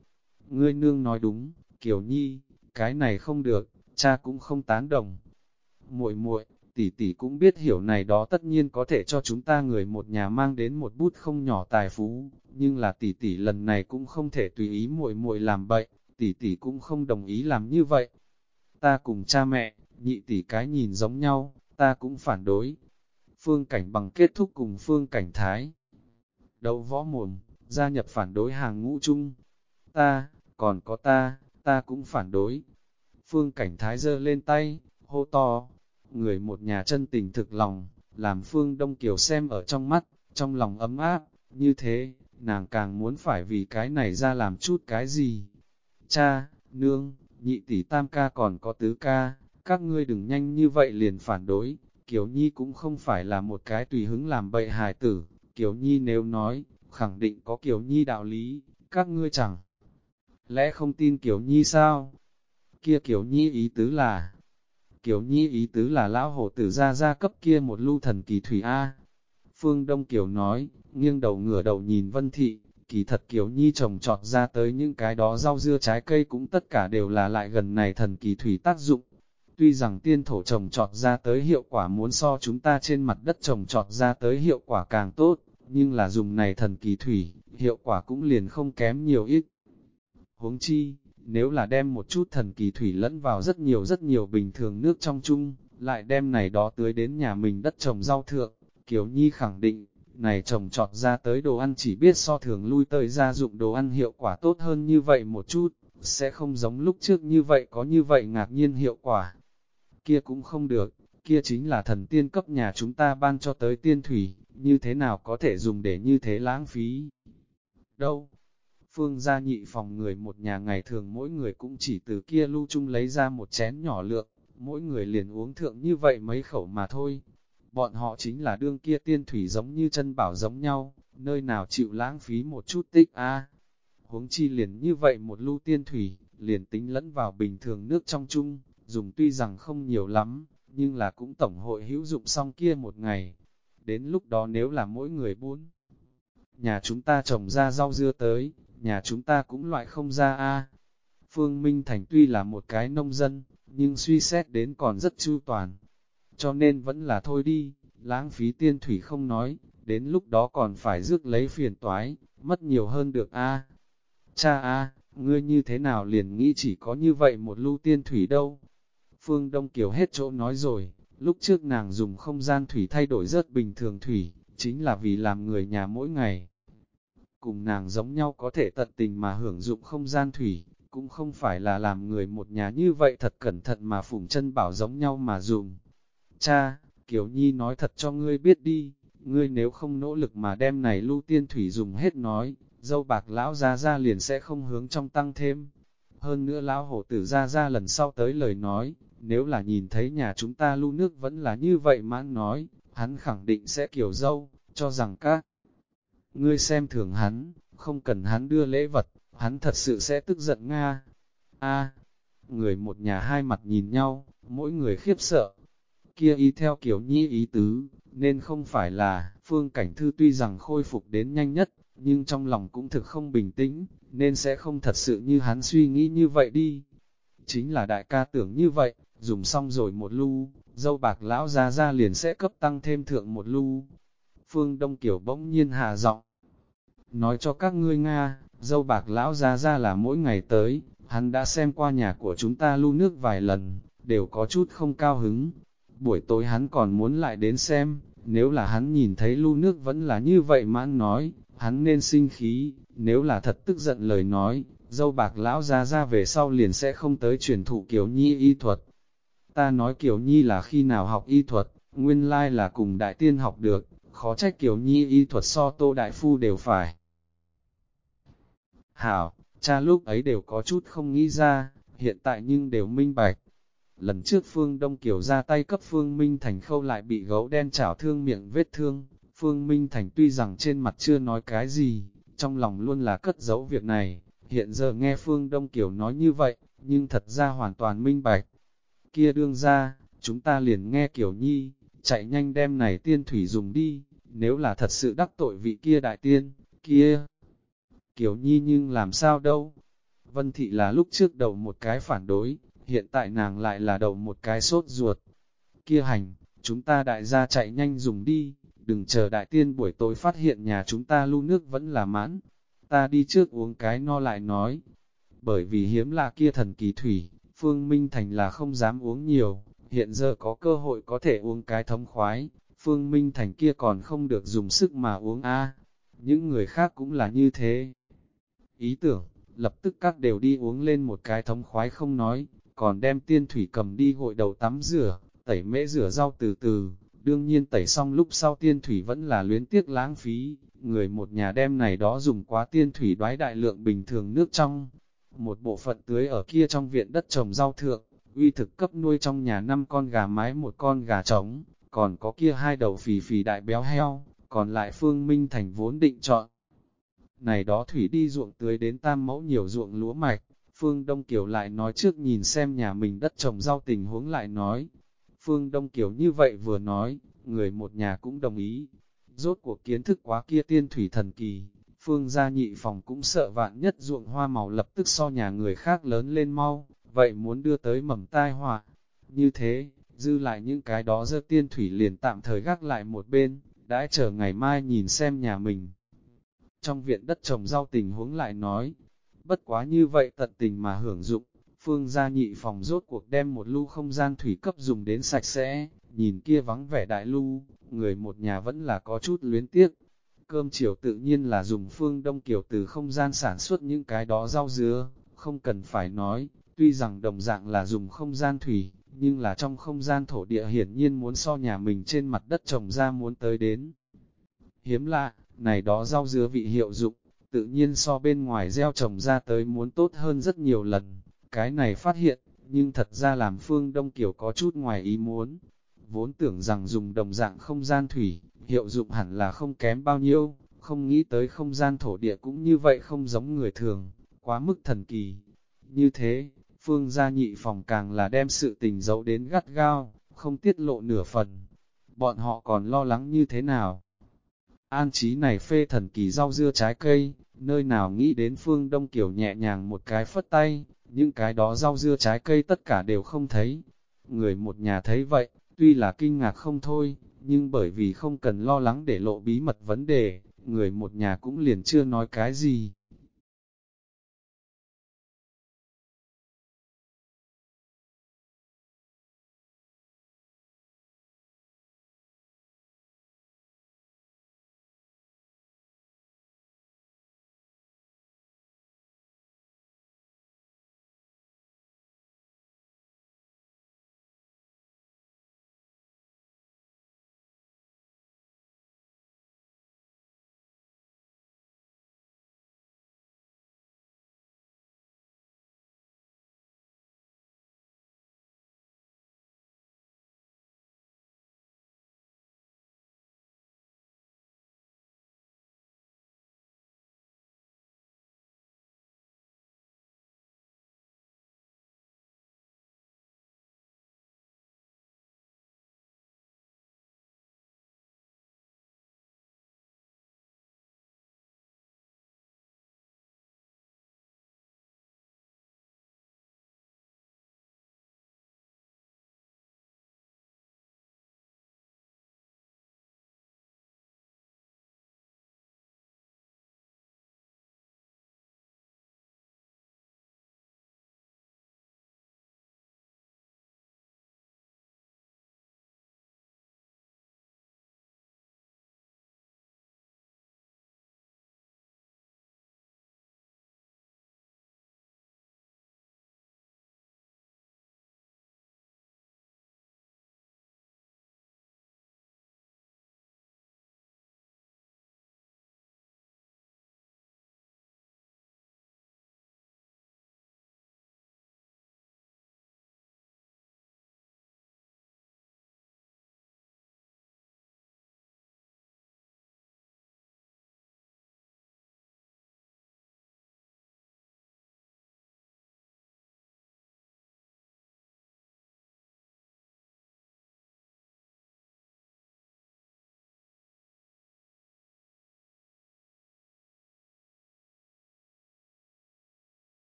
Ngươi nương nói đúng, Kiều Nhi, cái này không được, cha cũng không tán đồng. Muội muội, tỷ tỷ cũng biết hiểu này đó tất nhiên có thể cho chúng ta người một nhà mang đến một bút không nhỏ tài phú, nhưng là tỷ tỷ lần này cũng không thể tùy ý muội muội làm bậy, tỷ tỷ cũng không đồng ý làm như vậy. Ta cùng cha mẹ, nhị tỷ cái nhìn giống nhau, ta cũng phản đối. Phương Cảnh bằng kết thúc cùng Phương Cảnh Thái. Đấu võ mồm, gia nhập phản đối hàng ngũ chung. Ta, còn có ta, ta cũng phản đối. Phương Cảnh Thái giơ lên tay, hô to, người một nhà chân tình thực lòng, làm Phương Đông Kiều xem ở trong mắt, trong lòng ấm áp, như thế, nàng càng muốn phải vì cái này ra làm chút cái gì. Cha, nương, nhị tỷ tam ca còn có tứ ca, các ngươi đừng nhanh như vậy liền phản đối, Kiều Nhi cũng không phải là một cái tùy hứng làm bậy hài tử, Kiều Nhi nếu nói, khẳng định có Kiều Nhi đạo lý, các ngươi chẳng. Lẽ không tin Kiều Nhi sao? Kia Kiều Nhi ý tứ là, Kiều Nhi ý tứ là lão hổ tử ra ra cấp kia một lưu thần kỳ thủy A. Phương Đông Kiều nói, nghiêng đầu ngửa đầu nhìn Vân Thị, kỳ thật Kiều Nhi trồng trọt ra tới những cái đó rau dưa trái cây cũng tất cả đều là lại gần này thần kỳ thủy tác dụng. Tuy rằng tiên thổ trồng trọt ra tới hiệu quả muốn so chúng ta trên mặt đất trồng trọt ra tới hiệu quả càng tốt, nhưng là dùng này thần kỳ thủy, hiệu quả cũng liền không kém nhiều ít. Huống chi, nếu là đem một chút thần kỳ thủy lẫn vào rất nhiều rất nhiều bình thường nước trong chung, lại đem này đó tưới đến nhà mình đất trồng rau thượng, Kiều Nhi khẳng định, này trồng trọt ra tới đồ ăn chỉ biết so thường lui tới ra dụng đồ ăn hiệu quả tốt hơn như vậy một chút, sẽ không giống lúc trước như vậy có như vậy ngạc nhiên hiệu quả. Kia cũng không được, kia chính là thần tiên cấp nhà chúng ta ban cho tới tiên thủy, như thế nào có thể dùng để như thế lãng phí. Đâu? Phương gia nhị phòng người một nhà ngày thường mỗi người cũng chỉ từ kia lưu chung lấy ra một chén nhỏ lượng, mỗi người liền uống thượng như vậy mấy khẩu mà thôi. Bọn họ chính là đương kia tiên thủy giống như chân bảo giống nhau, nơi nào chịu lãng phí một chút tích a Huống chi liền như vậy một lưu tiên thủy, liền tính lẫn vào bình thường nước trong chung, dùng tuy rằng không nhiều lắm, nhưng là cũng tổng hội hữu dụng xong kia một ngày. Đến lúc đó nếu là mỗi người bốn, nhà chúng ta trồng ra rau dưa tới, nhà chúng ta cũng loại không ra a. Phương Minh Thành tuy là một cái nông dân, nhưng suy xét đến còn rất chu toàn. Cho nên vẫn là thôi đi, lãng phí tiên thủy không nói, đến lúc đó còn phải rước lấy phiền toái, mất nhiều hơn được a. Cha a, ngươi như thế nào liền nghĩ chỉ có như vậy một lưu tiên thủy đâu. Phương Đông Kiều hết chỗ nói rồi, lúc trước nàng dùng không gian thủy thay đổi rất bình thường thủy, chính là vì làm người nhà mỗi ngày cùng nàng giống nhau có thể tận tình mà hưởng dụng không gian thủy, cũng không phải là làm người một nhà như vậy thật cẩn thận mà phủng chân bảo giống nhau mà dùng. Cha, Kiều Nhi nói thật cho ngươi biết đi, ngươi nếu không nỗ lực mà đem này lưu tiên thủy dùng hết nói, dâu bạc lão ra ra liền sẽ không hướng trong tăng thêm. Hơn nữa lão hổ tử ra ra lần sau tới lời nói, nếu là nhìn thấy nhà chúng ta lưu nước vẫn là như vậy mãn nói, hắn khẳng định sẽ kiểu dâu, cho rằng các ngươi xem thường hắn, không cần hắn đưa lễ vật, hắn thật sự sẽ tức giận Nga. A, người một nhà hai mặt nhìn nhau, mỗi người khiếp sợ. Kia y theo kiểu nhi ý tứ, nên không phải là, phương cảnh thư tuy rằng khôi phục đến nhanh nhất, nhưng trong lòng cũng thực không bình tĩnh, nên sẽ không thật sự như hắn suy nghĩ như vậy đi. chính là đại ca tưởng như vậy, dùng xong rồi một lu, dâu bạc lão ra ra liền sẽ cấp tăng thêm thượng một lu. Phương Đông Kiều bỗng nhiên hà giọng Nói cho các ngươi Nga, dâu bạc lão ra ra là mỗi ngày tới, hắn đã xem qua nhà của chúng ta lu nước vài lần, đều có chút không cao hứng. Buổi tối hắn còn muốn lại đến xem, nếu là hắn nhìn thấy lu nước vẫn là như vậy mãn nói, hắn nên sinh khí, nếu là thật tức giận lời nói, dâu bạc lão ra ra về sau liền sẽ không tới truyền thụ kiểu nhi y thuật. Ta nói kiểu nhi là khi nào học y thuật, nguyên lai là cùng đại tiên học được, khó trách kiểu nhi y thuật so tô đại phu đều phải. Hảo, cha lúc ấy đều có chút không nghĩ ra, hiện tại nhưng đều minh bạch. Lần trước Phương Đông Kiều ra tay cấp Phương Minh Thành khâu lại bị gấu đen chảo thương miệng vết thương, Phương Minh Thành tuy rằng trên mặt chưa nói cái gì, trong lòng luôn là cất giấu việc này, hiện giờ nghe Phương Đông Kiều nói như vậy, nhưng thật ra hoàn toàn minh bạch. Kia đương ra, chúng ta liền nghe Kiều Nhi, chạy nhanh đem này tiên thủy dùng đi, nếu là thật sự đắc tội vị kia đại tiên, kia. Kiều Nhi nhưng làm sao đâu? Vân Thị là lúc trước đầu một cái phản đối, hiện tại nàng lại là đầu một cái sốt ruột. Kia hành, chúng ta đại gia chạy nhanh dùng đi, đừng chờ đại tiên buổi tối phát hiện nhà chúng ta lưu nước vẫn là mãn. Ta đi trước uống cái no lại nói. Bởi vì hiếm là kia thần kỳ thủy, Phương Minh Thành là không dám uống nhiều, hiện giờ có cơ hội có thể uống cái thống khoái, Phương Minh Thành kia còn không được dùng sức mà uống a. Những người khác cũng là như thế. Ý tưởng, lập tức các đều đi uống lên một cái thống khoái không nói, còn đem tiên thủy cầm đi gội đầu tắm rửa, tẩy mễ rửa rau từ từ, đương nhiên tẩy xong lúc sau tiên thủy vẫn là luyến tiếc lãng phí, người một nhà đem này đó dùng quá tiên thủy đoái đại lượng bình thường nước trong, một bộ phận tưới ở kia trong viện đất trồng rau thượng, uy thực cấp nuôi trong nhà năm con gà mái một con gà trống, còn có kia hai đầu phì phì đại béo heo, còn lại phương minh thành vốn định chọn. Này đó thủy đi ruộng tưới đến tam mẫu nhiều ruộng lúa mạch, Phương Đông Kiều lại nói trước nhìn xem nhà mình đất trồng rau tình huống lại nói. Phương Đông Kiều như vậy vừa nói, người một nhà cũng đồng ý. Rốt cuộc kiến thức quá kia tiên thủy thần kỳ, Phương gia nhị phòng cũng sợ vạn nhất ruộng hoa màu lập tức so nhà người khác lớn lên mau, vậy muốn đưa tới mầm tai họa. Như thế, dư lại những cái đó dơ tiên thủy liền tạm thời gác lại một bên, đã chờ ngày mai nhìn xem nhà mình. Trong viện đất trồng rau tình huống lại nói, bất quá như vậy tận tình mà hưởng dụng, phương gia nhị phòng rốt cuộc đem một lưu không gian thủy cấp dùng đến sạch sẽ, nhìn kia vắng vẻ đại lưu, người một nhà vẫn là có chút luyến tiếc. Cơm chiều tự nhiên là dùng phương đông kiều từ không gian sản xuất những cái đó rau dứa, không cần phải nói, tuy rằng đồng dạng là dùng không gian thủy, nhưng là trong không gian thổ địa hiển nhiên muốn so nhà mình trên mặt đất trồng ra muốn tới đến. Hiếm lạ, này đó rau dứa vị hiệu dụng, tự nhiên so bên ngoài gieo trồng ra tới muốn tốt hơn rất nhiều lần. Cái này phát hiện, nhưng thật ra làm phương Đông Kiều có chút ngoài ý muốn. Vốn tưởng rằng dùng đồng dạng không gian thủy, hiệu dụng hẳn là không kém bao nhiêu, không nghĩ tới không gian thổ địa cũng như vậy không giống người thường, quá mức thần kỳ. Như thế, phương gia nhị phòng càng là đem sự tình giấu đến gắt gao, không tiết lộ nửa phần. Bọn họ còn lo lắng như thế nào? An trí này phê thần kỳ rau dưa trái cây, nơi nào nghĩ đến phương Đông kiểu nhẹ nhàng một cái phất tay, những cái đó rau dưa trái cây tất cả đều không thấy. Người một nhà thấy vậy, tuy là kinh ngạc không thôi, nhưng bởi vì không cần lo lắng để lộ bí mật vấn đề, người một nhà cũng liền chưa nói cái gì.